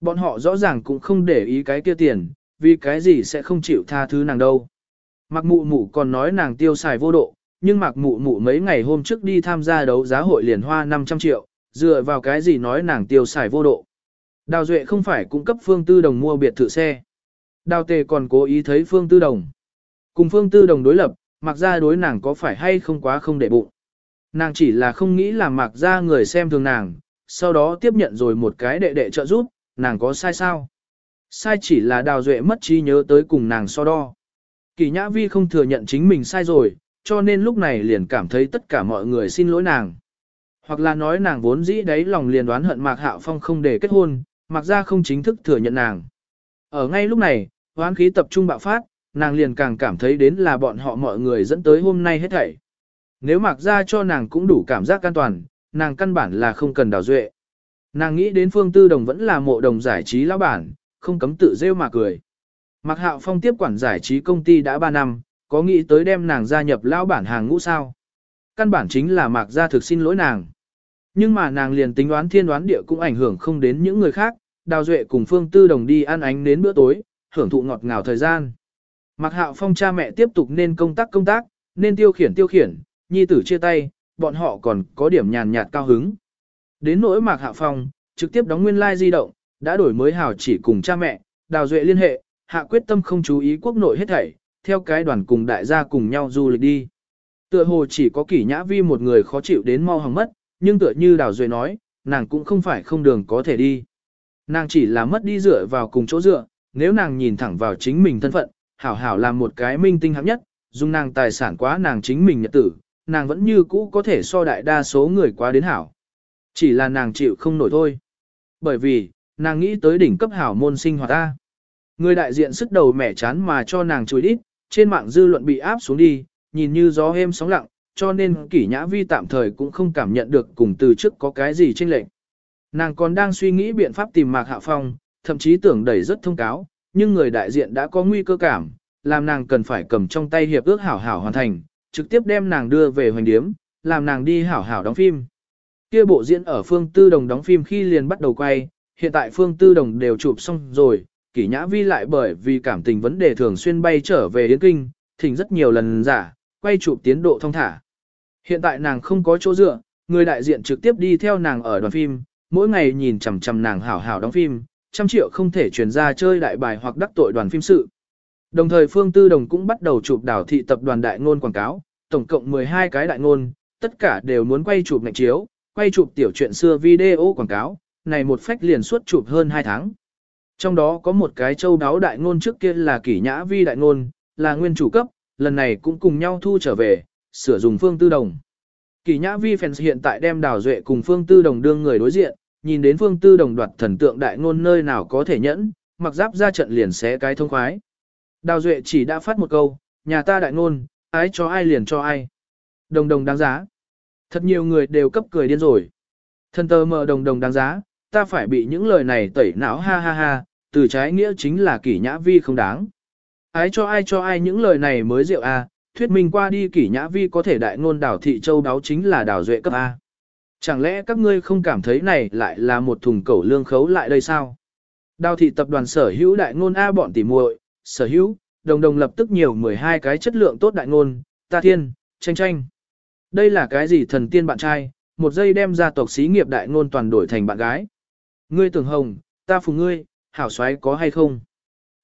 Bọn họ rõ ràng cũng không để ý cái kia tiền, vì cái gì sẽ không chịu tha thứ nàng đâu. Mạc mụ mụ còn nói nàng tiêu xài vô độ, nhưng Mạc mụ mụ mấy ngày hôm trước đi tham gia đấu giá hội liền hoa 500 triệu, dựa vào cái gì nói nàng tiêu xài vô độ. Đào Duệ không phải cung cấp Phương Tư Đồng mua biệt thự xe. Đào Tề còn cố ý thấy Phương Tư Đồng. Cùng Phương Tư Đồng đối lập, mặc ra đối nàng có phải hay không quá không để bụng. Nàng chỉ là không nghĩ là mặc ra người xem thường nàng, sau đó tiếp nhận rồi một cái đệ đệ trợ giúp, nàng có sai sao? Sai chỉ là Đào Duệ mất trí nhớ tới cùng nàng so đo. Kỳ Nhã Vi không thừa nhận chính mình sai rồi, cho nên lúc này liền cảm thấy tất cả mọi người xin lỗi nàng. Hoặc là nói nàng vốn dĩ đấy lòng liền đoán hận Mạc Hạo Phong không để kết hôn, Mạc ra không chính thức thừa nhận nàng. Ở ngay lúc này, hoán khí tập trung bạo phát, nàng liền càng cảm thấy đến là bọn họ mọi người dẫn tới hôm nay hết thảy. Nếu Mạc ra cho nàng cũng đủ cảm giác an toàn, nàng căn bản là không cần đào duệ. Nàng nghĩ đến Phương Tư Đồng vẫn là mộ đồng giải trí lão bản, không cấm tự rêu mà cười. Mạc Hạo Phong tiếp quản giải trí công ty đã 3 năm, có nghĩ tới đem nàng gia nhập lão bản hàng ngũ sao. Căn bản chính là Mạc gia thực xin lỗi nàng. Nhưng mà nàng liền tính đoán thiên đoán địa cũng ảnh hưởng không đến những người khác, Đào Duệ cùng Phương Tư Đồng đi ăn ánh đến bữa tối, hưởng thụ ngọt ngào thời gian. Mạc Hạo Phong cha mẹ tiếp tục nên công tác công tác, nên tiêu khiển tiêu khiển, nhi tử chia tay, bọn họ còn có điểm nhàn nhạt cao hứng. Đến nỗi Mạc Hạo Phong, trực tiếp đóng nguyên lai like di động, đã đổi mới hào chỉ cùng cha mẹ, Đào Duệ liên hệ, hạ quyết tâm không chú ý quốc nội hết thảy, theo cái đoàn cùng đại gia cùng nhau du lịch đi. Tựa hồ chỉ có kỷ nhã vi một người khó chịu đến mau hỏng mất, nhưng tựa như Đào Duệ nói, nàng cũng không phải không đường có thể đi. Nàng chỉ là mất đi dựa vào cùng chỗ dựa, nếu nàng nhìn thẳng vào chính mình thân phận, hảo hảo làm một cái minh tinh hấp nhất, dùng nàng tài sản quá nàng chính mình nhật tử, nàng vẫn như cũ có thể so đại đa số người quá đến hảo. Chỉ là nàng chịu không nổi thôi. Bởi vì, nàng nghĩ tới đỉnh cấp hảo môn sinh hoạt ta. Người đại diện sức đầu mẻ chán mà cho nàng chối đít, trên mạng dư luận bị áp xuống đi, nhìn như gió êm sóng lặng, cho nên kỷ nhã vi tạm thời cũng không cảm nhận được cùng từ trước có cái gì chênh lệch. Nàng còn đang suy nghĩ biện pháp tìm Mạc Hạ Phong, thậm chí tưởng đẩy rất thông cáo, nhưng người đại diện đã có nguy cơ cảm, làm nàng cần phải cầm trong tay hiệp ước hảo hảo hoàn thành, trực tiếp đem nàng đưa về hoành điếm, làm nàng đi hảo hảo đóng phim. Kia bộ diễn ở phương tư đồng đóng phim khi liền bắt đầu quay, hiện tại phương tư đồng đều chụp xong rồi, kỷ nhã vi lại bởi vì cảm tình vấn đề thường xuyên bay trở về Yến Kinh, thỉnh rất nhiều lần giả, quay chụp tiến độ thông thả. Hiện tại nàng không có chỗ dựa, người đại diện trực tiếp đi theo nàng ở đoàn phim, mỗi ngày nhìn chằm chằm nàng hảo hảo đóng phim, trăm triệu không thể truyền ra chơi đại bài hoặc đắc tội đoàn phim sự. Đồng thời Phương Tư Đồng cũng bắt đầu chụp đảo thị tập đoàn đại ngôn quảng cáo, tổng cộng 12 cái đại ngôn, tất cả đều muốn quay chụp ngạch chiếu, quay chụp tiểu chuyện xưa video quảng cáo, này một phách liền suốt chụp hơn 2 tháng. Trong đó có một cái châu đáo đại ngôn trước kia là kỷ nhã vi đại ngôn, là nguyên chủ cấp, lần này cũng cùng nhau thu trở về, sửa dùng Phương Tư Đồng. Kỷ nhã vi fans hiện tại đem đào duệ cùng Phương Tư Đồng đương người đối diện, nhìn đến Phương Tư Đồng đoạt thần tượng đại ngôn nơi nào có thể nhẫn, mặc giáp ra trận liền xé cái thông khoái. Đào duệ chỉ đã phát một câu, nhà ta đại ngôn, ái cho ai liền cho ai. Đồng đồng đáng giá. Thật nhiều người đều cấp cười điên rồi. Thân tơ mờ đồng đồng đáng giá, ta phải bị những lời này tẩy não ha ha ha, từ trái nghĩa chính là kỷ nhã vi không đáng. Ái cho ai cho ai những lời này mới rượu a, thuyết minh qua đi kỷ nhã vi có thể đại ngôn đảo thị châu đáo chính là đảo duệ cấp A. Chẳng lẽ các ngươi không cảm thấy này lại là một thùng cẩu lương khấu lại đây sao? Đào thị tập đoàn sở hữu đại ngôn A bọn tỉ muội, sở hữu, đồng đồng lập tức nhiều 12 cái chất lượng tốt đại ngôn, ta thiên, tranh tranh. Đây là cái gì thần tiên bạn trai, một giây đem ra tộc xí nghiệp đại ngôn toàn đổi thành bạn gái. Ngươi tưởng hồng, ta phù ngươi, hảo xoáy có hay không?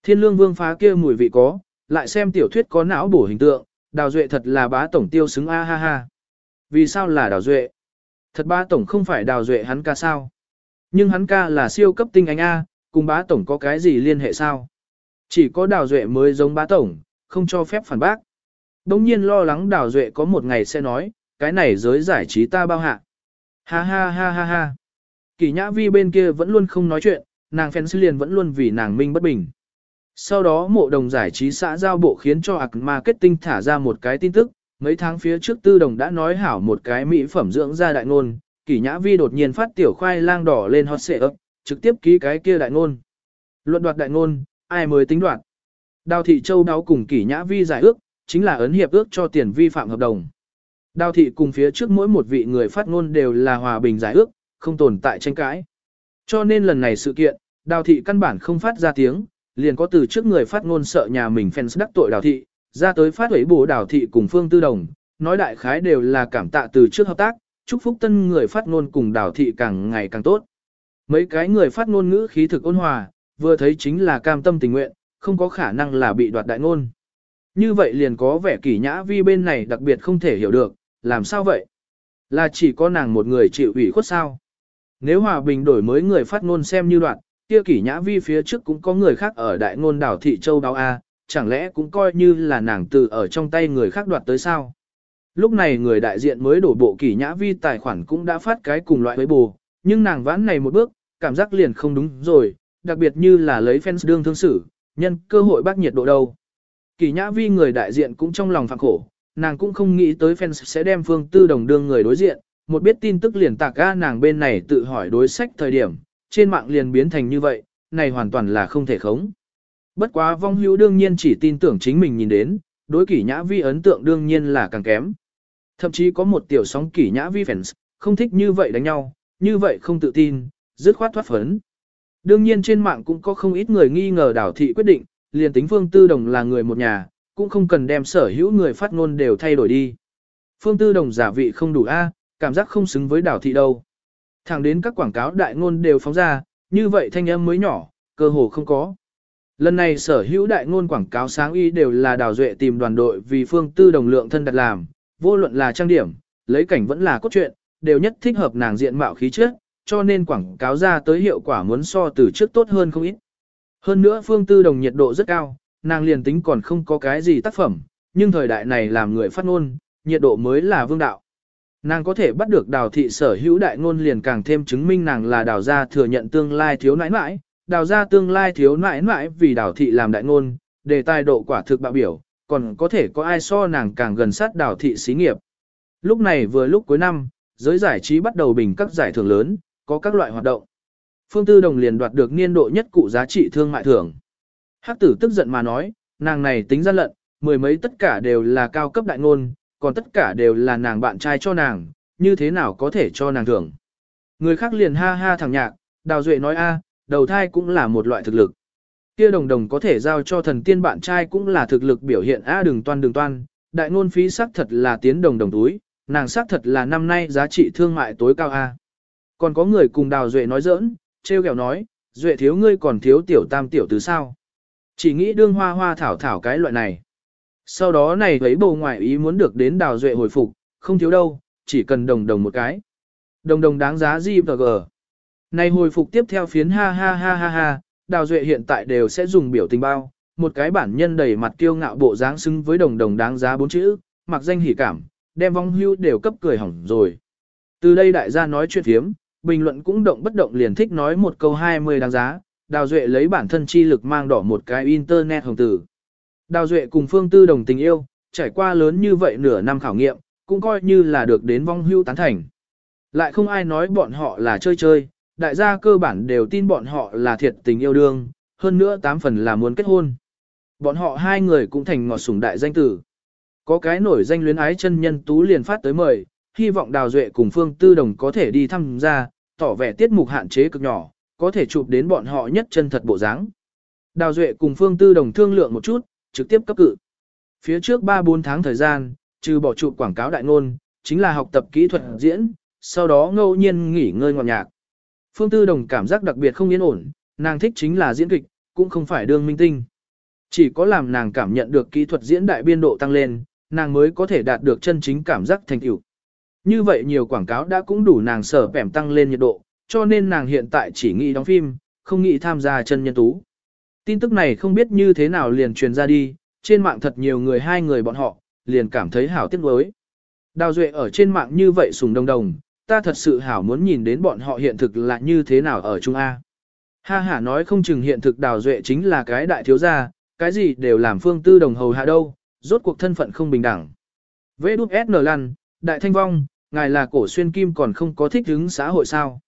Thiên lương vương phá kia mùi vị có, lại xem tiểu thuyết có não bổ hình tượng, đào duệ thật là bá tổng tiêu xứng a ha ha. Vì sao là đào duệ? Thật bá tổng không phải đào duệ hắn ca sao? Nhưng hắn ca là siêu cấp tinh anh A, cùng bá tổng có cái gì liên hệ sao? Chỉ có đào duệ mới giống bá tổng, không cho phép phản bác. Đông nhiên lo lắng đào duệ có một ngày sẽ nói, cái này giới giải trí ta bao hạ. Ha ha ha ha ha. Kỳ nhã vi bên kia vẫn luôn không nói chuyện, nàng fans liền vẫn luôn vì nàng minh bất bình. Sau đó mộ đồng giải trí xã giao bộ khiến cho ạc marketing thả ra một cái tin tức, mấy tháng phía trước tư đồng đã nói hảo một cái mỹ phẩm dưỡng da đại ngôn, kỷ nhã vi đột nhiên phát tiểu khoai lang đỏ lên hot xệ ấp, trực tiếp ký cái kia đại ngôn. Luận đoạt đại ngôn, ai mới tính đoạt. Đào thị châu đáo cùng kỷ nhã vi giải ước, chính là ấn hiệp ước cho tiền vi phạm hợp đồng. Đào thị cùng phía trước mỗi một vị người phát ngôn đều là hòa bình giải ước, không tồn tại tranh cãi. Cho nên lần này sự kiện, đào thị căn bản không phát ra tiếng, liền có từ trước người phát ngôn sợ nhà mình fans đắc tội đào thị, ra tới phát ủy bố đào thị cùng phương tư đồng, nói đại khái đều là cảm tạ từ trước hợp tác, chúc phúc tân người phát ngôn cùng đào thị càng ngày càng tốt. Mấy cái người phát ngôn ngữ khí thực ôn hòa, vừa thấy chính là cam tâm tình nguyện, không có khả năng là bị đoạt đại ngôn. Như vậy liền có vẻ kỳ nhã vi bên này đặc biệt không thể hiểu được, làm sao vậy? Là chỉ có nàng một người chịu ủy khuất sao? Nếu hòa bình đổi mới người phát ngôn xem như đoạn, kia kỷ nhã vi phía trước cũng có người khác ở đại ngôn đảo thị châu đáo A, chẳng lẽ cũng coi như là nàng từ ở trong tay người khác đoạt tới sao? Lúc này người đại diện mới đổ bộ kỷ nhã vi tài khoản cũng đã phát cái cùng loại với bù, nhưng nàng vãn này một bước, cảm giác liền không đúng rồi, đặc biệt như là lấy fans đương thương xử, nhân cơ hội bác nhiệt độ đâu. Kỷ nhã vi người đại diện cũng trong lòng phạm khổ, nàng cũng không nghĩ tới fans sẽ đem phương tư đồng đương người đối diện, một biết tin tức liền tạc ga nàng bên này tự hỏi đối sách thời điểm, trên mạng liền biến thành như vậy, này hoàn toàn là không thể khống. Bất quá vong hữu đương nhiên chỉ tin tưởng chính mình nhìn đến, đối kỷ nhã vi ấn tượng đương nhiên là càng kém. Thậm chí có một tiểu sóng kỷ nhã vi fans, không thích như vậy đánh nhau, như vậy không tự tin, dứt khoát thoát phấn. Đương nhiên trên mạng cũng có không ít người nghi ngờ đảo thị quyết định, liền tính Phương Tư Đồng là người một nhà, cũng không cần đem sở hữu người phát ngôn đều thay đổi đi. Phương Tư Đồng giả vị không đủ A, cảm giác không xứng với đảo thị đâu. Thẳng đến các quảng cáo đại ngôn đều phóng ra, như vậy thanh âm mới nhỏ, cơ hồ không có. Lần này sở hữu đại ngôn quảng cáo sáng y đều là đào duệ tìm đoàn đội vì phương tư đồng lượng thân đặt làm, vô luận là trang điểm, lấy cảnh vẫn là cốt truyện, đều nhất thích hợp nàng diện mạo khí chất, cho nên quảng cáo ra tới hiệu quả muốn so từ trước tốt hơn không ít. Hơn nữa phương tư đồng nhiệt độ rất cao, nàng liền tính còn không có cái gì tác phẩm, nhưng thời đại này làm người phát ngôn, nhiệt độ mới là vương đạo. Nàng có thể bắt được đào thị sở hữu đại ngôn liền càng thêm chứng minh nàng là đào gia thừa nhận tương lai thiếu nãi nãi, đào gia tương lai thiếu nãi nãi vì đào thị làm đại ngôn, đề tài độ quả thực bạo biểu, còn có thể có ai so nàng càng gần sát đào thị xí nghiệp. Lúc này vừa lúc cuối năm, giới giải trí bắt đầu bình các giải thưởng lớn, có các loại hoạt động. Phương Tư Đồng liền đoạt được niên độ nhất cụ giá trị thương mại thưởng. Hắc tử tức giận mà nói, nàng này tính gian lận, mười mấy tất cả đều là cao cấp đại ngôn, còn tất cả đều là nàng bạn trai cho nàng, như thế nào có thể cho nàng thưởng. Người khác liền ha ha thằng nhạc, Đào Duệ nói a, đầu thai cũng là một loại thực lực. Kia đồng đồng có thể giao cho thần tiên bạn trai cũng là thực lực biểu hiện a đừng toan đừng toan, đại ngôn phí xác thật là tiến đồng đồng túi, nàng xác thật là năm nay giá trị thương mại tối cao a. Còn có người cùng Đào Duệ nói giỡn, trêu ghẹo nói, Duệ thiếu ngươi còn thiếu tiểu tam tiểu tứ sao. Chỉ nghĩ đương hoa hoa thảo thảo cái loại này. Sau đó này thấy bầu ngoại ý muốn được đến Đào Duệ hồi phục, không thiếu đâu, chỉ cần đồng đồng một cái. Đồng đồng đáng giá gì và gờ. Này hồi phục tiếp theo phiến ha ha ha ha ha, Đào Duệ hiện tại đều sẽ dùng biểu tình bao, một cái bản nhân đầy mặt kiêu ngạo bộ dáng xứng với đồng đồng đáng giá bốn chữ, mặc danh hỉ cảm, đem vong hưu đều cấp cười hỏng rồi. Từ đây đại gia nói chuyện phiếm, bình luận cũng động bất động liền thích nói một câu 20 đáng giá, Đào Duệ lấy bản thân chi lực mang đỏ một cái internet hồng tử. Đào Duệ cùng Phương Tư đồng tình yêu, trải qua lớn như vậy nửa năm khảo nghiệm, cũng coi như là được đến vong hưu tán thành. Lại không ai nói bọn họ là chơi chơi, đại gia cơ bản đều tin bọn họ là thiệt tình yêu đương, hơn nữa tám phần là muốn kết hôn. Bọn họ hai người cũng thành ngọt sủng đại danh tử. Có cái nổi danh luyến ái chân nhân tú liền phát tới mời, hy vọng Đào Duệ cùng Phương Tư Đồng có thể đi thăm ra, tỏ vẻ tiết mục hạn chế cực nhỏ, có thể chụp đến bọn họ nhất chân thật bộ dáng. Đào Duệ cùng Phương Tư Đồng thương lượng một chút, trực tiếp cấp cự. Phía trước 3-4 tháng thời gian, trừ bỏ trụ quảng cáo đại ngôn, chính là học tập kỹ thuật diễn, sau đó ngẫu nhiên nghỉ ngơi ngọt nhạc. Phương Tư Đồng cảm giác đặc biệt không yên ổn, nàng thích chính là diễn kịch, cũng không phải đương minh tinh. Chỉ có làm nàng cảm nhận được kỹ thuật diễn đại biên độ tăng lên, nàng mới có thể đạt được chân chính cảm giác thành tựu. Như vậy nhiều quảng cáo đã cũng đủ nàng sở bẻm tăng lên nhiệt độ, cho nên nàng hiện tại chỉ nghĩ đóng phim, không nghĩ tham gia chân nhân tú. Tin tức này không biết như thế nào liền truyền ra đi, trên mạng thật nhiều người hai người bọn họ, liền cảm thấy hảo tiếc nuối. Đào Duệ ở trên mạng như vậy sùng đồng đồng, ta thật sự hảo muốn nhìn đến bọn họ hiện thực là như thế nào ở Trung A. Ha hả nói không chừng hiện thực Đào Duệ chính là cái đại thiếu gia, cái gì đều làm phương tư đồng hầu hạ đâu, rốt cuộc thân phận không bình đẳng. Vê đúc S lăn, đại thanh vong, ngài là cổ xuyên kim còn không có thích ứng xã hội sao.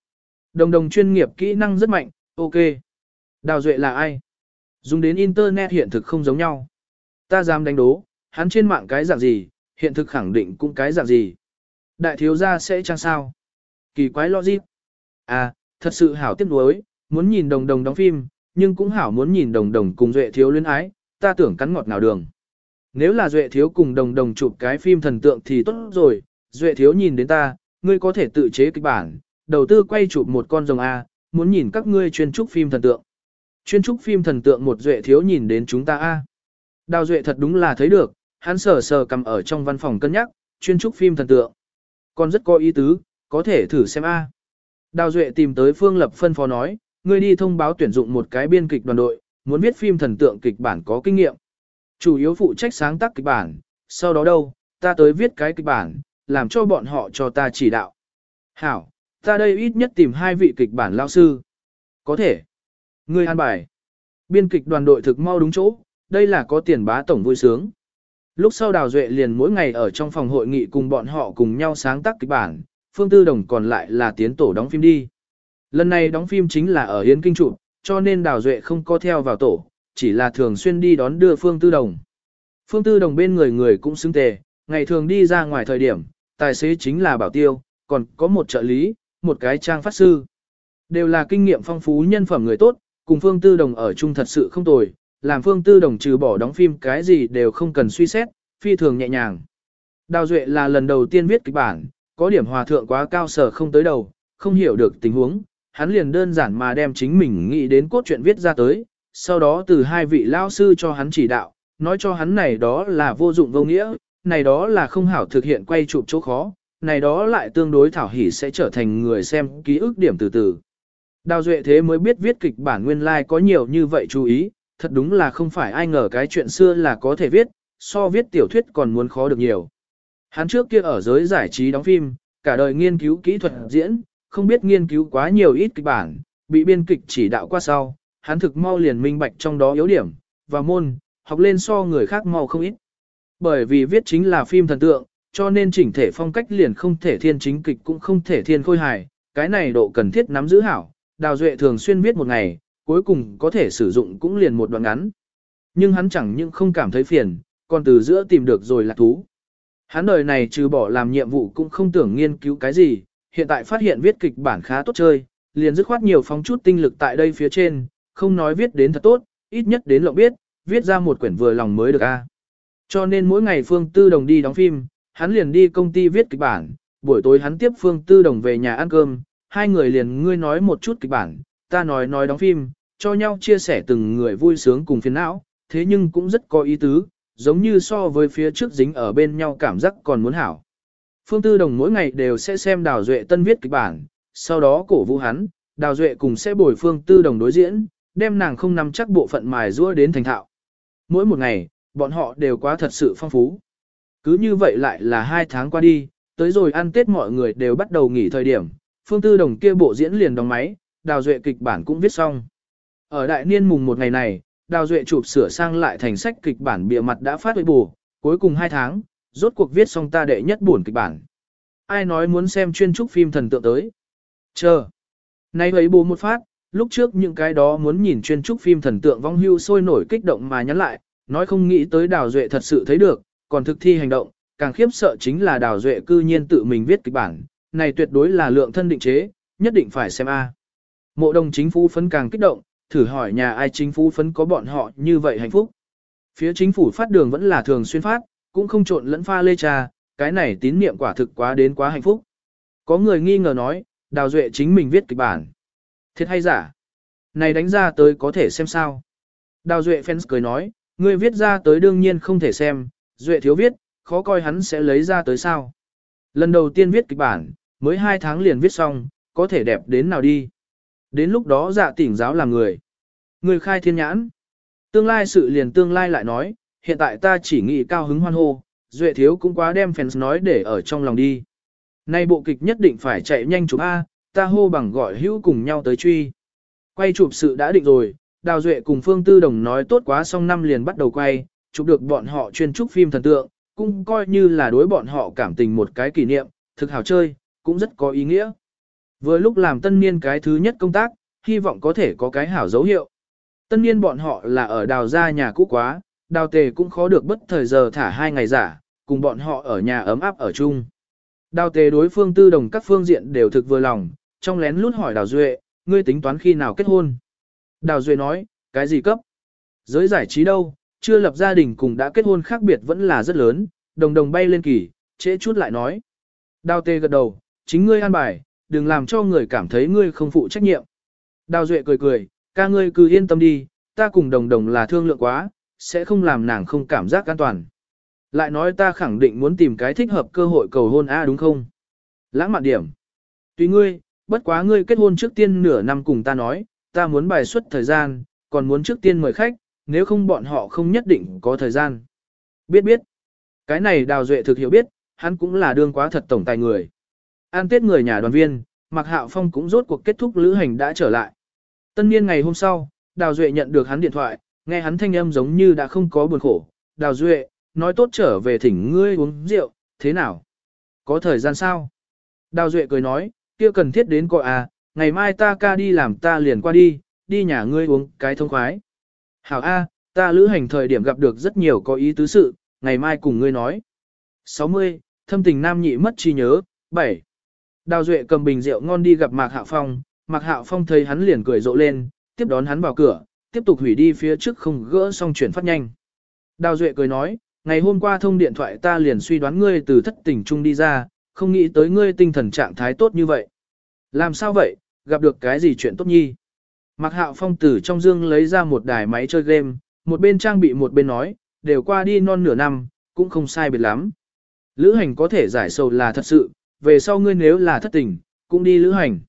Đồng đồng chuyên nghiệp kỹ năng rất mạnh, ok. Đào Duệ là ai? Dùng đến Internet hiện thực không giống nhau. Ta dám đánh đố, hắn trên mạng cái dạng gì, hiện thực khẳng định cũng cái dạng gì. Đại thiếu gia sẽ trang sao? Kỳ quái logic. À, thật sự hảo tiếc nuối, muốn nhìn đồng đồng đóng phim, nhưng cũng hảo muốn nhìn đồng đồng cùng Duệ thiếu luyến ái, ta tưởng cắn ngọt nào đường. Nếu là Duệ thiếu cùng đồng đồng chụp cái phim thần tượng thì tốt rồi, Duệ thiếu nhìn đến ta, ngươi có thể tự chế kịch bản, đầu tư quay chụp một con rồng A, muốn nhìn các ngươi chuyên trúc phim thần tượng. Chuyên trúc phim thần tượng một Duệ thiếu nhìn đến chúng ta A. Đào Duệ thật đúng là thấy được, hắn sờ sờ cầm ở trong văn phòng cân nhắc, chuyên trúc phim thần tượng. Còn rất có ý tứ, có thể thử xem A. Đào Duệ tìm tới Phương Lập phân phó nói, ngươi đi thông báo tuyển dụng một cái biên kịch đoàn đội, muốn viết phim thần tượng kịch bản có kinh nghiệm. Chủ yếu phụ trách sáng tác kịch bản, sau đó đâu, ta tới viết cái kịch bản, làm cho bọn họ cho ta chỉ đạo. Hảo, ta đây ít nhất tìm hai vị kịch bản lao sư. Có thể. Ngươi an bài. Biên kịch đoàn đội thực mau đúng chỗ, đây là có tiền bá tổng vui sướng. Lúc sau Đào Duệ liền mỗi ngày ở trong phòng hội nghị cùng bọn họ cùng nhau sáng tác kịch bản, Phương Tư Đồng còn lại là tiến tổ đóng phim đi. Lần này đóng phim chính là ở Yến Kinh Trụ, cho nên Đào Duệ không có theo vào tổ, chỉ là thường xuyên đi đón đưa Phương Tư Đồng. Phương Tư Đồng bên người người cũng xứng tề, ngày thường đi ra ngoài thời điểm, tài xế chính là bảo tiêu, còn có một trợ lý, một cái trang phát sư. Đều là kinh nghiệm phong phú nhân phẩm người tốt, cùng Phương Tư Đồng ở chung thật sự không tồi, làm Phương Tư Đồng trừ bỏ đóng phim cái gì đều không cần suy xét, phi thường nhẹ nhàng. Đào Duệ là lần đầu tiên viết kịch bản, có điểm hòa thượng quá cao sở không tới đầu, không hiểu được tình huống, hắn liền đơn giản mà đem chính mình nghĩ đến cốt truyện viết ra tới, sau đó từ hai vị lao sư cho hắn chỉ đạo, nói cho hắn này đó là vô dụng vô nghĩa, này đó là không hảo thực hiện quay chụp chỗ khó, này đó lại tương đối thảo hỉ sẽ trở thành người xem ký ức điểm từ từ. Đào Duệ thế mới biết viết kịch bản nguyên lai like có nhiều như vậy chú ý, thật đúng là không phải ai ngờ cái chuyện xưa là có thể viết, so viết tiểu thuyết còn muốn khó được nhiều. Hắn trước kia ở giới giải trí đóng phim, cả đời nghiên cứu kỹ thuật diễn, không biết nghiên cứu quá nhiều ít kịch bản, bị biên kịch chỉ đạo qua sau, hắn thực mau liền minh bạch trong đó yếu điểm, và môn, học lên so người khác mau không ít. Bởi vì viết chính là phim thần tượng, cho nên chỉnh thể phong cách liền không thể thiên chính kịch cũng không thể thiên khôi hài, cái này độ cần thiết nắm giữ hảo, Đào Duệ thường xuyên viết một ngày, cuối cùng có thể sử dụng cũng liền một đoạn ngắn. Nhưng hắn chẳng những không cảm thấy phiền, còn từ giữa tìm được rồi là thú. Hắn đời này trừ bỏ làm nhiệm vụ cũng không tưởng nghiên cứu cái gì, hiện tại phát hiện viết kịch bản khá tốt chơi, liền dứt khoát nhiều phóng chút tinh lực tại đây phía trên, không nói viết đến thật tốt, ít nhất đến lộng biết, viết ra một quyển vừa lòng mới được a. Cho nên mỗi ngày Phương Tư Đồng đi đóng phim, hắn liền đi công ty viết kịch bản, buổi tối hắn tiếp Phương Tư Đồng về nhà ăn cơm, hai người liền ngươi nói một chút kịch bản, ta nói nói đóng phim, cho nhau chia sẻ từng người vui sướng cùng phiền não, thế nhưng cũng rất có ý tứ, giống như so với phía trước dính ở bên nhau cảm giác còn muốn hảo. Phương Tư Đồng mỗi ngày đều sẽ xem Đào Duệ tân viết kịch bản, sau đó cổ vũ hắn, Đào Duệ cùng sẽ bồi Phương Tư Đồng đối diễn, đem nàng không nắm chắc bộ phận mài rũa đến thành thạo. Mỗi một ngày, bọn họ đều quá thật sự phong phú. Cứ như vậy lại là hai tháng qua đi, tới rồi ăn Tết mọi người đều bắt đầu nghỉ thời điểm, Phương Tư Đồng kia bộ diễn liền đóng máy, Đào Duệ kịch bản cũng viết xong. Ở đại niên mùng một ngày này, Đào Duệ chụp sửa sang lại thành sách kịch bản bìa mặt đã phát với bù, cuối cùng hai tháng, rốt cuộc viết xong ta đệ nhất buồn kịch bản. Ai nói muốn xem chuyên trúc phim thần tượng tới? Chờ. Nay ấy bù một phát, lúc trước những cái đó muốn nhìn chuyên trúc phim thần tượng vong hưu sôi nổi kích động mà nhắn lại, nói không nghĩ tới Đào Duệ thật sự thấy được, còn thực thi hành động, càng khiếp sợ chính là Đào Duệ cư nhiên tự mình viết kịch bản, này tuyệt đối là lượng thân định chế, nhất định phải xem A. Mộ đồng chính phủ phấn càng kích động, thử hỏi nhà ai chính phủ phấn có bọn họ như vậy hạnh phúc. Phía chính phủ phát đường vẫn là thường xuyên phát, cũng không trộn lẫn pha lê trà, cái này tín niệm quả thực quá đến quá hạnh phúc. Có người nghi ngờ nói, Đào Duệ chính mình viết kịch bản. Thiệt hay giả? Này đánh ra tới có thể xem sao? Đào Duệ fans cười nói, người viết ra tới đương nhiên không thể xem, Duệ thiếu viết, khó coi hắn sẽ lấy ra tới sao. Lần đầu tiên viết kịch bản, mới 2 tháng liền viết xong, có thể đẹp đến nào đi. Đến lúc đó dạ tỉnh giáo làm người. Người khai thiên nhãn. Tương lai sự liền tương lai lại nói, hiện tại ta chỉ nghĩ cao hứng hoan hô, Duệ thiếu cũng quá đem fans nói để ở trong lòng đi. Nay bộ kịch nhất định phải chạy nhanh chụp A, ta hô bằng gọi hữu cùng nhau tới truy. Quay chụp sự đã định rồi, Đào Duệ cùng Phương Tư Đồng nói tốt quá xong năm liền bắt đầu quay, chụp được bọn họ chuyên trúc phim thần tượng, cũng coi như là đối bọn họ cảm tình một cái kỷ niệm, thực hào chơi, cũng rất có ý nghĩa. Vừa lúc làm tân niên cái thứ nhất công tác, hy vọng có thể có cái hảo dấu hiệu. Tân niên bọn họ là ở đào gia nhà cũ quá, đào tề cũng khó được bất thời giờ thả hai ngày giả, cùng bọn họ ở nhà ấm áp ở chung. Đào tề đối phương tư đồng các phương diện đều thực vừa lòng, trong lén lút hỏi đào duệ, ngươi tính toán khi nào kết hôn. Đào duệ nói, cái gì cấp? Giới giải trí đâu, chưa lập gia đình cùng đã kết hôn khác biệt vẫn là rất lớn, đồng đồng bay lên kỳ, trễ chút lại nói. Đào tề gật đầu, chính ngươi an bài, đừng làm cho người cảm thấy ngươi không phụ trách nhiệm. Đào duệ cười cười, ca ngươi cứ yên tâm đi, ta cùng đồng đồng là thương lượng quá, sẽ không làm nàng không cảm giác an toàn. Lại nói ta khẳng định muốn tìm cái thích hợp cơ hội cầu hôn A đúng không? Lãng mạn điểm. Tùy ngươi, bất quá ngươi kết hôn trước tiên nửa năm cùng ta nói, ta muốn bài xuất thời gian, còn muốn trước tiên mời khách, nếu không bọn họ không nhất định có thời gian. Biết biết. Cái này đào duệ thực hiểu biết, hắn cũng là đương quá thật tổng tài người. An tết người nhà đoàn viên, Mạc Hạo Phong cũng rốt cuộc kết thúc lữ hành đã trở lại. Tân niên ngày hôm sau, Đào Duệ nhận được hắn điện thoại, nghe hắn thanh âm giống như đã không có buồn khổ. Đào Duệ, nói tốt trở về thỉnh ngươi uống rượu, thế nào? Có thời gian sao? Đào Duệ cười nói, kia cần thiết đến coi à, ngày mai ta ca đi làm ta liền qua đi, đi nhà ngươi uống cái thông khoái. Hảo A, ta lữ hành thời điểm gặp được rất nhiều có ý tứ sự, ngày mai cùng ngươi nói. 60. Thâm tình nam nhị mất trí nhớ, 7. Đào Duệ cầm bình rượu ngon đi gặp Mạc Hạo Phong, Mạc Hạo Phong thấy hắn liền cười rộ lên, tiếp đón hắn vào cửa, tiếp tục hủy đi phía trước không gỡ xong chuyển phát nhanh. Đào Duệ cười nói, ngày hôm qua thông điện thoại ta liền suy đoán ngươi từ thất tình trung đi ra, không nghĩ tới ngươi tinh thần trạng thái tốt như vậy. Làm sao vậy, gặp được cái gì chuyện tốt nhi? Mạc Hạo Phong từ trong dương lấy ra một đài máy chơi game, một bên trang bị một bên nói, đều qua đi non nửa năm, cũng không sai biệt lắm. Lữ hành có thể giải sầu là thật sự, về sau ngươi nếu là thất tình, cũng đi lữ hành.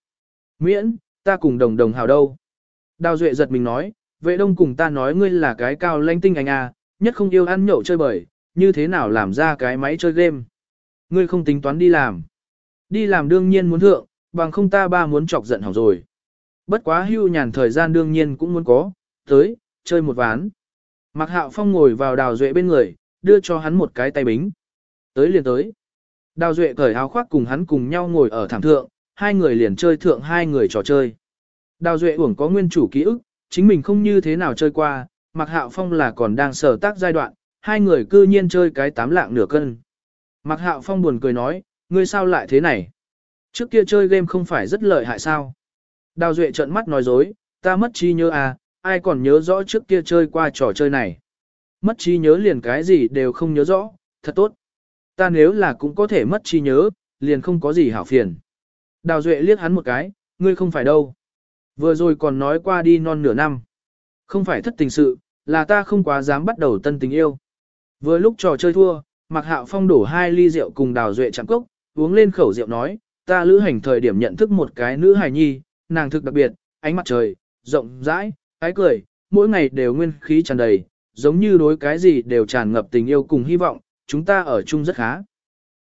Miễn, ta cùng đồng đồng hào đâu. Đào Duệ giật mình nói, vệ đông cùng ta nói ngươi là cái cao lãnh tinh anh à, nhất không yêu ăn nhậu chơi bời, như thế nào làm ra cái máy chơi game. Ngươi không tính toán đi làm. Đi làm đương nhiên muốn thượng, bằng không ta ba muốn chọc giận hỏng rồi. Bất quá hưu nhàn thời gian đương nhiên cũng muốn có, tới, chơi một ván. Mạc Hạo Phong ngồi vào đào duệ bên người, đưa cho hắn một cái tay bính. Tới liền tới. Đào duệ cởi áo khoác cùng hắn cùng nhau ngồi ở thảm thượng, hai người liền chơi thượng hai người trò chơi. Đào duệ uổng có nguyên chủ ký ức, chính mình không như thế nào chơi qua, Mạc Hạo Phong là còn đang sở tác giai đoạn, hai người cư nhiên chơi cái tám lạng nửa cân. Mạc Hạo Phong buồn cười nói, ngươi sao lại thế này? Trước kia chơi game không phải rất lợi hại sao? Đào Duệ trợn mắt nói dối, ta mất trí nhớ à, ai còn nhớ rõ trước kia chơi qua trò chơi này. Mất trí nhớ liền cái gì đều không nhớ rõ, thật tốt. Ta nếu là cũng có thể mất trí nhớ, liền không có gì hảo phiền. Đào Duệ liếc hắn một cái, ngươi không phải đâu. Vừa rồi còn nói qua đi non nửa năm. Không phải thất tình sự, là ta không quá dám bắt đầu tân tình yêu. Vừa lúc trò chơi thua, Mạc Hạo Phong đổ hai ly rượu cùng Đào Duệ chạm cốc, uống lên khẩu rượu nói, ta lữ hành thời điểm nhận thức một cái nữ hài nhi, nàng thực đặc biệt, ánh mặt trời, rộng rãi, ái cười, mỗi ngày đều nguyên khí tràn đầy, giống như đối cái gì đều tràn ngập tình yêu cùng hy vọng, chúng ta ở chung rất khá.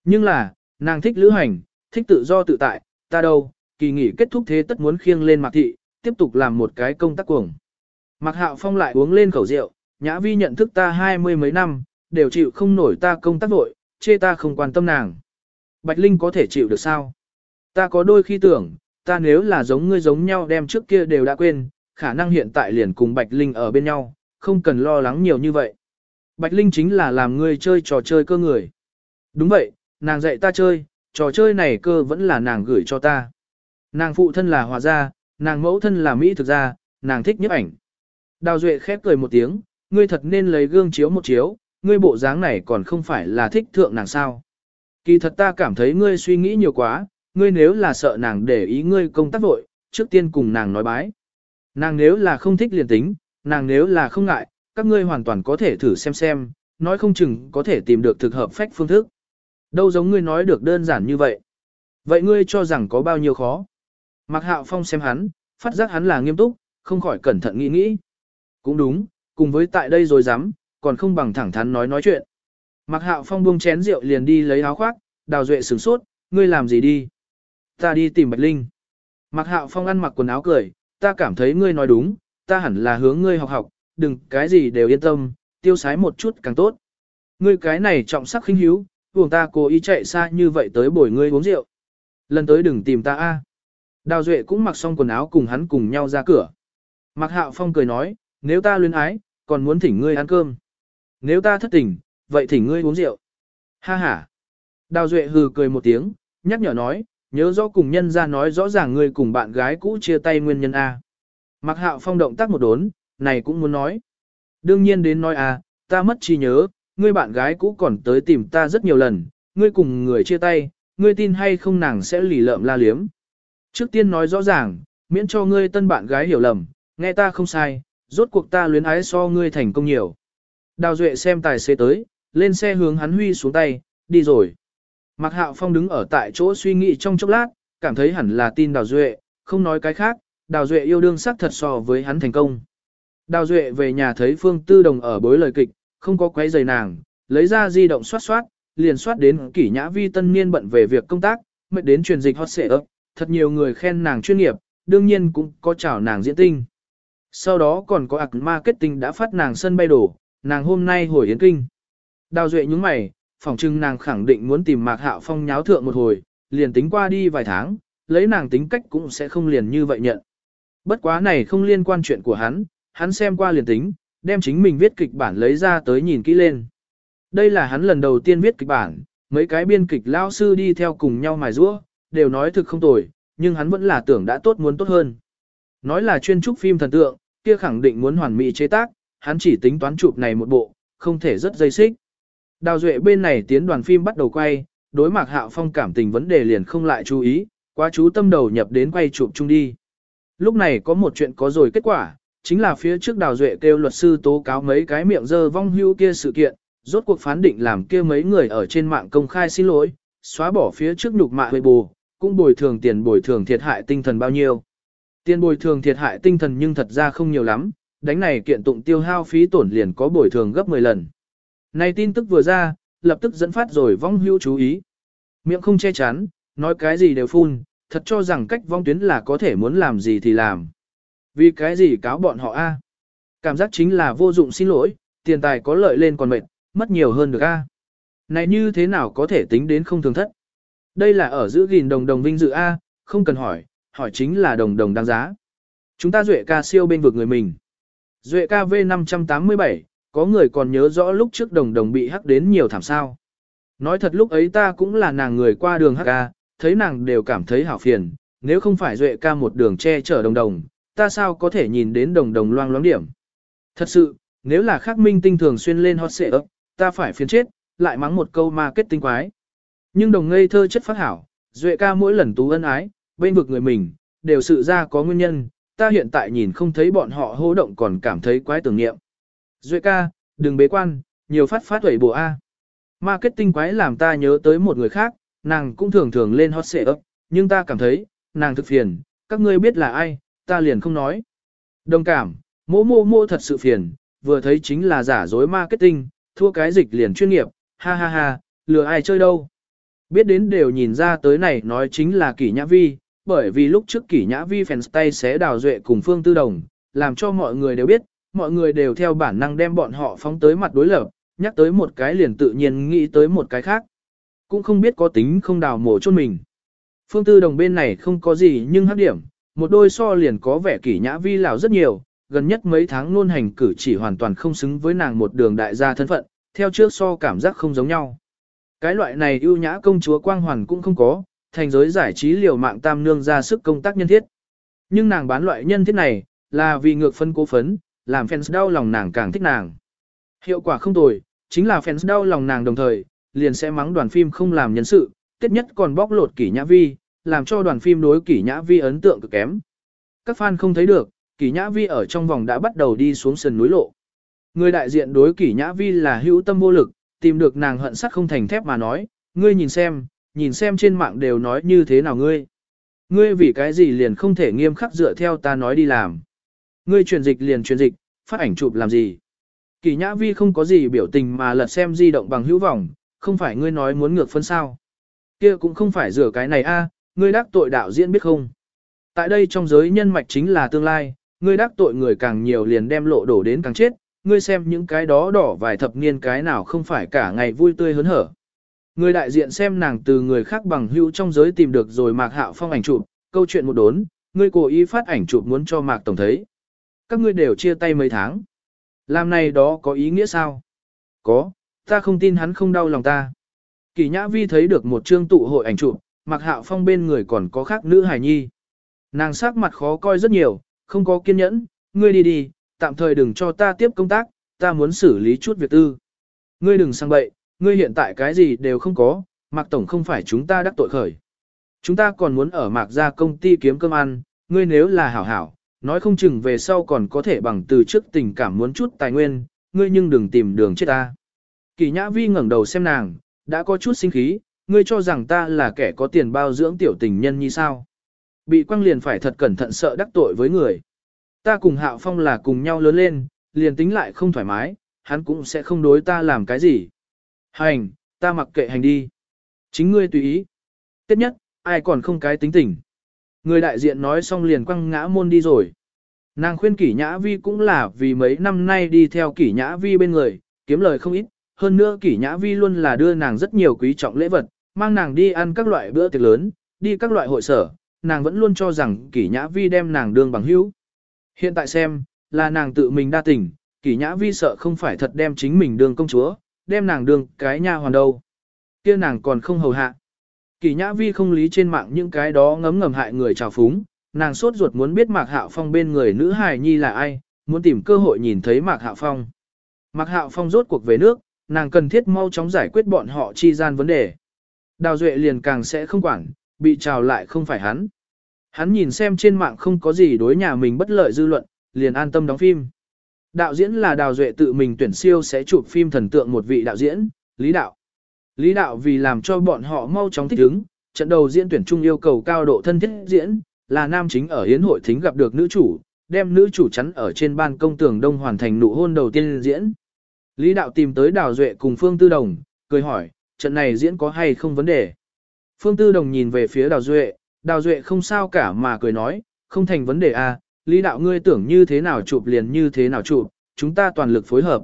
Nhưng là, nàng thích lữ hành, thích tự do tự tại, ta đâu, kỳ nghỉ kết thúc thế tất muốn khiêng lên Mạc Thị, tiếp tục làm một cái công tác cuồng. Mạc Hạo Phong lại uống lên khẩu rượu, Nhã Vi nhận thức ta hai mươi mấy năm, đều chịu không nổi ta công tác vội, chê ta không quan tâm nàng. Bạch Linh có thể chịu được sao? Ta có đôi khi tưởng, ta nếu là giống ngươi giống nhau đem trước kia đều đã quên, khả năng hiện tại liền cùng Bạch Linh ở bên nhau, không cần lo lắng nhiều như vậy. Bạch Linh chính là làm ngươi chơi trò chơi cơ người. Đúng vậy, nàng dạy ta chơi, trò chơi này cơ vẫn là nàng gửi cho ta. Nàng phụ thân là hòa gia, nàng mẫu thân là Mỹ thực gia, nàng thích nhấp ảnh. Đào Duệ khép cười một tiếng, ngươi thật nên lấy gương chiếu một chiếu, ngươi bộ dáng này còn không phải là thích thượng nàng sao. Kỳ thật ta cảm thấy ngươi suy nghĩ nhiều quá, ngươi nếu là sợ nàng để ý ngươi công tác vội, trước tiên cùng nàng nói bái. Nàng nếu là không thích liền tính, nàng nếu là không ngại, các ngươi hoàn toàn có thể thử xem xem, nói không chừng có thể tìm được thực hợp phách phương thức. Đâu giống ngươi nói được đơn giản như vậy. Vậy ngươi cho rằng có bao nhiêu khó? Mạc Hạo Phong xem hắn, phát giác hắn là nghiêm túc, không khỏi cẩn thận nghĩ nghĩ. Cũng đúng, cùng với tại đây rồi dám, còn không bằng thẳng thắn nói nói chuyện. Mạc Hạo Phong buông chén rượu liền đi lấy áo khoác, Đào Duệ sửng sốt, ngươi làm gì đi? Ta đi tìm Bạch Linh. Mạc Hạo Phong ăn mặc quần áo cười, ta cảm thấy ngươi nói đúng, ta hẳn là hướng ngươi học học, đừng cái gì đều yên tâm, tiêu sái một chút càng tốt. Ngươi cái này trọng sắc khinh hiếu, buồng ta cố ý chạy xa như vậy tới bồi ngươi uống rượu. Lần tới đừng tìm ta a. Đào Duệ cũng mặc xong quần áo cùng hắn cùng nhau ra cửa. Mạc Hạo Phong cười nói, nếu ta luyến ái, còn muốn thỉnh ngươi ăn cơm. Nếu ta thất tình, vậy thỉnh ngươi uống rượu. Ha ha. Đào Duệ hừ cười một tiếng, nhắc nhở nói, nhớ rõ cùng nhân ra nói rõ ràng ngươi cùng bạn gái cũ chia tay nguyên nhân A. Mặc hạo phong động tác một đốn, này cũng muốn nói. Đương nhiên đến nói à, ta mất trí nhớ, ngươi bạn gái cũ còn tới tìm ta rất nhiều lần, ngươi cùng người chia tay, ngươi tin hay không nàng sẽ lì lợm la liếm. Trước tiên nói rõ ràng, miễn cho ngươi tân bạn gái hiểu lầm, nghe ta không sai, rốt cuộc ta luyến ái so ngươi thành công nhiều. Đào Duệ xem tài xế tới, lên xe hướng hắn huy xuống tay, đi rồi. Mạc Hạo Phong đứng ở tại chỗ suy nghĩ trong chốc lát, cảm thấy hẳn là tin Đào Duệ, không nói cái khác, Đào Duệ yêu đương sắc thật so với hắn thành công. Đào Duệ về nhà thấy Phương Tư Đồng ở bối lời kịch, không có quấy giày nàng, lấy ra di động soát soát, liền soát đến kỷ nhã vi tân niên bận về việc công tác, mệt đến truyền dịch hot xệ ấp, thật nhiều người khen nàng chuyên nghiệp, đương nhiên cũng có chào nàng diễn tinh. Sau đó còn có ạc marketing đã phát nàng sân bay đổ, nàng hôm nay hồi yến kinh. Đào Duệ nhúng mày, phỏng chừng nàng khẳng định muốn tìm Mạc Hạo Phong nháo thượng một hồi, liền tính qua đi vài tháng, lấy nàng tính cách cũng sẽ không liền như vậy nhận. Bất quá này không liên quan chuyện của hắn, hắn xem qua liền tính, đem chính mình viết kịch bản lấy ra tới nhìn kỹ lên. Đây là hắn lần đầu tiên viết kịch bản, mấy cái biên kịch lao sư đi theo cùng nhau mài rũa, đều nói thực không tồi, nhưng hắn vẫn là tưởng đã tốt muốn tốt hơn. Nói là chuyên trúc phim thần tượng, kia khẳng định muốn hoàn mỹ chế tác, hắn chỉ tính toán chụp này một bộ, không thể rất dây xích. Đào Duệ bên này tiến đoàn phim bắt đầu quay, đối mặt Hạo Phong cảm tình vấn đề liền không lại chú ý, quá chú tâm đầu nhập đến quay chụp chung đi. Lúc này có một chuyện có rồi kết quả, chính là phía trước Đào Duệ kêu luật sư tố cáo mấy cái miệng dơ vong hưu kia sự kiện, rốt cuộc phán định làm kia mấy người ở trên mạng công khai xin lỗi, xóa bỏ phía trước nhục mạ huệ bù, cũng bồi thường tiền bồi thường thiệt hại tinh thần bao nhiêu. Tiền bồi thường thiệt hại tinh thần nhưng thật ra không nhiều lắm, đánh này kiện tụng tiêu hao phí tổn liền có bồi thường gấp 10 lần. Này tin tức vừa ra, lập tức dẫn phát rồi vong hưu chú ý. Miệng không che chắn, nói cái gì đều phun, thật cho rằng cách vong tuyến là có thể muốn làm gì thì làm. Vì cái gì cáo bọn họ a? À? Cảm giác chính là vô dụng xin lỗi, tiền tài có lợi lên còn mệt, mất nhiều hơn được a. À? Này như thế nào có thể tính đến không thường thất? Đây là ở giữ gìn đồng đồng vinh dự a, à? không cần hỏi, hỏi chính là đồng đồng đáng giá. Chúng ta duệ ca siêu bên vực người mình. Duệ ca V587, có người còn nhớ rõ lúc trước đồng đồng bị hắc đến nhiều thảm sao. Nói thật lúc ấy ta cũng là nàng người qua đường hắc ca, thấy nàng đều cảm thấy hảo phiền, nếu không phải duệ ca một đường che chở đồng đồng, ta sao có thể nhìn đến đồng đồng loang loáng điểm. Thật sự, nếu là khắc minh tinh thường xuyên lên hot xệ ấp, ta phải phiền chết, lại mắng một câu marketing quái. Nhưng đồng ngây thơ chất phát hảo, duệ ca mỗi lần tú ân ái, bên vực người mình, đều sự ra có nguyên nhân, ta hiện tại nhìn không thấy bọn họ hô động còn cảm thấy quái tưởng niệm. Duệ ca, đừng bế quan, nhiều phát phát tuổi bộ A. Marketing quái làm ta nhớ tới một người khác, nàng cũng thường thường lên hot xệ ấp, nhưng ta cảm thấy, nàng thực phiền, các ngươi biết là ai, ta liền không nói. Đồng cảm, mô mô mô thật sự phiền, vừa thấy chính là giả dối marketing, thua cái dịch liền chuyên nghiệp, ha ha ha, lừa ai chơi đâu. Biết đến đều nhìn ra tới này nói chính là kỷ nhã vi, bởi vì lúc trước kỷ nhã vi fans tay xé đào duệ cùng phương tư đồng, làm cho mọi người đều biết, mọi người đều theo bản năng đem bọn họ phóng tới mặt đối lập, nhắc tới một cái liền tự nhiên nghĩ tới một cái khác. Cũng không biết có tính không đào mổ chôn mình. Phương tư đồng bên này không có gì nhưng hấp điểm, một đôi so liền có vẻ kỷ nhã vi lào rất nhiều, gần nhất mấy tháng luôn hành cử chỉ hoàn toàn không xứng với nàng một đường đại gia thân phận, theo trước so cảm giác không giống nhau. Cái loại này ưu nhã công chúa quang hoàn cũng không có, thành giới giải trí liều mạng tam nương ra sức công tác nhân thiết. Nhưng nàng bán loại nhân thiết này, là vì ngược phân cố phấn, làm fans đau lòng nàng càng thích nàng. Hiệu quả không tồi, chính là fans đau lòng nàng đồng thời, liền sẽ mắng đoàn phim không làm nhân sự, tiết nhất còn bóc lột kỷ nhã vi, làm cho đoàn phim đối kỷ nhã vi ấn tượng cực kém. Các fan không thấy được, kỷ nhã vi ở trong vòng đã bắt đầu đi xuống sườn núi lộ. Người đại diện đối kỷ nhã vi là hữu tâm vô lực, tìm được nàng hận sắt không thành thép mà nói, ngươi nhìn xem, nhìn xem trên mạng đều nói như thế nào ngươi. Ngươi vì cái gì liền không thể nghiêm khắc dựa theo ta nói đi làm. Ngươi truyền dịch liền truyền dịch, phát ảnh chụp làm gì. Kỳ nhã vi không có gì biểu tình mà lật xem di động bằng hữu vọng, không phải ngươi nói muốn ngược phân sao. kia cũng không phải rửa cái này a, ngươi đắc tội đạo diễn biết không. Tại đây trong giới nhân mạch chính là tương lai, ngươi đắc tội người càng nhiều liền đem lộ đổ đến càng chết, ngươi xem những cái đó đỏ vài thập niên cái nào không phải cả ngày vui tươi hớn hở. Người đại diện xem nàng từ người khác bằng hữu trong giới tìm được rồi Mạc Hạo Phong ảnh chụp, câu chuyện một đốn, ngươi cố ý phát ảnh chụp muốn cho Mạc Tổng thấy. Các ngươi đều chia tay mấy tháng. Làm này đó có ý nghĩa sao? Có, ta không tin hắn không đau lòng ta. Kỳ Nhã Vi thấy được một chương tụ hội ảnh chụp, Mạc Hạo Phong bên người còn có khác nữ hài nhi. Nàng sắc mặt khó coi rất nhiều, không có kiên nhẫn, ngươi đi đi, tạm thời đừng cho ta tiếp công tác, ta muốn xử lý chút việc tư. Ngươi đừng sang bậy, ngươi hiện tại cái gì đều không có, Mạc Tổng không phải chúng ta đắc tội khởi. Chúng ta còn muốn ở Mạc gia công ty kiếm cơm ăn, ngươi nếu là hảo hảo, nói không chừng về sau còn có thể bằng từ trước tình cảm muốn chút tài nguyên, ngươi nhưng đừng tìm đường chết ta. Kỳ Nhã Vi ngẩng đầu xem nàng, đã có chút sinh khí, ngươi cho rằng ta là kẻ có tiền bao dưỡng tiểu tình nhân như sao. Bị quăng liền phải thật cẩn thận sợ đắc tội với người. Ta cùng Hạo Phong là cùng nhau lớn lên, liền tính lại không thoải mái, hắn cũng sẽ không đối ta làm cái gì. Hành, ta mặc kệ hành đi. Chính ngươi tùy ý. Tiếp nhất, ai còn không cái tính tình. Người đại diện nói xong liền quăng ngã môn đi rồi. Nàng khuyên kỷ nhã vi cũng là vì mấy năm nay đi theo kỷ nhã vi bên người, kiếm lời không ít. Hơn nữa kỷ nhã vi luôn là đưa nàng rất nhiều quý trọng lễ vật, mang nàng đi ăn các loại bữa tiệc lớn, đi các loại hội sở. Nàng vẫn luôn cho rằng kỷ nhã vi đem nàng đương bằng hữu. Hiện tại xem, là nàng tự mình đa tình, kỷ nhã vi sợ không phải thật đem chính mình đương công chúa, đem nàng đương cái nha hoàn đâu. kia nàng còn không hầu hạ. Kỷ nhã vi không lý trên mạng những cái đó ngấm ngầm hại người trào phúng, nàng sốt ruột muốn biết Mạc Hạo Phong bên người nữ hài nhi là ai, muốn tìm cơ hội nhìn thấy Mạc Hạo Phong. Mạc Hạo Phong rốt cuộc về nước, nàng cần thiết mau chóng giải quyết bọn họ chi gian vấn đề. Đào Duệ liền càng sẽ không quản, bị trào lại không phải hắn. Hắn nhìn xem trên mạng không có gì đối nhà mình bất lợi dư luận, liền an tâm đóng phim. Đạo diễn là Đào Duệ tự mình tuyển siêu sẽ chụp phim thần tượng một vị đạo diễn, Lý Đạo. Lý Đạo vì làm cho bọn họ mau chóng thích ứng, trận đầu diễn tuyển trung yêu cầu cao độ thân thiết diễn, là nam chính ở hiến hội thính gặp được nữ chủ, đem nữ chủ chắn ở trên ban công tường đông hoàn thành nụ hôn đầu tiên diễn. Lý Đạo tìm tới Đào Duệ cùng Phương Tư Đồng, cười hỏi, trận này diễn có hay không vấn đề? Phương Tư Đồng nhìn về phía Đào Duệ, Đào Duệ không sao cả mà cười nói, không thành vấn đề à, lý đạo ngươi tưởng như thế nào chụp liền như thế nào chụp, chúng ta toàn lực phối hợp.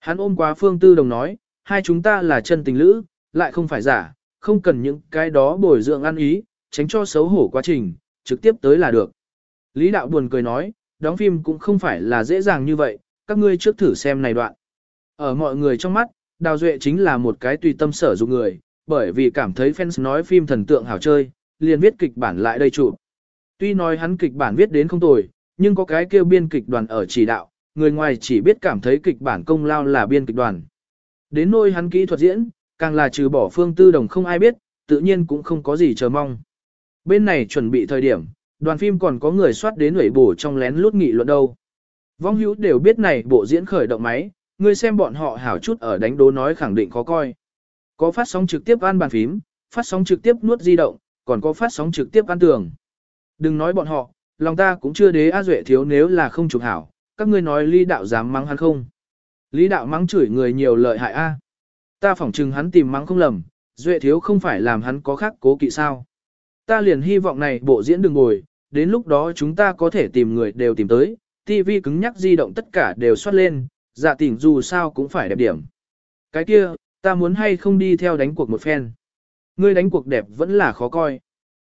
Hắn ôm quá Phương Tư Đồng nói, hai chúng ta là chân tình lữ, lại không phải giả, không cần những cái đó bồi dưỡng ăn ý, tránh cho xấu hổ quá trình, trực tiếp tới là được. Lý đạo buồn cười nói, đóng phim cũng không phải là dễ dàng như vậy, các ngươi trước thử xem này đoạn. Ở mọi người trong mắt, Đào Duệ chính là một cái tùy tâm sở dụng người, bởi vì cảm thấy fans nói phim thần tượng hảo chơi, liền viết kịch bản lại đây chụp. Tuy nói hắn kịch bản viết đến không tồi, nhưng có cái kêu biên kịch đoàn ở chỉ đạo, người ngoài chỉ biết cảm thấy kịch bản công lao là biên kịch đoàn. Đến nôi hắn kỹ thuật diễn, càng là trừ bỏ phương tư đồng không ai biết, tự nhiên cũng không có gì chờ mong. Bên này chuẩn bị thời điểm, đoàn phim còn có người soát đến ủy bổ trong lén lút nghị luận đâu. Vong hữu đều biết này bộ diễn khởi động máy, Ngươi xem bọn họ hảo chút ở đánh đố nói khẳng định khó coi. Có phát sóng trực tiếp ăn bàn phím, phát sóng trực tiếp nuốt di động, còn có phát sóng trực tiếp ăn tường. Đừng nói bọn họ, lòng ta cũng chưa đế A Duệ thiếu nếu là không chụp hảo, các ngươi nói Lý đạo dám mắng hắn không? Lý đạo mắng chửi người nhiều lợi hại A. Ta phỏng chừng hắn tìm mắng không lầm, Duệ thiếu không phải làm hắn có khác cố kỵ sao. Ta liền hy vọng này bộ diễn đừng ngồi, đến lúc đó chúng ta có thể tìm người đều tìm tới, TV cứng nhắc di động tất cả đều xoát lên, dạ tỉnh dù sao cũng phải đẹp điểm. Cái kia, ta muốn hay không đi theo đánh cuộc một phen. Ngươi đánh cuộc đẹp vẫn là khó coi.